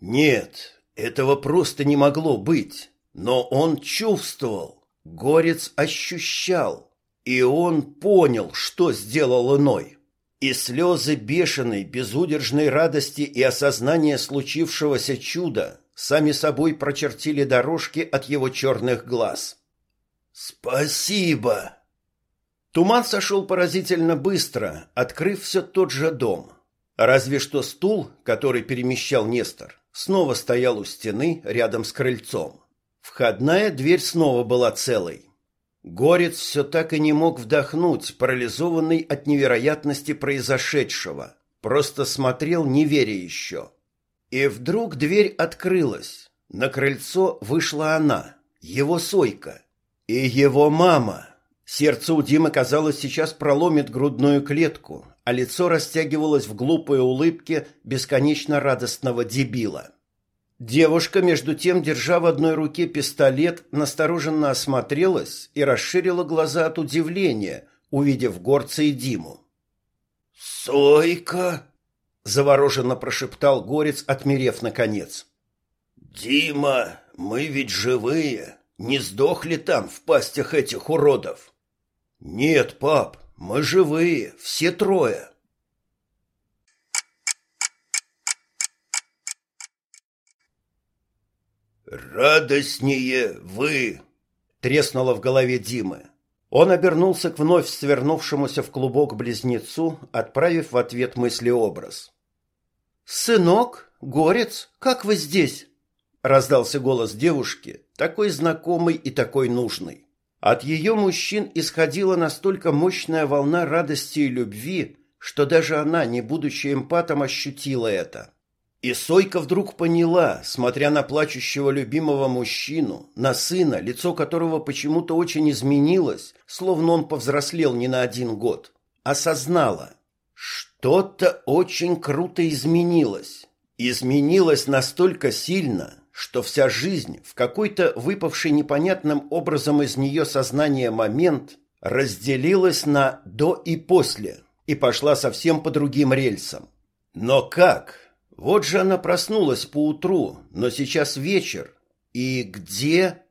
Нет, этого просто не могло быть. Но он чувствовал. Горец ощущал. И он понял, что сделал иной. И слезы бешеной, безудержной радости и осознания случившегося чуда сами собой прочертили дорожки от его черных глаз. «Спасибо!» Туман сошел поразительно быстро, открыв все тот же дом. Разве что стул, который перемещал Нестор, снова стоял у стены рядом с крыльцом. Входная дверь снова была целой. Горец все так и не мог вдохнуть, парализованный от невероятности произошедшего. Просто смотрел, не веря еще. И вдруг дверь открылась. На крыльцо вышла она, его Сойка. И его мама. Сердце у Димы, казалось, сейчас проломит грудную клетку, а лицо растягивалось в глупой улыбке бесконечно радостного дебила. Девушка, между тем, держа в одной руке пистолет, настороженно осмотрелась и расширила глаза от удивления, увидев горца и Диму. «Сойка!» — завороженно прошептал горец, отмерев наконец. «Дима, мы ведь живые, не сдохли там в пастях этих уродов?» «Нет, пап, мы живые, все трое». «Радостнее вы!» — треснуло в голове Димы. Он обернулся к вновь свернувшемуся в клубок близнецу, отправив в ответ мыслеобраз. «Сынок, горец, как вы здесь?» — раздался голос девушки, такой знакомый и такой нужный. От ее мужчин исходила настолько мощная волна радости и любви, что даже она, не будучи эмпатом, ощутила это. И Сойка вдруг поняла, смотря на плачущего любимого мужчину, на сына, лицо которого почему-то очень изменилось, словно он повзрослел не на один год, осознала, что-то очень круто изменилось. Изменилось настолько сильно, что вся жизнь в какой-то выпавший непонятным образом из нее сознание момент разделилась на «до» и «после» и пошла совсем по другим рельсам. Но как? Вот же она проснулась поутру, но сейчас вечер. И где...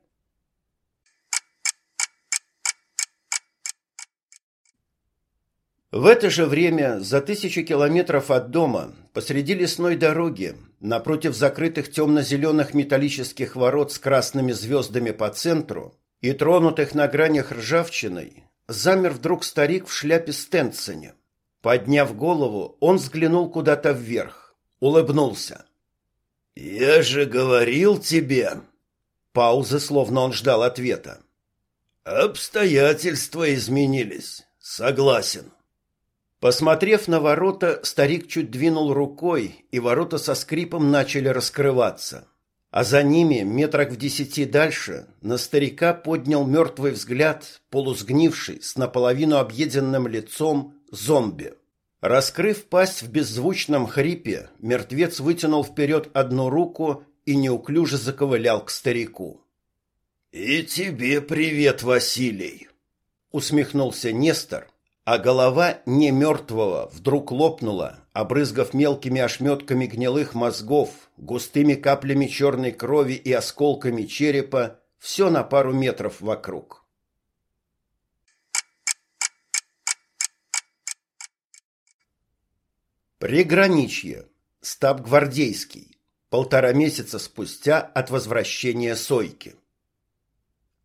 В это же время, за тысячи километров от дома, посреди лесной дороги, напротив закрытых темно-зеленых металлических ворот с красными звездами по центру и тронутых на гранях ржавчиной, замер вдруг старик в шляпе Стенсоне. Подняв голову, он взглянул куда-то вверх улыбнулся. «Я же говорил тебе...» Пауза, словно он ждал ответа. «Обстоятельства изменились. Согласен». Посмотрев на ворота, старик чуть двинул рукой, и ворота со скрипом начали раскрываться. А за ними, метрах в десяти дальше, на старика поднял мертвый взгляд, полусгнивший, с наполовину объеденным лицом, зомби. Раскрыв пасть в беззвучном хрипе, мертвец вытянул вперед одну руку и неуклюже заковылял к старику. «И тебе привет, Василий!» — усмехнулся Нестор, а голова не мертвого вдруг лопнула, обрызгав мелкими ошметками гнилых мозгов, густыми каплями черной крови и осколками черепа все на пару метров вокруг. Приграничье. Стаб гвардейский. Полтора месяца спустя от возвращения Сойки.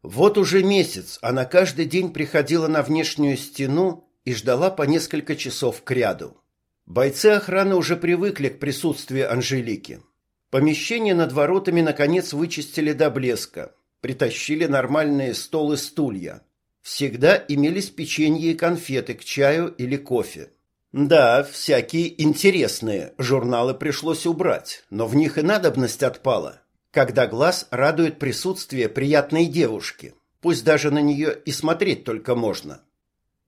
Вот уже месяц она каждый день приходила на внешнюю стену и ждала по несколько часов кряду. Бойцы охраны уже привыкли к присутствию Анжелики. Помещение над воротами наконец вычистили до блеска, притащили нормальные столы и стулья. Всегда имелись печенье и конфеты к чаю или кофе. Да, всякие интересные журналы пришлось убрать, но в них и надобность отпала, когда глаз радует присутствие приятной девушки, пусть даже на нее и смотреть только можно.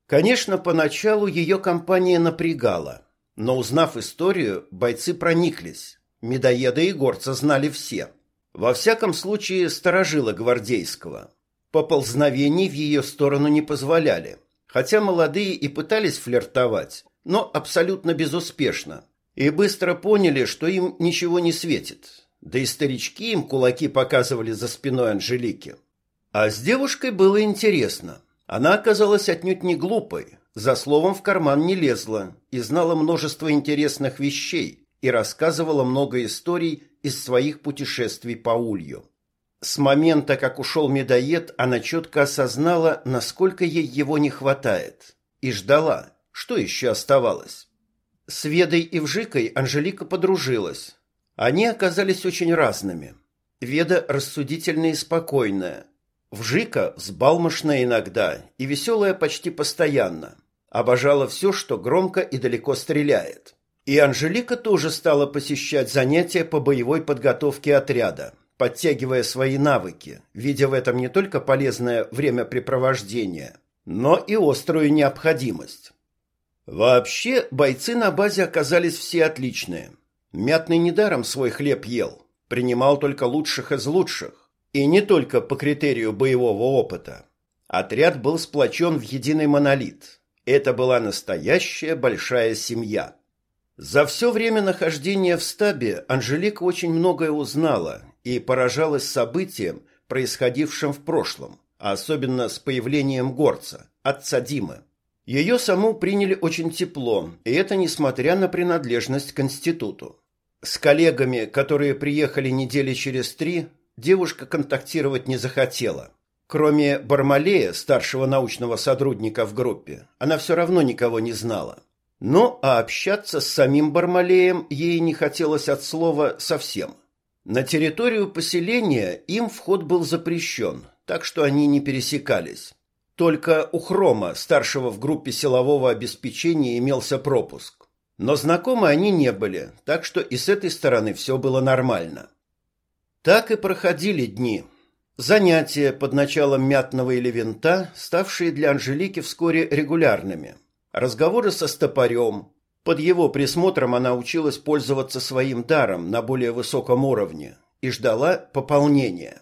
Конечно, поначалу ее компания напрягала, но узнав историю, бойцы прониклись. Медоеда и горца знали все. Во всяком случае, сторожила гвардейского. Поползновений в ее сторону не позволяли, хотя молодые и пытались флиртовать, но абсолютно безуспешно, и быстро поняли, что им ничего не светит. Да и старички им кулаки показывали за спиной Анжелики. А с девушкой было интересно. Она оказалась отнюдь не глупой, за словом в карман не лезла и знала множество интересных вещей и рассказывала много историй из своих путешествий по Улью. С момента, как ушел медоед, она четко осознала, насколько ей его не хватает, и ждала, что еще оставалось. С Ведой и Вжикой Анжелика подружилась. Они оказались очень разными. Веда рассудительная и спокойная. Вжика взбалмошная иногда и веселая почти постоянно. Обожала все, что громко и далеко стреляет. И Анжелика тоже стала посещать занятия по боевой подготовке отряда, подтягивая свои навыки, видя в этом не только полезное времяпрепровождение, но и острую необходимость. Вообще, бойцы на базе оказались все отличные. Мятный недаром свой хлеб ел, принимал только лучших из лучших, и не только по критерию боевого опыта. Отряд был сплочен в единый монолит. Это была настоящая большая семья. За все время нахождения в стабе Анжелика очень многое узнала и поражалась событиям, происходившим в прошлом, особенно с появлением горца, отца Димы. Ее саму приняли очень тепло, и это несмотря на принадлежность к институту. С коллегами, которые приехали недели через три, девушка контактировать не захотела. Кроме Бармалея, старшего научного сотрудника в группе, она все равно никого не знала. Но а общаться с самим Бармалеем ей не хотелось от слова совсем. На территорию поселения им вход был запрещен, так что они не пересекались. Только у Хрома, старшего в группе силового обеспечения, имелся пропуск. Но знакомы они не были, так что и с этой стороны все было нормально. Так и проходили дни. Занятия под началом мятного или винта, ставшие для Анжелики вскоре регулярными – разговоры со стопорем. Под его присмотром она училась пользоваться своим даром на более высоком уровне и ждала пополнения.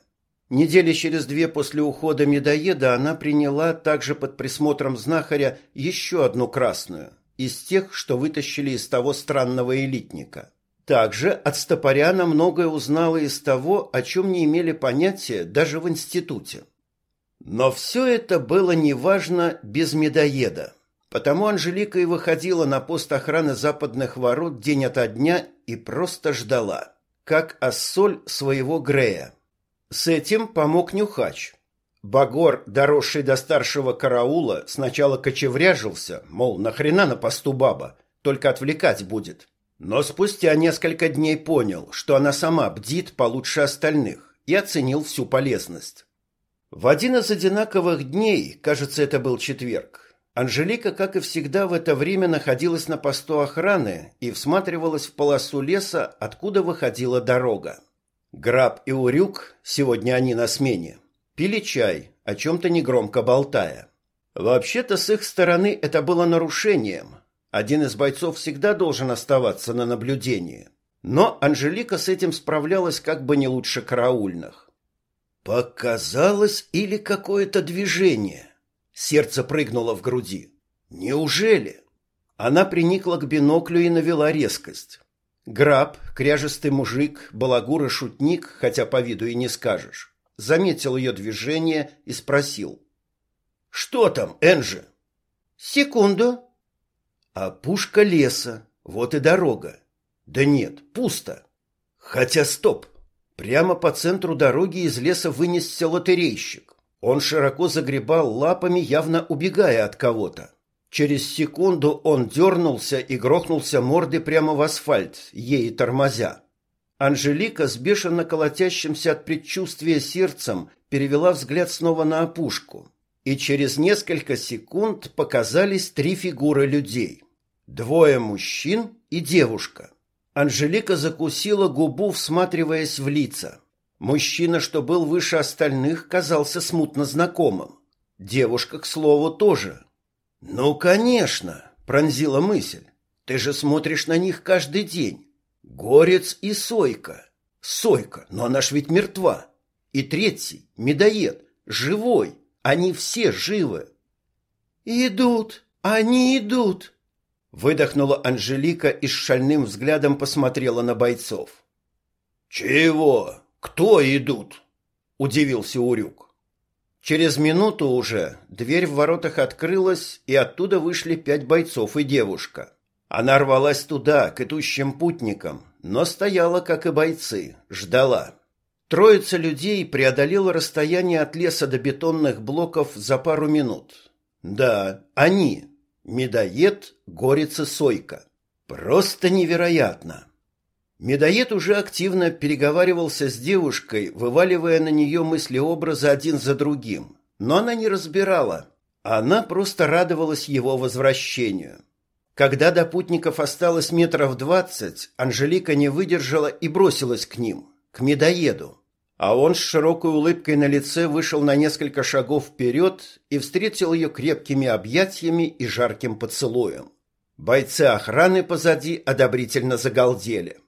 Недели через две после ухода медоеда она приняла также под присмотром знахаря еще одну красную, из тех, что вытащили из того странного элитника. Также от стопоря она многое узнала из того, о чем не имели понятия даже в институте. Но все это было неважно без медоеда. Потому Анжелика и выходила на пост охраны западных ворот день ото дня и просто ждала, как ассоль своего Грея. С этим помог Нюхач. Багор, доросший до старшего караула, сначала кочевряжился, мол, нахрена на посту баба, только отвлекать будет. Но спустя несколько дней понял, что она сама бдит получше остальных и оценил всю полезность. В один из одинаковых дней, кажется, это был четверг, Анжелика, как и всегда, в это время находилась на посту охраны и всматривалась в полосу леса, откуда выходила дорога. Граб и Урюк, сегодня они на смене, пили чай, о чем-то негромко болтая. Вообще-то с их стороны это было нарушением. Один из бойцов всегда должен оставаться на наблюдении. Но Анжелика с этим справлялась как бы не лучше караульных. «Показалось или какое-то движение?» Сердце прыгнуло в груди. Неужели? Она приникла к биноклю и навела резкость. Граб, кряжестый мужик, балагур и шутник, хотя по виду и не скажешь, заметил ее движение и спросил. «Что там, Энжи?» «Секунду». «А пушка леса, вот и дорога». «Да нет, пусто». «Хотя стоп, прямо по центру дороги из леса вынесся лотерейщик. Он широко загребал лапами, явно убегая от кого-то. Через секунду он дернулся и грохнулся мордой прямо в асфальт, ей тормозя. Анжелика с бешено колотящимся от предчувствия сердцем перевела взгляд снова на опушку. И через несколько секунд показались три фигуры людей. Двое мужчин и девушка. Анжелика закусила губу, всматриваясь в лица. Мужчина, что был выше остальных, казался смутно знакомым. Девушка, к слову, тоже. «Ну, конечно!» — пронзила мысль. «Ты же смотришь на них каждый день. Горец и Сойка. Сойка, но она ж ведь мертва. И третий, медоед, живой. Они все живы. «Идут, они идут!» Выдохнула Анжелика и с шальным взглядом посмотрела на бойцов.
«Чего? Кто идут?» – удивился Урюк.
Через минуту уже дверь в воротах открылась, и оттуда вышли пять бойцов и девушка. Она рвалась туда, к идущим путникам, но стояла, как и бойцы, ждала. Троица людей преодолела расстояние от леса до бетонных блоков за пару минут. Да, они. Медоед, Горец и Сойка. Просто невероятно. Медоед уже активно переговаривался с девушкой, вываливая на нее мысли-образы один за другим. Но она не разбирала. Она просто радовалась его возвращению. Когда до путников осталось метров двадцать, Анжелика не выдержала и бросилась к ним, к медоеду. А он с широкой улыбкой на лице вышел на несколько шагов вперед и встретил ее крепкими объятиями и жарким поцелуем. Бойцы охраны позади одобрительно загалдели.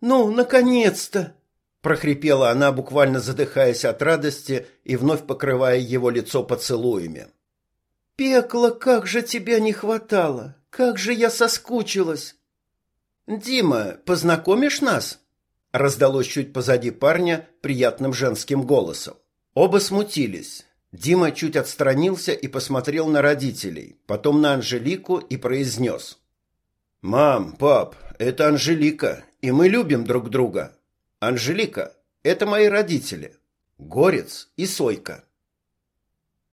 «Ну, наконец-то!» – прохрипела она, буквально задыхаясь от радости и вновь покрывая его лицо поцелуями. «Пекло, как же тебя не хватало! Как же я соскучилась!» «Дима, познакомишь нас?» Раздалось чуть позади парня приятным женским голосом. Оба смутились. Дима чуть отстранился и посмотрел на родителей, потом на Анжелику и произнес. «Мам, пап, это Анжелика, и мы любим друг друга. Анжелика, это мои родители. Горец и Сойка».